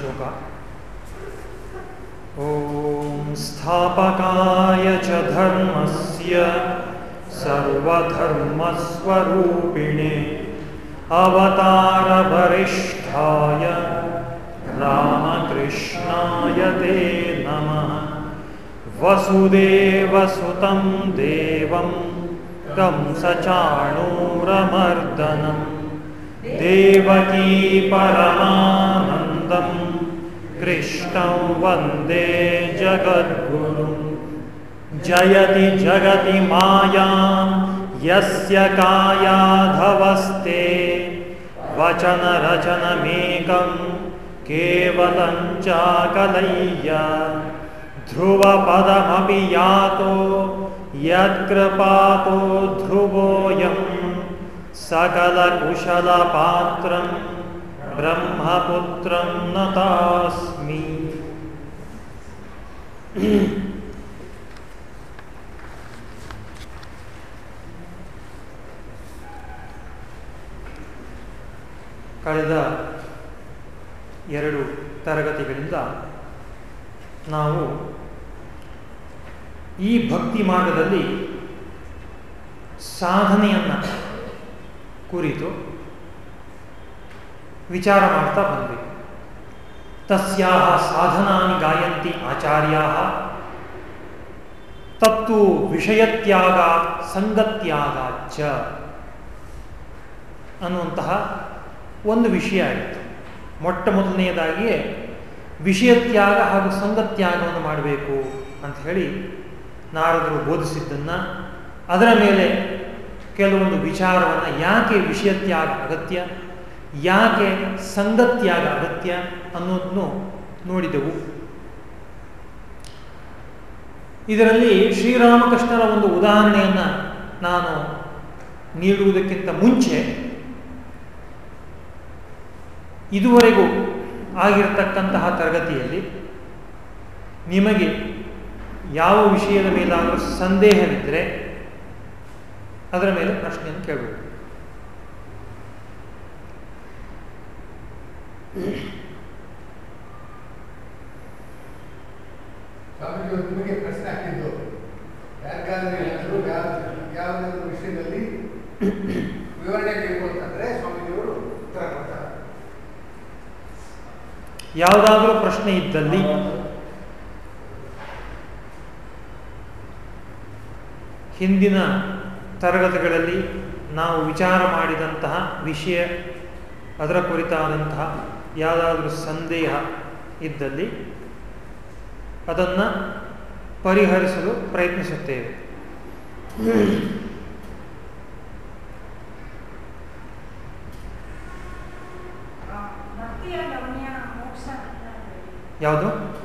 मङ्गलश्लोक ॐ स्थापकाय च धर्मस्य सर्वधर्मस्वरूपिणे अवतारवरिष्ठाय रामकृष्णाय ते नमः। वसुदेवसुतं देवं कंसचाणूरमर्दनम् देवकी परमानन्दं कृष्णं वंदे जगद्गुरुं। जयति जगति मायां, यस्य कायाधवस्ते। वचनरचनमेकं केवलं चाकलय्य। ध्रुवपदमपि यातो, यत्कृपातो ध्रुवोऽयम् सकलकुशलपात्रं ब्रह्मपुत्रं नतास्मि ಕಳೆದ ಎರಡು ತರಗತಿಗಳಿಂದ ನಾವು ಈ ಭಕ್ತಿ ಮಾರ್ಗದಲ್ಲಿ ಸಾಧನೆಯನ್ನು ಕುರಿತು ವಿಚಾರ ಮಾಡ್ತಾ ಬಂದ್ವಿ. ತಸ್ಯಾ ಸಾಧನಾನಿ ಗಾಯಂತಿ ಆಚಾರ್ಯ ತತ್ತು ವಿಷಯತ್ಯಾಗ ಸಂಗತ್ಯಾಗ ಚ ಅನ್ನುವಂತಹ ಒಂದು ವಿಷಯ ಆಯಿತು. ಮೊಟ್ಟ ಮೊದಲನೆಯದಾಗಿಯೇ ವಿಷಯತ್ಯಾಗ ಹಾಗೂ ಸಂಗತ್ಯಾಗವನ್ನು ಮಾಡಬೇಕು ಅಂತ ಹೇಳಿ ನಾರದರು ಬೋಧಿಸಿದ್ದನ್ನು, ಅದರ ಮೇಲೆ ಕೆಲವೊಂದು ವಿಚಾರವನ್ನು ಯಾಕೆ ವಿಷಯತ್ಯಾಗ ಅಗತ್ಯ, ಯಾಕೆ ಸಂಗತ್ಯಾಗ ಅಗತ್ಯ ಅನ್ನೋದನ್ನು ನೋಡಿದೆವು. ಇದರಲ್ಲಿ ಶ್ರೀರಾಮಕೃಷ್ಣರ ಒಂದು ಉದಾಹರಣೆಯನ್ನು ನಾನು ನೀಡುವುದಕ್ಕಿಂತ ಮುಂಚೆ ಇದುವರೆಗೂ ಆಗಿರತಕ್ಕಂತಹ ತರಗತಿಯಲ್ಲಿ ನಿಮಗೆ ಯಾವ ವಿಷಯದ ಮೇಲಾದರೂ ಸಂದೇಹವಿದ್ದರೆ ಅದರ ಮೇಲೆ ಪ್ರಶ್ನೆಯನ್ನು ಕೇಳಬೇಕು. ಸ್ವಾಮೀಜಿ ನಿಮಗೆ ಪ್ರಶ್ನೆ ಹಾಕಿದ್ದು. ಯಾರಿಗಾದ್ರೂ ಏನಾದರೂ ಯಾವ ಯಾವುದಾದ್ರೂ ವಿಷಯದಲ್ಲಿ ವಿವರಣೆ ಬೇಕು ಅಂತಂದ್ರೆ ಸ್ವಾಮೀಜಿಯವರು ಉತ್ತರ ಕೊಡ್ತಾರೆ. ಯಾವುದಾದ್ರೂ ಪ್ರಶ್ನೆ ಇದ್ದಲ್ಲಿ ಹಿಂದಿನ ತರಗತಿಗಳಲ್ಲಿ ನಾವು ವಿಚಾರ ಮಾಡಿದಂತಹ ವಿಷಯ, ಅದರ ಕುರಿತಾದಂತಹ ಯಾವುದಾದ್ರೂ ಸಂದೇಹ ಇದ್ದಲ್ಲಿ ಅದನ್ನು ಪರಿಹರಿಸಲು ಪ್ರಯತ್ನಿಸುತ್ತೇವೆ. ಯಾವುದು?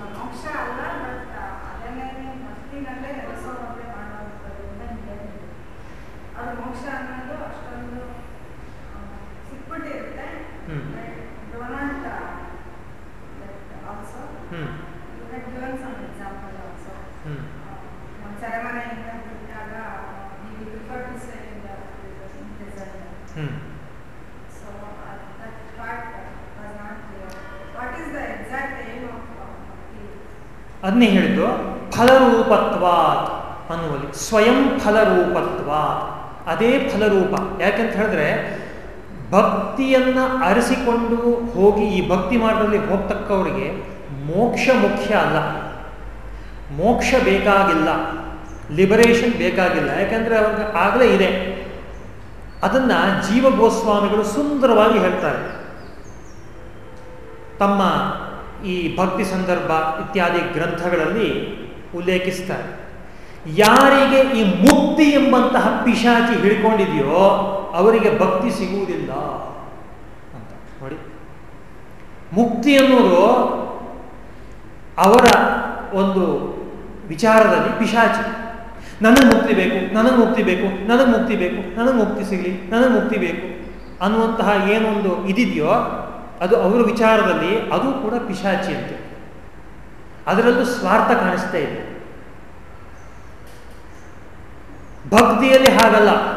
ಫಲರೂಪತ್ವ. ಅದೇ ಫಲರೂಪ. ಯಾಕಂತ ಹೇಳಿದ್ರೆ, ಭಕ್ತಿಯನ್ನು ಅರಿಸಿಕೊಂಡು ಹೋಗಿ ಈ ಭಕ್ತಿ ಮಾರ್ಗದಲ್ಲಿ ಹೋಗ್ತಕ್ಕವರಿಗೆ ಮೋಕ್ಷ ಮುಖ್ಯ ಅಲ್ಲ. ಮೋಕ್ಷ ಬೇಕಾಗಿಲ್ಲ. ಲಿಬರೇಷನ್ ಬೇಕಾಗಿಲ್ಲ. ಯಾಕೆಂದರೆ ಅವ್ರಿಗೆ ಆಗಲೇ ಇದೆ. ಅದನ್ನು ಜೀವ ಗೋಸ್ವಾಮಿಗಳು ಸುಂದರವಾಗಿ ಹೇಳ್ತಾರೆ. ತಮ್ಮ ಈ ಭಕ್ತಿ ಸಂದರ್ಭ ಇತ್ಯಾದಿ ಗ್ರಂಥಗಳಲ್ಲಿ ಉಲ್ಲೇಖಿಸ್ತಾರೆ. ಯಾರಿಗೆ ಈ ಮುಕ್ತಿ ಎಂಬಂತಹ ಪಿಶಾಚಿ ಹಿಡ್ಕೊಂಡಿದೆಯೋ ಅವರಿಗೆ ಭಕ್ತಿ ಸಿಗುವುದಿಲ್ಲ ಅಂತ. ನೋಡಿ. ಮುಕ್ತಿ ಅನ್ನೋದು ಅವರ ಒಂದು ವಿಚಾರದಲ್ಲಿ ಪಿಶಾಚಿ. ನನಗೆ ಮುಕ್ತಿ ಬೇಕು, ನನಗೆ ಮುಕ್ತಿ ಬೇಕು, ನನಗೆ ಮುಕ್ತಿ ಬೇಕು, ನನಗೆ ಮುಕ್ತಿ ಸಿಗಲಿ, ನನಗೆ ಮುಕ್ತಿ ಬೇಕು ಅನ್ನುವಂತಹ ಏನೊಂದು ಇದಿದೆಯೋ ಅದು ಅವರ ವಿಚಾರದಲ್ಲಿ ಅದು ಕೂಡ ಪಿಶಾಚಿ ಅಂತೆ ಅದರಲ್ಲೂ ಸ್ವಾರ್ಥ ಕಾಣಿಸ್ತಾ ಇದೆ. ಭಕ್ತಿಯಲ್ಲಿ ಹಾಗಲ್ಲ.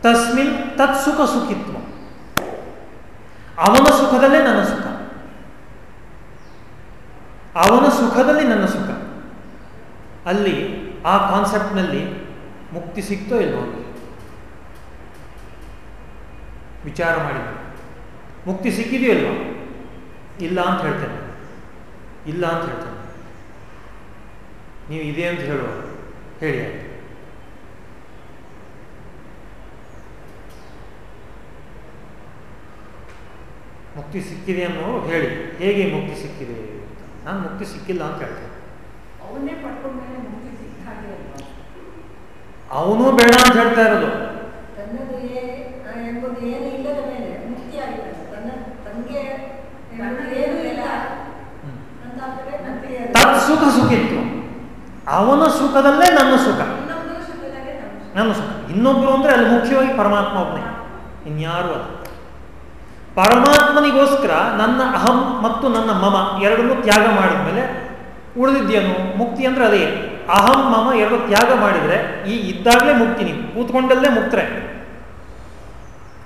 ತಸ್ಮಿನ್ ತತ್ ಸುಖ ಸುಖಿತ್ವ. ಅವನ ಸುಖದಲ್ಲೇ ನನ್ನ ಸುಖ. ಅವನ ಸುಖದಲ್ಲಿ ನನ್ನ ಸುಖ. ಅಲ್ಲಿ ಆ ಕಾನ್ಸೆಪ್ಟ್ನಲ್ಲಿ ಮುಕ್ತಿ ಸಿಕ್ತೋ ಇಲ್ವೋ? ವಿಚಾರ ಮಾಡಿ. ಮುಕ್ತಿ ಸಿಕ್ಕಿದೆಯೋ ಇಲ್ವಾ? ಇಲ್ಲ ಅಂತ ಹೇಳ್ತೇನೆ. ಇಲ್ಲ ಅಂತ ಹೇಳ್ತೇನೆ. ನೀವು ಇದೆ ಅಂತ ಹೇಳುವ ಹೇಳಿ. ಆಯ್ತು ಮುಕ್ತಿ ಸಿಕ್ಕಿದೆ ಅನ್ನೋ ಹೇಳಿ. ಹೇಗೆ ಮುಕ್ತಿ ಸಿಕ್ಕಿದೆ ನಾನು ಮುಕ್ತಿ ಸಿಕ್ಕಿಲ್ಲ ಅಂತ ಹೇಳ್ತೇನೆ. ಅವನು ಬೇಡ ಅಂತ ಹೇಳ್ತಾ ಇರೋದು. ತತ್ ಸುಖ ಸುಖಿತ್ತು. ಅವನ ಸುಖದಲ್ಲೇ ನನ್ನ ಸುಖ. ನನ್ನ ಸುಖ. ಇನ್ನೊಬ್ರು ಅಂದ್ರೆ ಅಲ್ಲಿ ಮುಖ್ಯವಾಗಿ ಪರಮಾತ್ಮ ಒಬ್ಬನೇ ಇನ್ಯಾರು ಅಲ್ಲ. ಪರಮಾತ್ಮನಿಗೋಸ್ಕರ ನನ್ನ ಅಹಂ ಮತ್ತು ನನ್ನ ಮಮ ಎರಡನ್ನೂ ತ್ಯಾಗ ಮಾಡಿದ ಮೇಲೆ ಉಳಿದಿದ್ದೇನು ಮುಕ್ತಿ ಅಂದ್ರೆ ಅದೇ. ಅಹಂ ಮಮ ಎರಡು ತ್ಯಾಗ ಮಾಡಿದ್ರೆ ಈ ಇದ್ದಾಗಲೇ ಮುಕ್ತಿ ನೀವು ಕೂತ್ಕೊಂಡಲ್ಲೇ ಮುಕ್ತರೆ.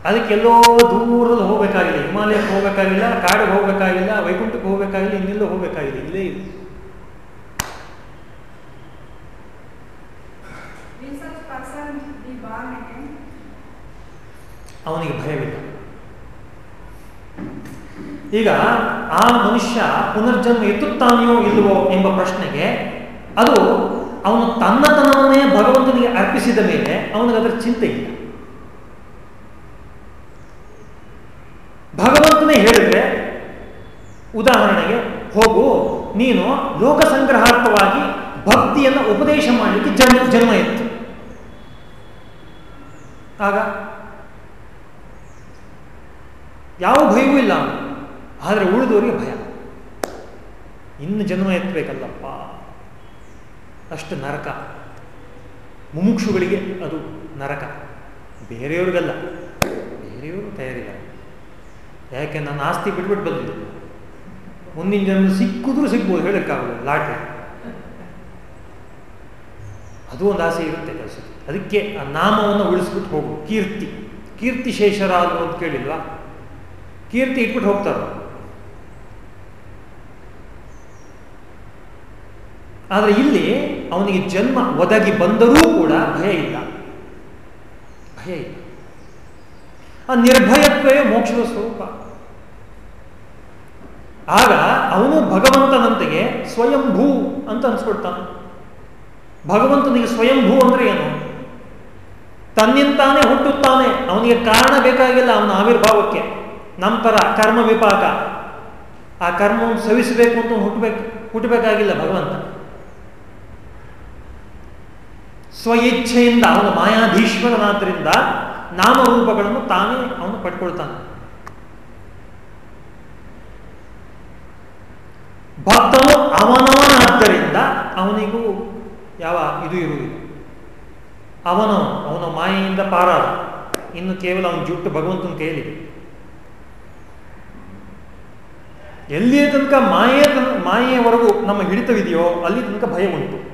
ಅದಕ್ಕೆಲ್ಲೋ ದೂರದಲ್ಲಿ ಹೋಗಬೇಕಾಗಿಲ್ಲ. ಹಿಮಾಲಯಕ್ಕೆ ಹೋಗಬೇಕಾಗಿಲ್ಲ ಕಾಡಿಗೆ ಹೋಗಬೇಕಾಗಿಲ್ಲ ವೈಕುಂಠಕ್ಕೆ ಹೋಗಬೇಕಾಗಿಲ್ಲ ಇನ್ನೆಲ್ಲೋ ಹೋಗಬೇಕಾಗಿಲ್ಲ. ಇಲ್ಲೇ ಇದೆ ಅವನಿಗೆ ಭಯವಿಲ್ಲ. ಈಗ ಆ ಮನುಷ್ಯ ಪುನರ್ಜನ್ಮ ಎತ್ತುತ್ತಾನೆಯೋ ಇಲ್ಲವೋ ಎಂಬ ಪ್ರಶ್ನೆಗೆ ಅದು ಅವನು ತನ್ನತನವನ್ನೇ ಭಗವಂತನಿಗೆ ಅರ್ಪಿಸಿದ ಮೇಲೆ ಅವನಿಗೆ ಅದರ ಚಿಂತೆ ಇಲ್ಲ. ಭಗವಂತನೇ ಹೇಳಿದ್ರೆ, ಉದಾಹರಣೆಗೆ, ಹೋಗು, ನೀನು ಲೋಕ ಸಂಗ್ರಹಾರ್ಥವಾಗಿ ಭಕ್ತಿಯನ್ನು ಉಪದೇಶ ಮಾಡಲಿಕ್ಕೆ ಜನ್ಮ ಜನ್ಮ ಇತ್ತು ಆಗ ಯಾವ ಭಯವೂ ಇಲ್ಲ. ಆದರೆ ಉಳಿದವರಿಗೆ ಭಯ. ಇನ್ನು ಜನ್ಮ ಎತ್ತಬೇಕಲ್ಲಪ್ಪ. ಅಷ್ಟು ನರಕ. ಮುಮುಕ್ಷುಗಳಿಗೆ ಅದು ನರಕ. ಬೇರೆಯವ್ರಿಗಲ್ಲ. ಬೇರೆಯವರು ತಯಾರಿಲ್ಲ ಯಾಕೆ ನನ್ನ ಆಸ್ತಿ ಬಿಟ್ಬಿಟ್ಟು ಬಂದಿದ್ದು? ಮುಂದಿನ ಜನ್ಮ ಸಿಕ್ಕಿದ್ರೂ ಸಿಗ್ಬೋದು ಹೇಳಕ್ಕಾಗಲ್ಲ, ಲಾಟ್ರಿ. ಅದು ಒಂದು ಆಸೆ ಇರುತ್ತೆ ಕೆಲಸ ಅದಕ್ಕೆ ಆ ನಾಮವನ್ನು ಉಳಿಸ್ಬಿಟ್ಟು ಹೋಗು. ಕೀರ್ತಿ. ಕೀರ್ತಿ ಶೇಷರಾದರು ಅಂತ ಕೇಳಿಲ್ವಾ? ಕೀರ್ತಿ ಇಟ್ಬಿಟ್ಟು ಹೋಗ್ತಾರೆ? ಆದರೆ ಇಲ್ಲಿ ಅವನಿಗೆ ಜನ್ಮ ಒದಗಿ ಬಂದರೂ ಕೂಡ ಭಯ ಇಲ್ಲ. ಭಯ ಇಲ್ಲ. ಆ ನಿರ್ಭಯತ್ವೇ ಮೋಕ್ಷದ ಸ್ವರೂಪ. ಆಗ ಅವನು ಭಗವಂತನಂತೆಗೆ ಸ್ವಯಂಭೂ ಅಂತ ಅನ್ಸ್ಬಿಡ್ತಾನೆ ಭಗವಂತನಿಗೆ ಸ್ವಯಂಭೂ ಅಂದ್ರೆ ಏನು? ತನ್ನಿಂತಾನೆ ಹುಟ್ಟುತ್ತಾನೆ. ಅವನಿಗೆ ಕಾರಣ ಬೇಕಾಗಿಲ್ಲ ಅವನ ಆವಿರ್ಭಾವಕ್ಕೆ. ನಂತರ ಕರ್ಮ ವಿಪಾಕ. ಆ ಕರ್ಮವನ್ನು ಸವಿಸಬೇಕು ಅಂತ ಹುಟ್ಟಬೇಕು, ಹುಟ್ಟಬೇಕಾಗಿಲ್ಲ ಭಗವಂತ. ಸ್ವಇಚ್ಛೆಯಿಂದ ಅವನು ಮಾಯಾಧೀಶ್ವರನಾದ್ರಿಂದ ನಾಮರೂಪಗಳನ್ನು ತಾನೇ ಅವನು ಪಡ್ಕೊಳ್ತಾನೆ. ಭಕ್ತನು ಅವನವನಾದ್ದರಿಂದ ಅವನಿಗೂ ಯಾವ ಇದು ಇರುವುದಿಲ್ಲ. ಅವನು ಅವನ ಮಾಯೆಯಿಂದ ಪಾರಾದ. ಇನ್ನು ಕೇವಲ ಅವನ ಜುಟ್ಟು ಭಗವಂತನ ಕೈಯಲ್ಲಿದೆ. ಎಲ್ಲಿಯ ತನಕ ಮಾಯೆಯ ತನಕ ಮಾಯೆಯವರೆಗೂ ನಮ್ಮ ಹಿಡಿತವಿದೆಯೋ ಅಲ್ಲಿ ತನಕ ಭಯ ಉಂಟು.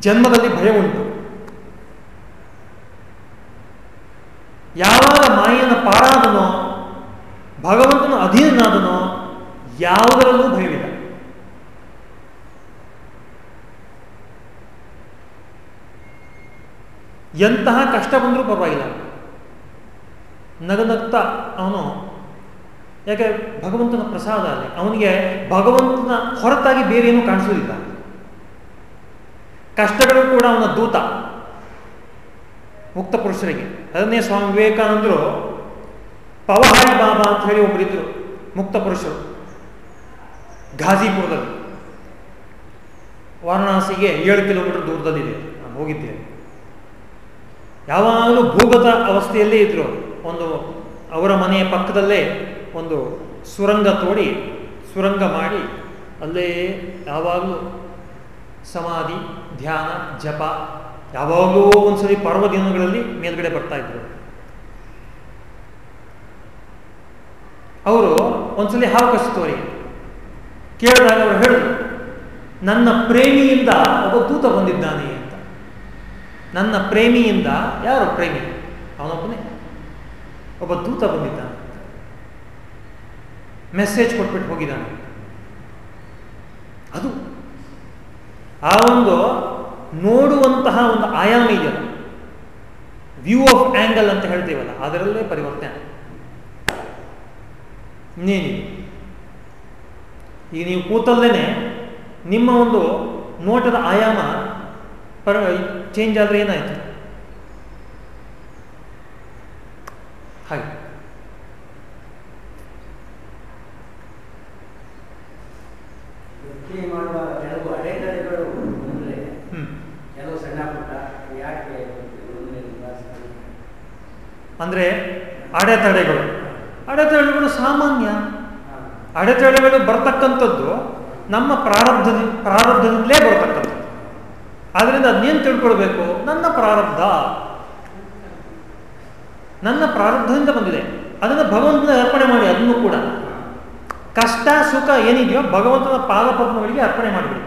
ಜನ್ಮದಲ್ಲಿ ಭಯ ಉಂಟು. ಯಾವಾಗ ಮಾಯೆಯನ್ನು ಪಾರಾದನೋ, ಭಗವಂತನ ಅಧೀನನಾದನೋ, ಯಾವುದರಲ್ಲೂ ಭಯವಿಲ್ಲ. ಎಂತಹ ಕಷ್ಟ ಬಂದರೂ ಪರವಾಗಿಲ್ಲ. ನಗನಗ್ತಾ ಅವನು ಯಾಕೆ ಭಗವಂತನ ಪ್ರಸಾದ ಅಲ್ಲಿ, ಅವನಿಗೆ ಭಗವಂತನ ಹೊರತಾಗಿ ಬೇರೆ ಏನೂ ಕಾಣಿಸೋದಿಲ್ಲ ಕಷ್ಟಗಳು ಕೂಡ ಅವನ ದೂತ, ಮುಕ್ತ ಪುರುಷರಿಗೆ. ಅದನ್ನೇ ಸ್ವಾಮಿ ವಿವೇಕಾನಂದರು ಪವಹಾರಿ ಬಾಬಾ ಅಂತ ಹೇಳಿ ಒಬ್ಬರಿದ್ರು ಮುಕ್ತ ಪುರುಷರು, ಘಾಜಿಪುರದಲ್ಲಿ. ವಾರಣಾಸಿಗೆ ಏಳು ಕಿಲೋಮೀಟರ್ ದೂರದಲ್ಲಿದೆ, ನಾನು ಹೋಗಿದ್ದೇನೆ ಯಾವಾಗಲೂ ಭೂಗತ ಅವಸ್ಥೆಯಲ್ಲೇ ಇದ್ರು ಒಂದು ಅವರ ಮನೆಯ ಪಕ್ಕದಲ್ಲೇ ಒಂದು ಸುರಂಗ ತೋಡಿ, ಸುರಂಗ ಮಾಡಿ, ಅಲ್ಲೇ ಯಾವಾಗಲೂ ಸಮಾಧಿ, ಧ್ಯಾನ, ಜಪ, ಯಾವಾಗಲೂ ಒಂದ್ಸಲಿ ಪರ್ವದಿನಗಳಲ್ಲಿ ಮೇಲ್ಗಡೆ ಬರ್ತಾ ಇದ್ರು. ಅವರು ಒಂದ್ಸಲಿ ಹಾವು ಕಸಿತು ಅವರಿಗೆ ಕೇಳಿದಾಗ ಅವರು ಹೇಳಿದ್ರು, ನನ್ನ ಪ್ರೇಮಿಯಿಂದ ಒಬ್ಬ ದೂತ ಬಂದಿದ್ದಾನೆ ಅಂತ. ನನ್ನ ಪ್ರೇಮಿಯಿಂದ ಯಾರು ಪ್ರೇಮಿ? ಅವನೊಬ್ಬನೇ. ಒಬ್ಬ ದೂತ ಬಂದಿದ್ದಾನೆ. ಮೆಸೇಜ್ ಕೊಟ್ಬಿಟ್ಟು ಹೋಗಿದ್ದಾನೆ. ಅದು ಆ ಒಂದು ನೋಡುವಂತಹ ಒಂದು ಆಯಾಮ ಇದೆಯಲ್ಲ ವ್ಯೂ ಆಫ್ ಆ್ಯಂಗಲ್ ಅಂತ ಹೇಳ್ತೀವಲ್ಲ, ಅದರಲ್ಲೇ ಪರಿವರ್ತನೆ. ನೀನು ಈಗ ನೀವು ಕೂತಲ್ಲೇ ನಿಮ್ಮ ಒಂದು ನೋಟದ ಆಯಾಮ ಪರ ಚೇಂಜ್ ಆದರೆ ಏನಾಯಿತು? ಹಾಗೆ. ವೃತ್ತಿ ಮಾಡುವ ಕೆಲವು ಅಡೆತಡೆಗಳು ಅಂದರೆ ಕೆಲವು ಸಣ್ಣ ಪುಟ್ಟ ಯಾಕೆ? ಅಂದ್ರೆ ಅಡೆತಡೆಗಳು. ಅಡೆತಡೆಗಳು ಸಾಮಾನ್ಯ. ಅಡೆತಡೆಗಳು ಬರ್ತಕ್ಕಂಥದ್ದು ನಮ್ಮ ಪ್ರಾರಬ್ಧದ ಪ್ರಾರಬ್ಧದಿಂದಲೇ ಬರ್ತಕ್ಕಂಥದ್ದು. ಆದ್ರಿಂದ ಅದನ್ನೇನು ತಿಳ್ಕೊಳ್ಬೇಕು? ನನ್ನ ಪ್ರಾರಬ್ಧ. ನನ್ನ ಪ್ರಾರಬ್ಧದಿಂದ ಬಂದಿದೆ. ಅದನ್ನು ಭಗವಂತನ ಅರ್ಪಣೆ ಮಾಡಿ ಅದನ್ನು ಕೂಡ. ಕಷ್ಟ ಸುಖ ಏನಿದೆಯೋ ಭಗವಂತನ ಪಾದಪದ್ಮಗಳಿಗೆ ಅರ್ಪಣೆ ಮಾಡಿಬಿಡಿ.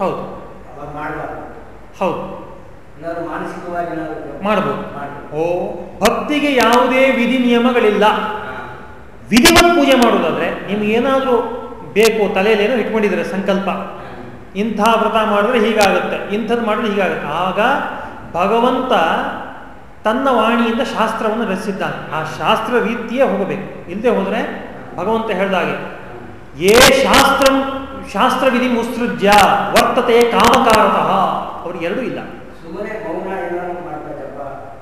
ಹೌದು. ಹೌದು. ಮಾಡಬಹುದು. ಓ ಭಕ್ತಿಗೆ ಯಾವುದೇ ವಿಧಿ ನಿಯಮಗಳಿಲ್ಲ. ವಿಧಿವತ್ ಪೂಜೆ ಮಾಡೋದಾದ್ರೆ ನಿಮ್ಗೆ ಏನಾದರೂ ಬೇಕು ತಲೆಯಲ್ಲಿ ಏನೋ ಇಟ್ಕೊಂಡಿದ್ರೆ ಸಂಕಲ್ಪ ಇಂಥ ವ್ರತ ಮಾಡಿದ್ರೆ ಹೀಗಾಗುತ್ತೆ ಇಂಥದ್ದು ಮಾಡಿದ್ರೆ ಹೀಗಾಗುತ್ತೆ. ಆಗ ಭಗವಂತ ತನ್ನ ವಾಣಿಯಿಂದ ಶಾಸ್ತ್ರವನ್ನು ರಚಿಸಿದ್ದಾನೆ. ಆ ಶಾಸ್ತ್ರ ರೀತಿಯೇ ಹೋಗಬೇಕು. ಇಲ್ಲದೆ ಹೋದರೆ ಭಗವಂತ ಹೇಳಿದಾಗೆ ಏ ಶಾಸ್ತ್ರ ಶಾಸ್ತ್ರ ವಿಧಿ ಮುತ್ಸೃಜ್ಯ ವರ್ತತೆ ಕಾಮಕಾರತಃ. ಅವ್ರಿಗೆ ಎರಡೂ ಇಲ್ಲ.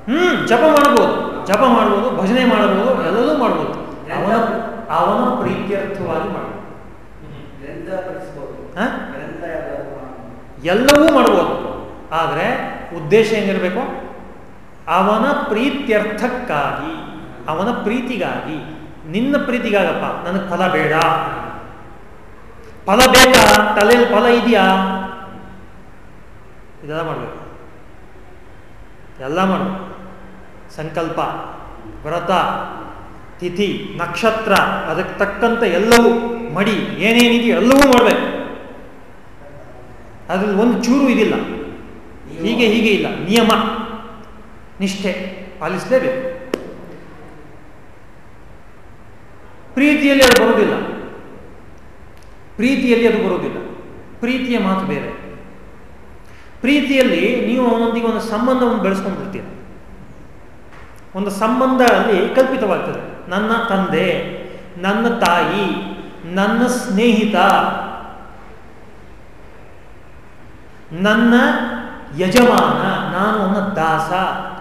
ಹ್ಮ್ ಜಪ ಮಾಡ್ಬೋದು. ಜಪ ಮಾಡ್ಬೋದು ಭಜನೆ ಮಾಡಬಹುದು ಎಲ್ಲದೂ ಮಾಡ್ಬೋದು. ಅವನ ಅವನ ಪ್ರೀತ್ಯರ್ಥವಾಗಿ ಮಾಡ್ಬೋದು. ಎಲ್ಲವೂ ಮಾಡ್ಬೋದು. ಆದರೆ ಉದ್ದೇಶ ಏನಿರಬೇಕು ಅವನ ಪ್ರೀತ್ಯರ್ಥಕ್ಕಾಗಿ, ಅವನ ಪ್ರೀತಿಗಾಗಿ, ನಿನ್ನ ಪ್ರೀತಿಗಾಗಪ್ಪ, ನನಗೆ ಫಲ ಬೇಡ. ಫಲ ಬೇಕಾ? ತಲೆಯಲ್ಲಿ ಫಲ ಇದೆಯಾ? ಇದೆಲ್ಲ ಮಾಡಬೇಕು. ಎಲ್ಲ ಮಾಡಬೇಕು. ಸಂಕಲ್ಪ, ವ್ರತ, ತಿಥಿ, ನಕ್ಷತ್ರ, ಅದಕ್ಕೆ ತಕ್ಕಂತ ಎಲ್ಲವೂ ಮಡಿ, ಏನೇನಿದೆಯೋ ಎಲ್ಲವೂ ಮಾಡಬೇಕು. ಅದ್ರಲ್ಲಿ ಒಂದು ಚೂರು ಇದಿಲ್ಲ. ಹೀಗೆ ಹೀಗೆ ಇಲ್ಲ. ನಿಯಮ. ನಿಷ್ಠೆ ಪಾಲಿಸಲೇಬೇಕು. ಪ್ರೀತಿಯಲ್ಲಿ ಅದು ಬರುವುದಿಲ್ಲ. ಪ್ರೀತಿಯಲ್ಲಿ ಅದು ಬರುವುದಿಲ್ಲ. ಪ್ರೀತಿಯ ಮಾತು ಬೇರೆ. ಪ್ರೀತಿಯಲ್ಲಿ ನೀವು ಅವನೊಂದಿಗೆ ಒಂದು ಸಂಬಂಧವನ್ನು ಬೆಳೆಸ್ಕೊಂಡ್ಬಿಡ್ತೀರ ಒಂದು ಸಂಬಂಧ ಅಲ್ಲಿ ಕಲ್ಪಿತವಾಗ್ತದೆ. ನನ್ನ ತಂದೆ, ನನ್ನ ತಾಯಿ, ನನ್ನ ಸ್ನೇಹಿತ, ನನ್ನ ಯಜಮಾನ, ನಾನು ಅವನ ದಾಸ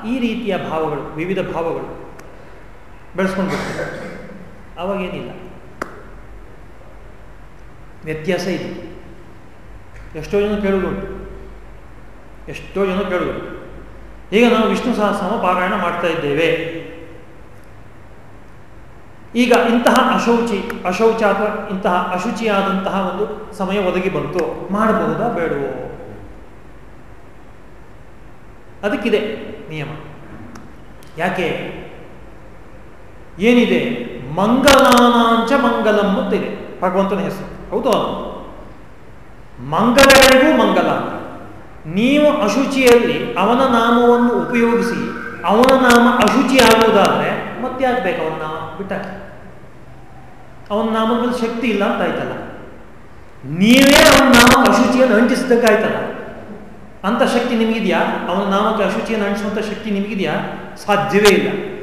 ಈ ರೀತಿಯ ಭಾವಗಳು, ವಿವಿಧ ಭಾವಗಳು ಬೆಳೆಸ್ಕೊಂಡು ಅವಾಗ ಅವಾಗೇನಿಲ್ಲ. ವ್ಯತ್ಯಾಸ ಇದೆ. ಎಷ್ಟೋ ಜನ ಕೇಳುವುದುಂಟು ಎಷ್ಟೋ ಜನ ಕೇಳುವುದು ಈಗ ನಾವು ವಿಷ್ಣು ಸಹಸ್ರಮ ಪಾರಾಯಣ ಮಾಡ್ತಾ ಇದ್ದೇವೆ. ಈಗ ಇಂತಹ ಅಶೌಚಿ, ಅಶೌಚ ಅಥವಾ ಇಂತಹ ಅಶುಚಿಯಾದಂತಹ ಒಂದು ಸಮಯ ಒದಗಿ ಬಂತು. ಮಾಡಬಹುದಾ ಬೇಡವೋ? ಅದಕ್ಕಿದೆ. ನಿಯಮ. ಯಾಕೆ? ಏನಿದೆ? ಮಂಗಲಾನಾಂಚ ಮಂಗಲಂ ಅಂತಿದೆ ಭಗವಂತನ ಹೆಸರು. ಹೌದು ಮಂಗಲಗಳಿಗೂ ಮಂಗಲ. ನೀವು ಅಶುಚಿಯಲ್ಲಿ ಅವನ ನಾಮವನ್ನು ಉಪಯೋಗಿಸಿ ಅವನ ನಾಮ ಅಶುಚಿ ಆಗುವುದಾದ್ರೆ ಮತ್ತೆ ಆಗ್ಬೇಕು ಅವನ ನಾಮ? ಬಿಟ್ಟಾಕಿ. ಅವನ ನಾಮದಲ್ಲಿ ಶಕ್ತಿ ಇಲ್ಲ ಅಂತ ಆಯ್ತಲ್ಲ. ನೀವೇ ಅವನ ನಾಮ ಅಶುಚಿಯನ್ನು ಅಂಟಿಸಿದಂಗೆ ಅಂತ ಶಕ್ತಿ ನಿಮಗಿದೆಯಾ? ಅವನ ನಾಮಕ್ಕೆ ಅಶುಚಿಯನ್ನು ಅಂಟಿಸುವಂಥ ಶಕ್ತಿ ನಿಮಗಿದೆಯಾ? ಸಾಧ್ಯವೇ ಇಲ್ಲ.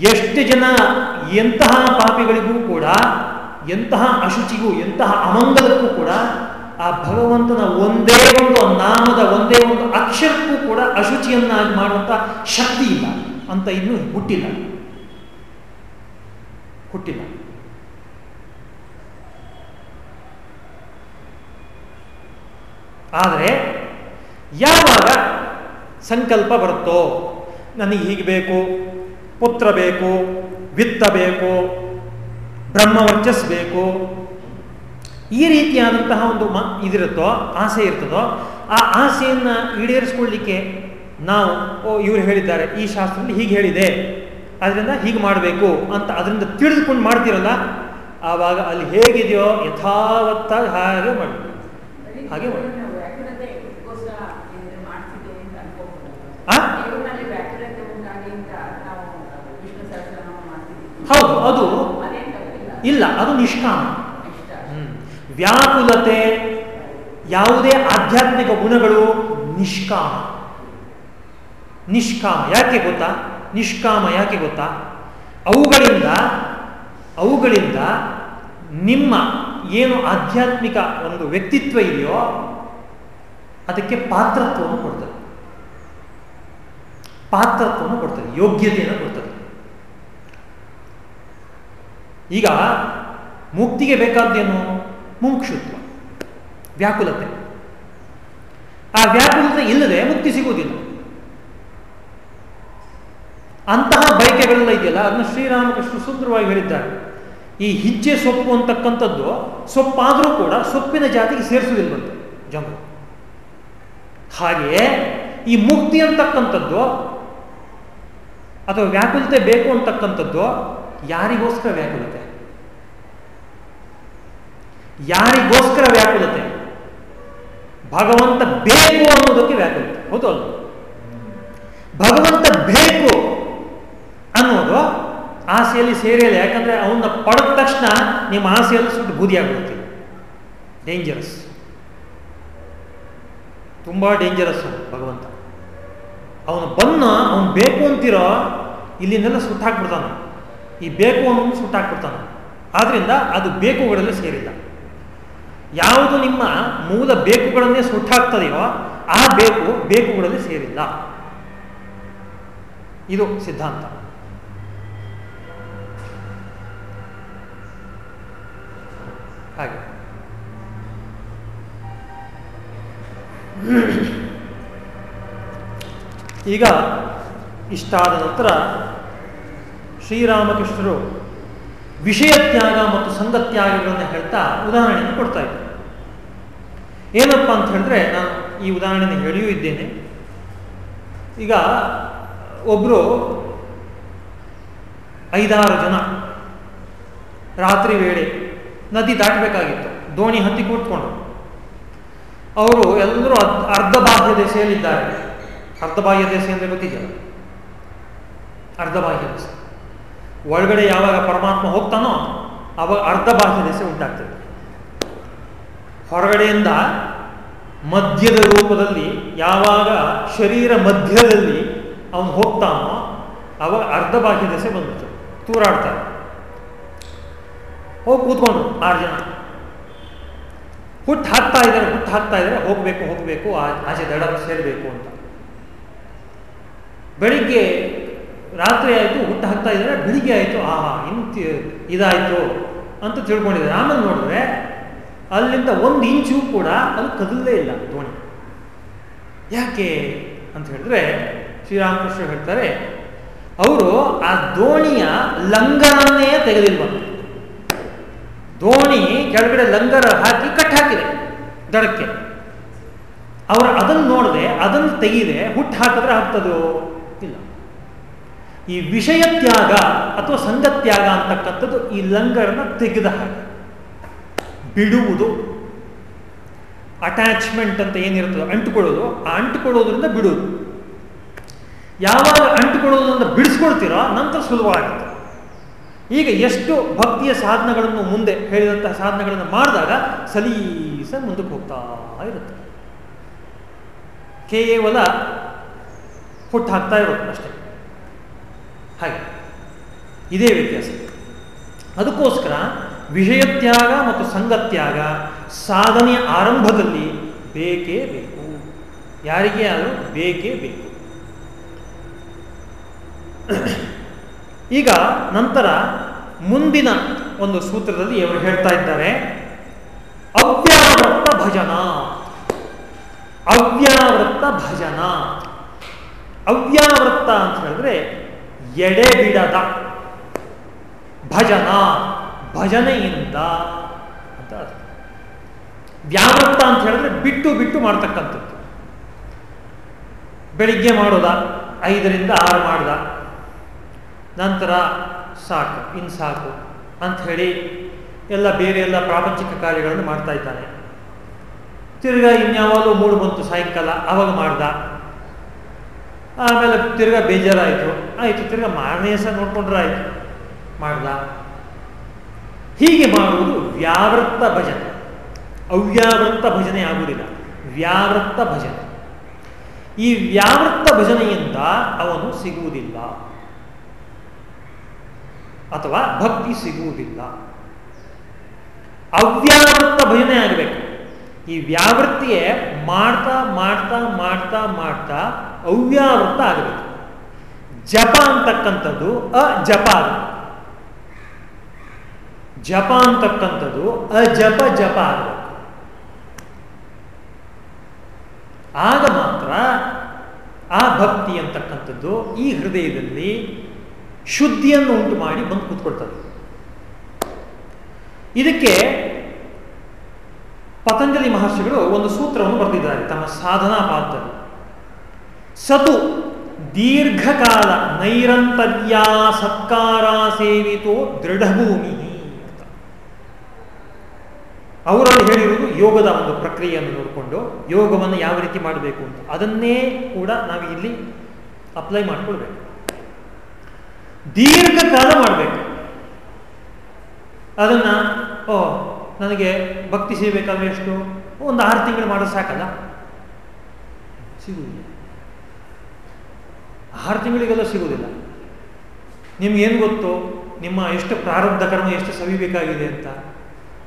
ಎಷ್ಟು ಜನ ಎಂತಹ ಪಾಪಿಗಳಿಗೂ ಕೂಡ, ಎಂತಹ ಅಶುಚಿಗೂ, ಎಂತಹ ಅಮಂಗಲಕ್ಕೂ ಕೂಡ, ಆ ಭಗವಂತನ ಒಂದೇ ಒಂದು ನಾಮದ ಒಂದೇ ಒಂದು ಅಕ್ಷರಕ್ಕೂ ಕೂಡ ಅಶುಚಿಯನ್ನಾಗಿ ಮಾಡುವಂಥ ಶಕ್ತಿ ಇಲ್ಲ ಅಂತ ಇನ್ನೂ ಹುಟ್ಟಿಲ್ಲ. ಹುಟ್ಟಿಲ್ಲ. ಆದರೆ ಯಾವಾಗ ಸಂಕಲ್ಪ ಬರುತ್ತೋ, ನನಗೆ ಹೀಗೆ ಬೇಕು, ಪುತ್ರ ಬೇಕು, ವಿತ್ತ ಬೇಕು ಬ್ರಹ್ಮವರ್ಚಸ್ ಬೇಕು, ಈ ರೀತಿಯಾದಂತಹ ಒಂದು ಮ ಇದಿರುತ್ತೋ, ಆಸೆ ಇರ್ತದೋ, ಆ ಆಸೆಯನ್ನು ಈಡೇರಿಸ್ಕೊಳ್ಳಿಕ್ಕೆ ನಾವು, ಓ, ಇವರು ಹೇಳಿದ್ದಾರೆ, ಈ ಶಾಸ್ತ್ರದಲ್ಲಿ ಹೀಗೆ ಹೇಳಿದೆ ಅದರಿಂದ ಹೀಗೆ ಮಾಡಬೇಕು ಅಂತ ಅದರಿಂದ ತಿಳಿದುಕೊಂಡು ಮಾಡ್ತೀರಲ್ಲ, ಆವಾಗ ಅಲ್ಲಿ ಹೇಗಿದೆಯೋ ಯಥಾವತ್ತಾಗಿ ಹಾಗೆ ಮಾಡಿ ಹಾಗೆ ಮಾಡಿ ಆ? ಅಂತ ನಾವು ವಿಷ್ಣು ಸಹಸ್ರನಾಮ ಮಾಡ್ತಿದ್ದೀವಿ ಹೌದು, ಅದು ಇಲ್ಲ, ಅದು ನಿಷ್ಕಾಮ. ವ್ಯಾಕುಲತೆ, ಯಾವುದೇ ಆಧ್ಯಾತ್ಮಿಕ ಗುಣಗಳು ನಿಷ್ಕಾಮ. ನಿಷ್ಕಾಮ, ಯಾಕೆ ಗೊತ್ತಾ? ನಿಷ್ಕಾಮ ಯಾಕೆ ಗೊತ್ತಾ? ಅವುಗಳಿಂದ ಅವುಗಳಿಂದ ನಿಮ್ಮ ಏನು ಆಧ್ಯಾತ್ಮಿಕ ಒಂದು ವ್ಯಕ್ತಿತ್ವ ಇದೆಯೋ ಅದಕ್ಕೆ ಪಾತ್ರತ್ವವನ್ನು ಕೊಡ್ತದೆ. ಪಾತ್ರತ್ವವನ್ನು ಕೊಡ್ತದೆ, ಯೋಗ್ಯತೆಯನ್ನು ಕೊಡ್ತದೆ. ಈಗ ಮುಕ್ತಿಗೆ ಬೇಕಾದ್ದೇನು ಮುಮುಕ್ಷುತ್ವ, ವ್ಯಾಕುಲತೆ. ಆ ವ್ಯಾಕುಲತೆ ಇಲ್ಲದೆ ಮುಕ್ತಿ ಸಿಗುವುದಿಲ್ಲ. ಅಂತಹ ಬಯಕೆಗಳೆಲ್ಲ ಇದೆಯಲ್ಲ, ಅದನ್ನು ಶ್ರೀರಾಮಕೃಷ್ಣ ಸುಂದರವಾಗಿ ಹೇಳಿದ್ದಾರೆ. ಈ ಹಿಜ್ಜೆ ಸೊಪ್ಪು ಅಂತಕ್ಕಂಥದ್ದು ಸೊಪ್ಪಾದರೂ ಕೂಡ ಸೊಪ್ಪಿನ ಜಾತಿಗೆ ಸೇರಿಸುವುದಿಲ್ಲವಂತೆ ಜಂಬು. ಹಾಗೆಯೇ ಈ ಮುಕ್ತಿ ಅಂತಕ್ಕಂಥದ್ದು ಅಥವಾ ವ್ಯಾಕುಲತೆ ಬೇಕು ಅಂತಕ್ಕಂಥದ್ದು ಯಾರಿಗೋಸ್ಕರ ವ್ಯಾಕುಲತೆ? ಯಾರಿಗೋಸ್ಕರ ವ್ಯಾಕುಲತೆ? ಭಗವಂತ ಬೇಕು ಅನ್ನೋದಕ್ಕೆ ವ್ಯಾಕುಲತೆ. ಹೌದು ಅಲ್ಲ ಭಗವಂತ ಬೇಕು ಅನ್ನೋದು ಆಸೆಯಲ್ಲಿ ಸೇರಿಲ್ಲ ಯಾಕಂದ್ರೆ ಅವನ್ನ ಪಡೆದ ತಕ್ಷಣ ನಿಮ್ಮ ಆಸೆಯಲ್ಲಿ ಸುಟ್ಟು ಆಗ್ಬಿಡುತ್ತೆ. ಡೇಂಜರಸ್ ತುಂಬಾ ಡೇಂಜರಸ್ ಭಗವಂತ. ಅವನು ಬನ್ನ ಅವನು ಬೇಕು ಅಂತಿರೋ, ಇಲ್ಲಿಂದೆಲ್ಲ ಸುಟ್ಟಾಕ್ಬಿಡ್ತಾನೆ. ಈ ಬೇಕು ಅನ್ನೋದು ಸುಟ್ಟಾಕ್ಬಿಡ್ತಾನೆ. ಆದ್ರಿಂದ ಅದು ಬೇಕುಗಳಲ್ಲಿ ಸೇರಿಲ್ಲ. ಯಾವುದು ನಿಮ್ಮ ಮೂಲ ಬೇಕುಗಳನ್ನೇ ಸುಟ್ಟಾಗ್ತದೆಯೋ ಆ ಬೇಕು ಬೇಕುಗಳಲ್ಲಿ ಸೇರಿಲ್ಲ. ಇದು ಸಿದ್ಧಾಂತ. ಹಾಗೆ. ಈಗ ಇಷ್ಟಾದ ನಂತರ ಶ್ರೀರಾಮಕೃಷ್ಣರು ವಿಷಯ ತ್ಯಾಗ ಮತ್ತು ಸಂಗತ್ಯಾಗಗಳನ್ನು ಹೇಳ್ತಾ ಉದಾಹರಣೆಯನ್ನು ಕೊಡ್ತಾ ಇದ್ದಾರೆ. ಏನಪ್ಪ ಅಂತ ನಾನು ಈ ಉದಾಹರಣೆ ಹೇಳಿಯೂ ಇದ್ದೇನೆ. ಈಗ ಒಬ್ಬರು ಐದಾರು ಜನ ರಾತ್ರಿ ವೇಳೆ ನದಿ ದಾಟಬೇಕಾಗಿತ್ತು. ದೋಣಿ ಹತ್ತಿ ಕೂತ್ಕೊಂಡು. ಅವರು ಎಲ್ಲರೂ ಅರ್ಧ ಬಾಹ್ಯ ದೆಸೆಯಲ್ಲಿದ್ದಾರೆ. ಅರ್ಧ ಬಾಹ್ಯ ದೆಸೆ ಅಂದರೆ ಗೊತ್ತಿದೆಯಲ್ಲ ಅರ್ಧ ಬಾಹ್ಯ ದೆಸೆ. ಒಳಗಡೆ ಯಾವಾಗ ಪರಮಾತ್ಮ ಹೋಗ್ತಾನೋ ಅವಾಗ ಅರ್ಧ ಬಾಹ್ಯ ದೆಸೆ ಉಂಟಾಗ್ತದೆ. ಹೊರಗಡೆಯಿಂದ ಮಧ್ಯದ ರೂಪದಲ್ಲಿ ಯಾವಾಗ ಶರೀರ ಮಧ್ಯದಲ್ಲಿ ಅವನು ಹೋಗ್ತಾನೋ ಅವಾಗ ಅರ್ಧ ಬಾಕಿ ದೆಸೆ ಬಂದ್ಬಿಟ್ಟು ತೂರಾಡ್ತಾರೆ ಹೋಗಿ ಕೂತ್ಕೊಂಡ್ರು ಆರು ಜನ. ಹುಟ್ಟು ಹಾಕ್ತಾ ಇದ್ದಾರೆ, ಹುಟ್ಟು ಹಾಕ್ತಾ ಇದ್ದಾರೆ. ಹೋಗಬೇಕು ಹೋಗಬೇಕು ಆಚೆ ದಡ ಸೇರಬೇಕು ಅಂತ. ಬೆಳಿಗ್ಗೆ ರಾತ್ರಿ ಆಯಿತು, ಹುಟ್ಟು ಹಾಕ್ತಾ ಇದ್ದಾರೆ. ಬೆಳಿಗ್ಗೆ ಆಯಿತು, ಆಹಾ ಇಂತ ಇದಾಯಿತು ಅಂತ ತಿಳ್ಕೊಂಡಿದ್ದಾರೆ. ಆಮೇಲೆ ನೋಡಿದ್ರೆ ಅಲ್ಲಿಂದ ಒಂದು ಇಂಚು ಕೂಡ ಅದು ಕದಲೇ ಇಲ್ಲ ದೋಣಿ ಯಾಕೆ ಅಂತ ಹೇಳಿದ್ರೆ ಶ್ರೀರಾಮಕೃಷ್ಣ ಹೇಳ್ತಾರೆ, ಅವರು ಆ ದೋಣಿಯ ಲಂಗರನ್ನೇ ತೆಗೆದಿಲ್ವ? ದೋಣಿ ಕೆಳಗಡೆ ಲಂಗರ ಹಾಕಿ ಕಟ್ ಹಾಕಿದೆ ದಡಕ್ಕೆ. ಅವರು ಅದನ್ನು ನೋಡದೆ ಅದನ್ನು ತೆಗೆದೆ ಹುಟ್ಟು ಹಾಕಿದ್ರೆ ಆಗ್ತದೋ? ಇಲ್ಲ. ಈ ವಿಷಯ ತ್ಯಾಗ ಅಥವಾ ಸಂಗತ್ಯಾಗ ಅಂತಕ್ಕಂಥದ್ದು ಈ ಲಂಗರನ್ನ ತೆಗೆದ ಹಾಗೆ. ಬಿಡುವುದು ಅಟ್ಯಾಚ್ಮೆಂಟ್ ಅಂತ ಏನಿರುತ್ತದೆ ಅಂಟುಕೊಳ್ಳೋದು, ಆ ಅಂಟುಕೊಳ್ಳೋದ್ರಿಂದ ಬಿಡುವುದು. ಯಾವಾಗ ಅಂಟುಕೊಳ್ಳೋದ್ರಿಂದ ಬಿಡಿಸ್ಕೊಳ್ತೀರೋ ನಂತರ ಸುಲಭ ಆಗುತ್ತೆ ಈಗ ಎಷ್ಟು ಭಕ್ತಿಯ ಸಾಧನಗಳನ್ನು ಮುಂದೆ ಹೇಳಿದಂತಹ ಸಾಧನಗಳನ್ನು ಮಾಡಿದಾಗ ಸಲೀಸ ಮುಂದಕ್ಕೆ ಹೋಗ್ತಾ ಇರುತ್ತೆ. ಕೇವಲ ಹುಟ್ಟು ಹಾಕ್ತಾ ಇರೋದು ಅಷ್ಟೇ. ಹಾಗೆ. ಇದೇ ವ್ಯತ್ಯಾಸ. ಅದಕ್ಕೋಸ್ಕರ ವಿಷಯ ತ್ಯಾಗ ಮತ್ತು ಸಂಗತ್ಯಾಗ ಸಾಧನೆಯ ಆರಂಭದಲ್ಲಿ ಬೇಕೇ ಬೇಕು. ಯಾರಿಗೆ ಆದರೂ ಬೇಕೇ ಬೇಕು. ಈಗ ನಂತರ ಮುಂದಿನ ಒಂದು ಸೂತ್ರದಲ್ಲಿ ಅವರು ಹೇಳ್ತಾ ಇದ್ದಾರೆ. ಅವ್ಯಾವೃತ್ತ ಭಜನ. ಅವ್ಯಾವೃತ್ತ ಭಜನ. ಅವ್ಯಾವೃತ್ತ ಅಂತ ಹೇಳಿದ್ರೆ ಎಡೆಬಿಡದ ಭಜನ. ಭಜನೆಯಿಂದ ಅಂತ ವ್ಯಾವೃತ್ತ ಅಂತ ಹೇಳಿದ್ರೆ ಬಿಟ್ಟು ಬಿಟ್ಟು ಮಾಡ್ತಕ್ಕಂಥದ್ದು. ಬೆಳಿಗ್ಗೆ ಮಾಡೋದ? ಐದರಿಂದ ಆರು ಮಾಡ್ದ? ನಂತರ ಸಾಕು ಇನ್ನು ಸಾಕು ಅಂತ ಹೇಳಿ ಎಲ್ಲ ಬೇರೆ ಎಲ್ಲ ಪ್ರಾಪಂಚಿಕ ಕಾರ್ಯಗಳನ್ನು ಮಾಡ್ತಾ ಇದ್ದಾನೆ. ತಿರ್ಗ ಇನ್ಯಾವಾಗಲೂ ಮೂಡು ಬಂತು ಸಾಯಂಕಾಲ, ಅವಾಗ ಮಾಡ್ದ? ಆಮೇಲೆ ತಿರ್ಗಾ ಬೇಜಾರಾಯಿತು. ಆಯಿತು, ತಿರ್ಗಾ ಮಾರನೇ ಸಹ ನೋಡ್ಕೊಂಡ್ರೆ ಆಯಿತು. ಮಾಡ್ದ? ಹೀಗೆ ಮಾಡುವುದು ವ್ಯಾವೃತ್ತ ಭಜನೆ. ಅವ್ಯಾವೃತ್ತ ಭಜನೆ ಆಗುವುದಿಲ್ಲ. ವ್ಯಾವೃತ್ತ ಭಜನೆ. ಈ ವ್ಯಾವೃತ್ತ ಭಜನೆಯಿಂದ ಅವನು ಸಿಗುವುದಿಲ್ಲ. ಅಥವಾ ಭಕ್ತಿ ಸಿಗುವುದಿಲ್ಲ. ಅವ್ಯಾವೃತ್ತ ಭಜನೆ ಆಗಬೇಕು. ಈ ವ್ಯಾವೃತ್ತಿಯೇ ಮಾಡ್ತಾ ಮಾಡ್ತಾ ಮಾಡ್ತಾ ಮಾಡ್ತಾ ಅವ್ಯಾವೃತ್ತ ಆಗಬೇಕು. ಜಪ ಅಂತಕ್ಕಂಥದ್ದು ಅಜಪ ಆಗಬೇಕು ಜಪ ಅಂತಕ್ಕಂಥದ್ದು ಅಜಪ ಜಪ ಆಗಬೇಕು. ಆಗ ಮಾತ್ರ ಆ ಭಕ್ತಿ ಅಂತಕ್ಕಂಥದ್ದು ಈ ಹೃದಯದಲ್ಲಿ ಶುದ್ಧಿಯನ್ನು ಉಂಟು ಮಾಡಿ ಬಂದು ಕೂತ್ಕೊಳ್ತದೆ. ಇದಕ್ಕೆ ಪತಂಜಲಿ ಮಹರ್ಷಿಗಳು ಒಂದು ಸೂತ್ರವನ್ನು ಬರೆದಿದ್ದಾರೆ ತಮ್ಮ ಸಾಧನಾ ಪಾತ್ರದಲ್ಲಿ ಸತು ದೀರ್ಘಕಾಲ ನೈರಂತರ್ಯಾ ಸತ್ಕಾರ ಸೇವಿತೋ ದೃಢಭೂಮಿ ಅವರಲ್ಲಿ ಹೇಳಿರುವುದು ಯೋಗದ ಒಂದು ಪ್ರಕ್ರಿಯೆಯನ್ನು ನೋಡಿಕೊಂಡು ಯೋಗವನ್ನು ಯಾವ ರೀತಿ ಮಾಡಬೇಕು ಅಂತ. ಅದನ್ನೇ ಕೂಡ ನಾವು ಇಲ್ಲಿ ಅಪ್ಲೈ ಮಾಡಿಕೊಳ್ಬೇಕು. ದೀರ್ಘಕಾಲ ಮಾಡಬೇಕು. ಅದನ್ನ, ಓ, ನನಗೆ ಭಕ್ತಿ ಸಿಗಬೇಕಾದ್ರೆ ಎಷ್ಟು? ಒಂದು ಆರು ತಿಂಗಳು ಮಾಡೋದು ಸಾಕಲ್ಲ? ಸಿಗುವುದಿಲ್ಲ. ಆರು ತಿಂಗಳಿಗೆಲ್ಲ ಸಿಗುವುದಿಲ್ಲ. ನಿಮ್ಗೇನು ಗೊತ್ತು? ನಿಮ್ಮ ಎಷ್ಟು ಪ್ರಾರಬ್ಧ ಕರ್ಮ ಎಷ್ಟು ಸವಿಬೇಕಾಗಿದೆ ಅಂತ?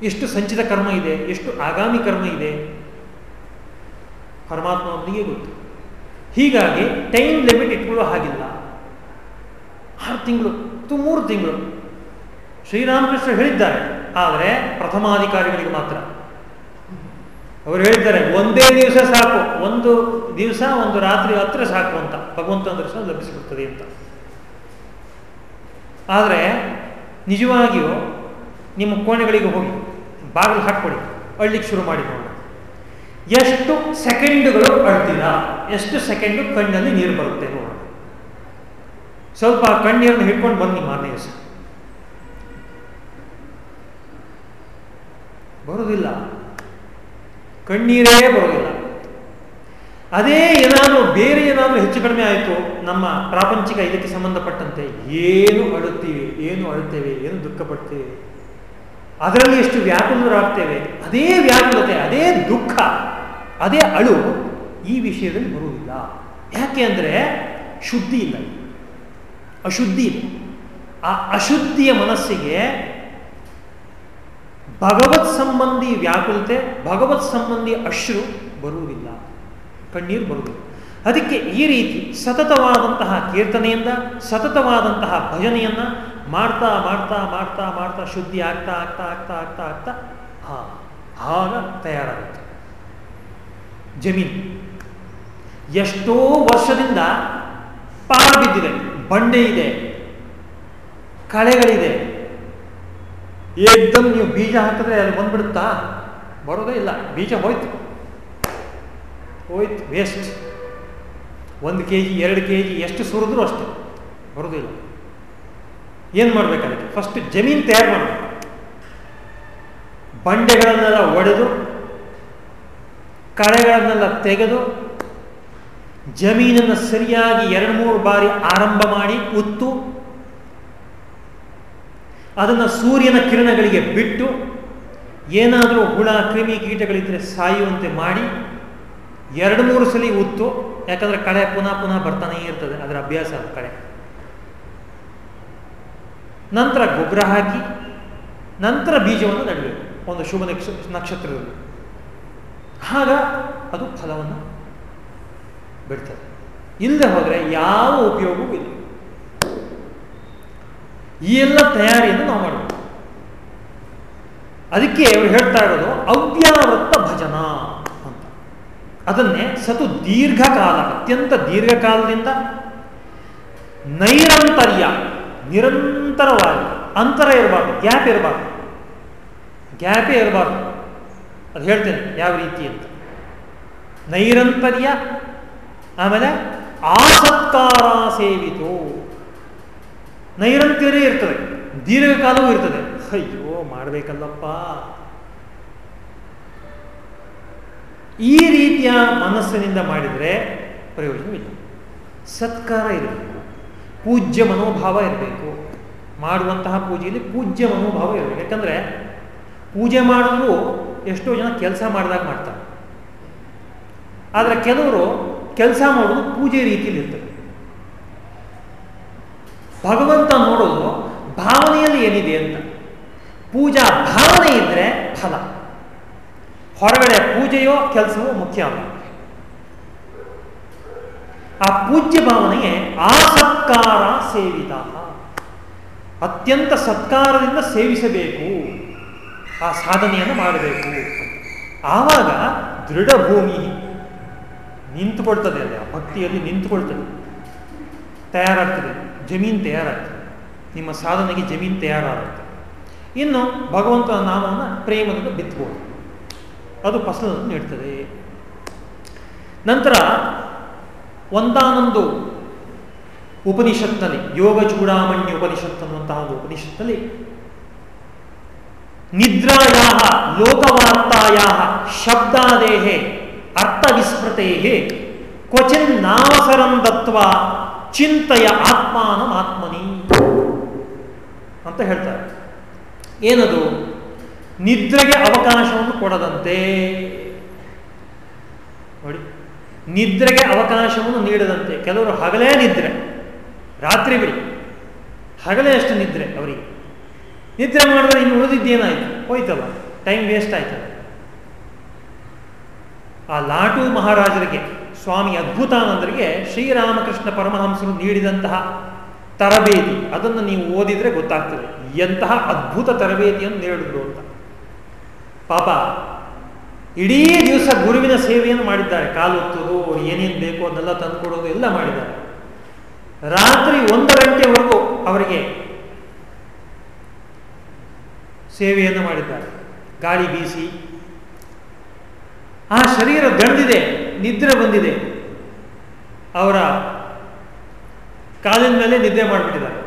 ಎಷ್ಟು ಸಂಚಿತ ಕರ್ಮ ಇದೆ, ಎಷ್ಟು ಆಗಾಮಿ ಕರ್ಮ ಇದೆ ಪರಮಾತ್ಮನಿಗೆ ಗೊತ್ತು. ಹೀಗಾಗಿ ಟೈಮ್ ಲಿಮಿಟ್ ಇಟ್ಕೊಳ್ಳೋ ಹಾಗಿಲ್ಲ. ಆರು ತಿಂಗಳು ಅಥವಾ ಮೂರು ತಿಂಗಳು. ಶ್ರೀರಾಮಕೃಷ್ಣ ಹೇಳಿದ್ದಾರೆ, ಆದರೆ ಪ್ರಥಮಾಧಿಕಾರಿಗಳಿಗೆ ಮಾತ್ರ. ಅವರು ಹೇಳಿದ್ದಾರೆ, ಒಂದೇ ದಿವಸ ಸಾಕು, ಒಂದು ದಿವಸ, ಒಂದು ರಾತ್ರಿ ಹತ್ರ ಸಾಕು ಅಂತ. ಭಗವಂತನ ದರ್ಶನ ಲಭಿಸಿಬಿಡ್ತದೆ ಅಂತ. ಆದರೆ ನಿಜವಾಗಿಯೂ ನಿಮ್ಮ ಕೋಣೆಗಳಿಗೆ ಹೋಗಿ ಬಾಗಿಲು ಹಾಕ್ಕೊಡಿ. ಅಳ್ಲಿಕ್ಕೆ ಶುರು ಮಾಡಿ ನೋಡೋಣ ಎಷ್ಟು ಸೆಕೆಂಡ್ಗಳು ಅಳ್ತೀರಾ? ಎಷ್ಟು ಸೆಕೆಂಡು ಕಣ್ಣಲ್ಲಿ ನೀರು ಬರುತ್ತೆ ನೋಡೋಣ ಸ್ವಲ್ಪ ಕಣ್ಣೀರನ್ನು ಹಿಡ್ಕೊಂಡು ಬನ್ನಿ ಮಾರನೇ ದಿವಸ ಬರುವುದಿಲ್ಲ ಕಣ್ಣೀರೇ ಬರೋದಿಲ್ಲ. ಅದೇ ಏನಾದರೂ ಬೇರೆ ಏನಾದರೂ ಹೆಚ್ಚು ಕಡಿಮೆ ಆಯಿತು, ನಮ್ಮ ಪ್ರಾಪಂಚಿಕ ಇದಕ್ಕೆ ಸಂಬಂಧಪಟ್ಟಂತೆ ಏನು ಅಳುತ್ತೀವಿ, ಏನು ಅಳುತ್ತೇವೆ, ಏನು ದುಃಖ ಪಡ್ತೇವೆ ಅದರಲ್ಲಿ ಎಷ್ಟು ವ್ಯಾಕುಲರಾಗ್ತೇವೆ, ಅದೇ ವ್ಯಾಕುಲತೆ, ಅದೇ ದುಃಖ, ಅದೇ ಅಳು ಈ ವಿಷಯದಲ್ಲಿ ಬರುವುದಿಲ್ಲ. ಯಾಕೆ ಅಂದರೆ ಶುದ್ಧಿ ಇಲ್ಲ. ಅಶುದ್ಧಿ ಇಲ್ಲ. ಆ ಅಶುದ್ಧಿಯ ಮನಸ್ಸಿಗೆ ಭಗವತ್ ಸಂಬಂಧಿ ವ್ಯಾಕುಲತೆ, ಭಗವತ್ ಸಂಬಂಧಿ ಅಶ್ರು ಬರುವುದಿಲ್ಲ. ಕಣ್ಣೀರು ಬರುವುದಿಲ್ಲ. ಅದಕ್ಕೆ ಈ ರೀತಿ ಸತತವಾದಂತಹ ಕೀರ್ತನೆಯಿಂದ, ಸತತವಾದಂತಹ ಭಜನೆಯನ್ನ ಮಾಡ್ತಾ ಮಾಡ್ತಾ ಮಾಡ್ತಾ ಮಾಡ್ತಾ, ಶುದ್ಧಿ ಆಗ್ತಾ ಆಗ್ತಾ ಆಗ್ತಾ ಆಗ್ತಾ ಆಗ್ತಾ ಹಾ ಆಗ ತಯಾರಾಗುತ್ತೆ. ಜಮೀನು. ಎಷ್ಟೋ ವರ್ಷದಿಂದ ಪಾಳು ಬಿದ್ದಿದೆ. ಬಂಡೆ ಇದೆ. ಕಳೆಗಳಿದೆ. ಏಕ್ದಮ್ ನೀವು ಬೀಜ ಹಾಕಿದ್ರೆ ಅದು ಬಂದ್ಬಿಡುತ್ತಾ? ಬರೋದೇ ಇಲ್ಲ. ಬೀಜ ಹೋಯ್ತು. ಹೋಯ್ತು. ವೇಸ್ಟ್ ಒಂದು ಕೆ ಜಿ ಎರಡು ಕೆ ಜಿ ಎಷ್ಟು ಸುರಿದ್ರೂ ಅಷ್ಟೇ. ಬರೋದಿಲ್ಲ ಏನು ಮಾಡಬೇಕು ಫಸ್ಟ್ ಜಮೀನು ತಯಾರು ಮಾಡಬೇಕು. ಬಂಡೆಗಳನ್ನೆಲ್ಲ ಒಡೆದು, ಕಳೆಗಳನ್ನೆಲ್ಲ ತೆಗೆದು, ಜಮೀನನ್ನು ಸರಿಯಾಗಿ ಎರಡು ಮೂರು ಬಾರಿ ಆರಂಭ ಮಾಡಿ ಉತ್ತು, ಅದನ್ನು ಸೂರ್ಯನ ಕಿರಣಗಳಿಗೆ ಬಿಟ್ಟು, ಏನಾದರೂ ಹುಳ, ಕ್ರಿಮಿ ಕೀಟಗಳಿದ್ದರೆ ಸಾಯುವಂತೆ ಮಾಡಿ, ಎರಡು ಮೂರು ಸಲ ಉತ್ತು, ಯಾಕಂದ್ರೆ ಕಳೆ ಪುನಃ ಪುನಃ ಬರ್ತಾನೆ ಇರ್ತದೆ, ಅದರ ಅಭ್ಯಾಸ ಕಳೆ. ನಂತರ ಗೊಬ್ಬರ ಹಾಕಿ, ನಂತರ ಬೀಜವನ್ನು ನೆಡಬೇಕು, ಒಂದು ಶುಭ ನಕ್ಷ, ನಕ್ಷತ್ರದಲ್ಲಿ. ಆಗ ಅದು ಫಲವನ್ನು ಬಿಡ್ತದೆ. ಇಲ್ಲದೆ ಹೋದರೆ ಯಾವ ಉಪಯೋಗವೂ ಇಲ್ಲ. ಈ ಎಲ್ಲ ತಯಾರಿಯನ್ನು ನಾವು ಮಾಡಬೇಕು. ಅದಕ್ಕೆ ಅವರು ಹೇಳ್ತಾ ಇರೋದು, ಅವ್ಯಾವೃತ್ತ ಭಜನ ಅಂತ. ಅದನ್ನೇ ಸತು ದೀರ್ಘಕಾಲ, ಅತ್ಯಂತ ದೀರ್ಘಕಾಲದಿಂದ ನೈರಂತರ್ಯ ನಿರಂತರವಾಗಿ, ಅಂತರ ಇರಬಾರ್ದು, ಗ್ಯಾಪ್ ಇರಬಾರ್ದು. ಗ್ಯಾಪೇ ಇರಬಾರ್ದು. ಅದು ಹೇಳ್ತೇನೆ ಯಾವ ರೀತಿ ಅಂತ. ನೈರಂತರ್ಯ, ಆಮೇಲೆ ಆಸತ್ಕಾರ ಸೇವಿತು. ನೈರಂತರ್ಯ ಇರ್ತದೆ, ದೀರ್ಘಕಾಲವೂ ಇರ್ತದೆ. ಅಯ್ಯೋ, ಮಾಡಬೇಕಲ್ಲಪ್ಪ. ಈ ರೀತಿಯ ಮನಸ್ಸಿನಿಂದ ಮಾಡಿದರೆ ಪ್ರಯೋಜನವಿಲ್ಲ. ಸತ್ಕಾರ ಇರಬೇಕು. ಪೂಜ್ಯ ಮನೋಭಾವ ಇರಬೇಕು. ಮಾಡುವಂತಹ ಪೂಜೆಯಲ್ಲಿ ಪೂಜ್ಯ ಮನೋಭಾವ ಇರಬೇಕು. ಯಾಕಂದರೆ ಪೂಜೆ ಮಾಡಿದ್ರು ಎಷ್ಟೋ ಜನ ಕೆಲಸ ಮಾಡಿದಾಗ ಮಾಡ್ತಾರೆ. ಆದರೆ ಕೆಲವರು ಕೆಲಸ ಮಾಡೋದು ಪೂಜೆ ರೀತಿಯಲ್ಲಿ ಇರ್ತದೆ. ಭಗವಂತ ನೋಡೋದು ಭಾವನೆಯಲ್ಲಿ ಏನಿದೆ ಅಂತ. ಪೂಜಾ ಭಾವನೆ ಇದ್ರೆ ಫಲ. ಹೊರಗಡೆ ಪೂಜೆಯೋ, ಕೆಲಸವೋ ಮುಖ್ಯ ಅಲ್ಲ. ಆ ಪೂಜ್ಯ ಭಾವನೆಗೆ ಆ ಸತ್ಕಾರ ಸೇವಿತ. ಅತ್ಯಂತ ಸತ್ಕಾರದಿಂದ ಸೇವಿಸಬೇಕು. ಆ ಸಾಧನೆಯನ್ನು ಮಾಡಬೇಕು. ಆವಾಗ ದೃಢ ಭೂಮಿ ನಿಂತುಕೊಳ್ತದೆ ಅಲ್ಲಿ, ಆ ಭಕ್ತಿಯಲ್ಲಿ ನಿಂತುಕೊಳ್ತದೆ. ತಯಾರಾಗ್ತದೆ. ಜಮೀನು ತಯಾರಾಗ್ತದೆ. ನಿಮ್ಮ ಸಾಧನೆಗೆ ಜಮೀನು ತಯಾರಾಗುತ್ತೆ. ಇನ್ನು ಭಗವಂತನ ನಾಮವನ್ನು ಪ್ರೇಮದಿಂದ ಬಿತ್ತಬಹುದು ಅದು ಫಸಲನ್ನು ನೀಡ್ತದೆ. ನಂತರ ಒಂದಾನೊಂದು ಉಪನಿಷತ್ನಲ್ಲಿ ಯೋಗ ಚೂಡಾಮಣ್ಯ ಉಪನಿಷತ್ ಅನ್ನುವಂತಹ ಒಂದು ಉಪನಿಷತ್ತಲ್ಲಿ ನಿದ್ರಾಯ ಲೋಕವಾರ್ತಾಯ ಶಬ್ದಾದೇಹೆ ಅರ್ಥವಿಸ್ಮೃತೆ ಕ್ವಚಿನ್ ನಾವಸರಂ ದತ್ವ ಚಿಂತೆಯ ಆತ್ಮಾನಮಾತ್ಮನಿ ಅಂತ ಹೇಳ್ತಾರೆ. ಏನದು? ನಿದ್ರೆಗೆ ಅವಕಾಶವನ್ನು ಕೊಡದಂತೆ. ನೋಡಿ. ನಿದ್ರೆಗೆ ಅವಕಾಶವನ್ನು ನೀಡದಂತೆ. ಕೆಲವರು ಹಗಲೇ ನಿದ್ರೆ. ರಾತ್ರಿ ಬಿಡಿ. ಹಗಲೇ ಅಷ್ಟು ನಿದ್ರೆ ಅವರಿಗೆ. ನಿದ್ರೆ ಮಾಡಿದ್ರೆ ಇನ್ನು ಉಳಿದಿದ್ದೇನಾಯ್ತು? ಹೋಯ್ತಲ್ಲ ಟೈಮ್ ವೇಸ್ಟ್ ಆಯ್ತಲ್ಲ ಆ ಲಾಟು ಮಹಾರಾಜರಿಗೆ, ಸ್ವಾಮಿ ಅದ್ಭುತಾನಂದರಿಗೆ ಶ್ರೀರಾಮಕೃಷ್ಣ ಪರಮಹಂಸರು ನೀಡಿದಂತಹ ತರಬೇತಿ. ಅದನ್ನು ನೀವು ಓದಿದ್ರೆ ಗೊತ್ತಾಗ್ತದೆ. ಎಂತಹ ಅದ್ಭುತ ತರಬೇತಿಯನ್ನು ನೀಡಿದ್ರು ಅಂತ. ಪಾಪ ಇಡೀ ದಿವಸ ಗುರುವಿನ ಸೇವೆಯನ್ನು ಮಾಡಿದ್ದಾರೆ. ಕಾಲೊತ್ತೋದು ಏನೇನು ಬೇಕೋ ಅದನ್ನೆಲ್ಲ ತಂದುಕೊಡೋದು ಎಲ್ಲ ಮಾಡಿದ್ದಾರೆ. ರಾತ್ರಿ ಒಂದು ಗಂಟೆವರೆಗೂ ಅವರಿಗೆ ಸೇವೆಯನ್ನು ಮಾಡಿದ್ದಾರೆ. ಗಾಳಿ ಬೀಸಿ, ಆ ಶರೀರ ದಣಿದಿದೆ ನಿದ್ರೆ ಬಂದಿದೆ. ಅವರ ಕಾಲಿನ ಮೇಲೆ ನಿದ್ದೆ ಮಾಡಿಬಿಟ್ಟಿದ್ದಾರೆ.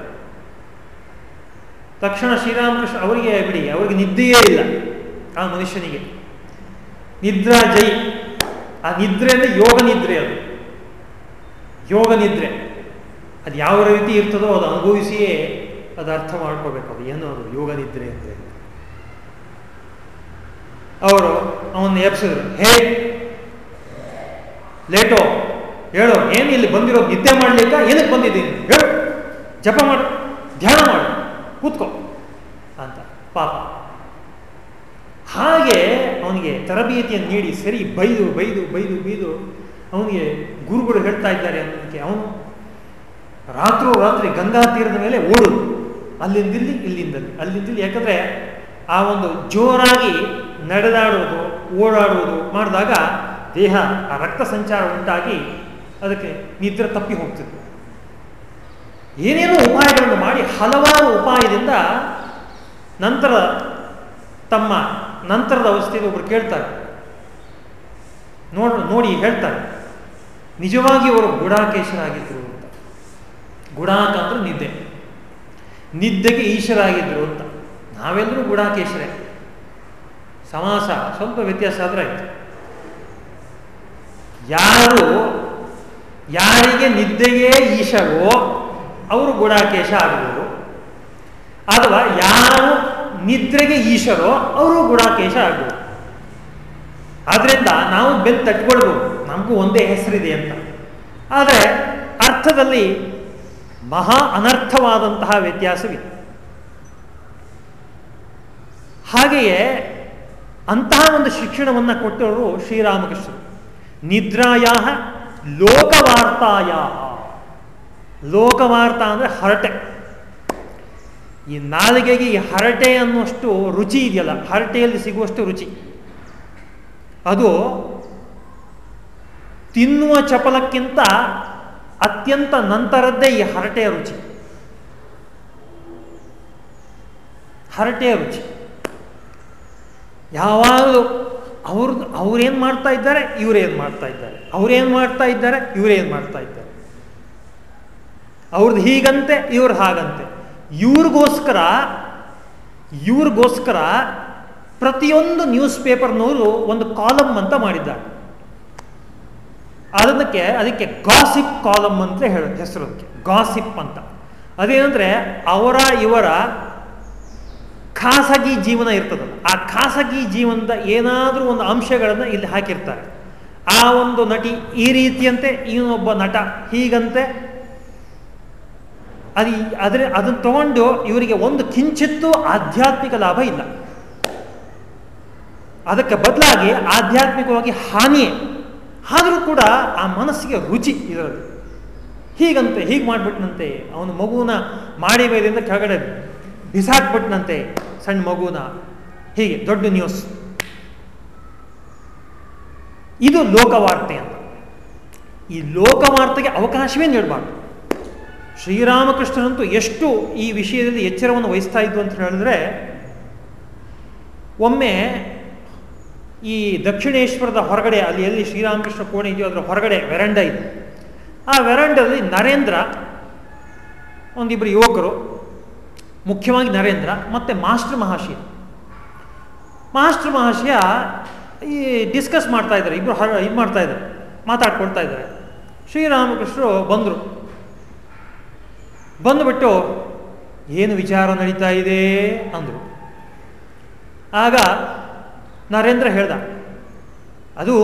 ತಕ್ಷಣ ಶ್ರೀರಾಮಕೃಷ್ಣ ಅವರಿಗೆ, ಬಿಡಿ, ಅವರಿಗೆ ನಿದ್ದೆಯೇ ಇಲ್ಲ ಆ ಮನುಷ್ಯನಿಗೆ. ನಿದ್ರಾ ಜೈ. ಆ ನಿದ್ರೆ ಅಂದರೆ ಯೋಗ ನಿದ್ರೆ ಅದು. ಯೋಗ ನಿದ್ರೆ. ಅದು ಯಾವ ರೀತಿ ಇರ್ತದೋ ಅದು ಅನುಭವಿಸಿಯೇ ಅದು ಅರ್ಥ ಮಾಡ್ಕೋಬೇಕು ಅದು. ಏನು ಅದು? ಯೋಗ ನಿದ್ರೆ ಅಂದರೆ ಅವರು ಅವನ್ನ ಎಬ್ಸಿದ್ರು. ಹೇ, ಲೇಟೋ, ಹೇಳೋ, ಏನು ಇಲ್ಲಿ ಬಂದಿರೋ ನಿದ್ದೆ ಮಾಡ್ಲಿಕ್ಕ? ಏನಕ್ಕೆ ಬಂದಿದ್ದೀನಿ ಹೇಳು, ಜಪ ಮಾಡು, ಧ್ಯಾನ ಮಾಡು, ಕೂತ್ಕೋ ಅಂತ ಪಾಪ ಹಾಗೆ ಅವನಿಗೆ ತರಬೇತಿಯನ್ನು ನೀಡಿ, ಸರಿ, ಬೈದು ಬೈದು ಬೈದು ಬೈದು ಅವನಿಗೆ ಗುರುಗಳು ಹೇಳ್ತಾ ಇದ್ದಾರೆ ಅನ್ನೋದಕ್ಕೆ ಅವನು ರಾತ್ರೋ ರಾತ್ರಿ ಗಂಗಾ ತೀರದ ಮೇಲೆ ಓಡುದು. ಅಲ್ಲಿಂದಿಲ್ಲಿ, ಇಲ್ಲಿಂದಲ್ಲಿ. ಅಲ್ಲಿಂದಿಲ್ಲಿ ಯಾಕಂದ್ರೆ ಆ ಒಂದು ಜೋರಾಗಿ ನಡೆದಾಡುವುದು ಓಡಾಡುವುದು ಮಾಡಿದಾಗ ದೇಹ, ಆ ರಕ್ತ ಸಂಚಾರ ಉಂಟಾಗಿ ಅದಕ್ಕೆ ನಿದ್ರೆ ತಪ್ಪಿ ಹೋಗ್ತಿತ್ತು ಏನೇನೋ ಉಪಾಯಗಳನ್ನು ಮಾಡಿ ಹಲವಾರು ಉಪಾಯದಿಂದ ನಂತರ ತಮ್ಮ ನಂತರದ ಅವಸ್ಥೆಯಲ್ಲಿ ಒಬ್ರು ಕೇಳ್ತಾರೆ. ನೋಡ್, ನೋಡಿ ಹೇಳ್ತಾರೆ. ನಿಜವಾಗಿ ಅವರು ಗುಡಾಕೇಶರಾಗಿದ್ದರು ಅಂತ. ಗುಡಾಕ ಅಂದ್ರೆ ನಿದ್ದೆ. ನಿದ್ದೆಗೆ ಈಶರಾಗಿದ್ರು ಅಂತ. ನಾವೆಲ್ಲರೂ ಗುಡಾಕೇಶರೇ. ಸಮಾಸ, ಸ್ವಲ್ಪ ವ್ಯತ್ಯಾಸ ಆದ್ರೆ ಆಯ್ತು. ಯಾರು, ಯಾರಿಗೆ ನಿದ್ದೆಯೇ ಈಶವೋ, ಅವರು ಗುಡಾಕೇಶ ಆಗಬಹುದು ಅಥವಾ ಯಾರು ನಿದ್ರೆಗೆ ಈಶರೋ, ಅವರು ಗುಣಾಕೇಶ ಆಗ್ಬೋದು. ಆದ್ರಿಂದ ನಾವು ಬೆನ್ ತಟ್ಕೊಳ್ಬೋದು. ನಮಗೂ ಒಂದೇ ಹೆಸರಿದೆ ಅಂತ. ಆದರೆ ಅರ್ಥದಲ್ಲಿ ಮಹಾ ಅನರ್ಥವಾದಂತಹ ವ್ಯತ್ಯಾಸವಿದೆ. ಹಾಗೆಯೇ ಅಂತಹ ಒಂದು ಶಿಕ್ಷಣವನ್ನು ಕೊಟ್ಟವರು ಶ್ರೀರಾಮಕೃಷ್ಣರು. ನಿದ್ರಾಯ ಲೋಕವಾರ್ತಾಯ ಲೋಕವಾರ್ತಾ ಅಂದರೆ ಹರಟೆ. ಈ ನಾಲಿಗೆಗೆ ಈ ಹರಟೆ ಅನ್ನುವಷ್ಟು ರುಚಿ ಇದೆಯಲ್ಲ, ಹರಟೆಯಲ್ಲಿ ಸಿಗುವಷ್ಟು ರುಚಿ. ಅದು ತಿನ್ನುವ ಚಪಲಕ್ಕಿಂತ ಅತ್ಯಂತ ನಂತರದ್ದೇ ಈ ಹರಟೆಯ ರುಚಿ. ಹರಟೆಯ ರುಚಿ. ಯಾವಾಗಲೂ ಅವ್ರದ್ದು ಅವ್ರೇನು ಮಾಡ್ತಾ ಇದ್ದಾರೆ, ಇವರೇನು ಮಾಡ್ತಾ ಇದ್ದಾರೆ. ಅವ್ರೇನು ಮಾಡ್ತಾ ಇದ್ದಾರೆ, ಇವರೇನು ಮಾಡ್ತಾ ಇದ್ದಾರೆ. ಅವ್ರದ್ದು ಹೀಗಂತೆ ಇವ್ರದ್ದು ಹಾಗಂತೆ. ಇವ್ರಿಗೋಸ್ಕರ ಇವ್ರಿಗೋಸ್ಕರ ಪ್ರತಿಯೊಂದು ನ್ಯೂಸ್ ಪೇಪರ್ನವರು ಒಂದು ಕಾಲಮ್ ಅಂತ ಮಾಡಿದ್ದಾರೆ. ಅದಕ್ಕೆ ಅದಕ್ಕೆ ಗಾಸಿಪ್ ಕಾಲಮ್ ಅಂತ ಹೇಳುತ್ತೆ ಹೆಸರು ಅದಕ್ಕೆ. ಗಾಸಿಪ್ ಅಂತ. ಅದೇನಂದ್ರೆ, ಅವರ, ಇವರ ಖಾಸಗಿ ಜೀವನ ಇರ್ತದಲ್ಲ, ಆ ಖಾಸಗಿ ಜೀವನದ ಏನಾದರೂ ಒಂದು ಅಂಶಗಳನ್ನು ಇಲ್ಲಿ ಹಾಕಿರ್ತಾರೆ. ಆ ಒಂದು ನಟಿ ಈ ರೀತಿಯಂತೆ, ಇನ್ನೊಬ್ಬ ನಟ ಹೀಗಂತೆ ಅದು ಅದ್ರ ಅದನ್ನು ತಗೊಂಡು ಇವರಿಗೆ ಒಂದು ಕಿಂಚಿತ್ತೂ ಆಧ್ಯಾತ್ಮಿಕ ಲಾಭ ಇಲ್ಲ. ಅದಕ್ಕೆ ಬದಲಾಗಿ ಆಧ್ಯಾತ್ಮಿಕವಾಗಿ ಹಾನಿಯೇ ಆದರೂ ಕೂಡ ಆ ಮನಸ್ಸಿಗೆ ರುಚಿ ಇರೋದು. ಹೀಗಂತೆ, ಹೀಗೆ ಮಾಡಿಬಿಟ್ನಂತೆ, ಅವನು ಮಗುವನ್ನ ಮಾಡಿ ಬೈದಿಂದ ಕೆಳಗಡೆ ಬಿಸಾಕ್ಬಿಟ್ನಂತೆ ಸಣ್ಣ ಮಗುನ. ಹೀಗೆ ದೊಡ್ಡ ನ್ಯೂಸ್ ಇದು ಲೋಕವಾರ್ತೆ ಅಂತ. ಈ ಲೋಕವಾರ್ತೆಗೆ ಅವಕಾಶವೇ ನೀಡಬಾರ್ದು. ಶ್ರೀರಾಮಕೃಷ್ಣನಂತೂ ಎಷ್ಟು ಈ ವಿಷಯದಲ್ಲಿ ಎಚ್ಚರವನ್ನು ವಹಿಸ್ತಾ ಇದ್ದು ಅಂತ ಹೇಳಿದ್ರೆ, ಒಮ್ಮೆ ಈ ದಕ್ಷಿಣೇಶ್ವರದ ಹೊರಗಡೆ, ಅಲ್ಲಿ ಎಲ್ಲಿ ಶ್ರೀರಾಮಕೃಷ್ಣ ಕೋಣೆ ಇದೆಯೋ ಅದರ ಹೊರಗಡೆ ವೆರಂಡ ಇದೆ. ಆ ವೆರಂಡದಲ್ಲಿ ನರೇಂದ್ರ ಒಂದಿಬ್ಬರು ಯುವಕರು, ಮುಖ್ಯವಾಗಿ ನರೇಂದ್ರ ಮತ್ತು ಮಾಸ್ಟರ್ ಮಹಾಶಯ. ಮಾಸ್ಟರ್ ಮಹಾಶಯ ಈ ಡಿಸ್ಕಸ್ ಮಾಡ್ತಾ ಇದ್ದಾರೆ ಇಬ್ಬರು ಇದು ಮಾಡ್ತಾ ಇದ್ದಾರೆ, ಮಾತಾಡ್ಕೊಳ್ತಾ ಇದ್ದಾರೆ. ಶ್ರೀರಾಮಕೃಷ್ಣರು ಬಂದರು. ಬಂದುಬಿಟ್ಟು ಏನು ವಿಚಾರ ನಡೀತಾ ಇದೆ ಅಂದರು. ಆಗ ನರೇಂದ್ರ ಹೇಳ್ದ, ಅದು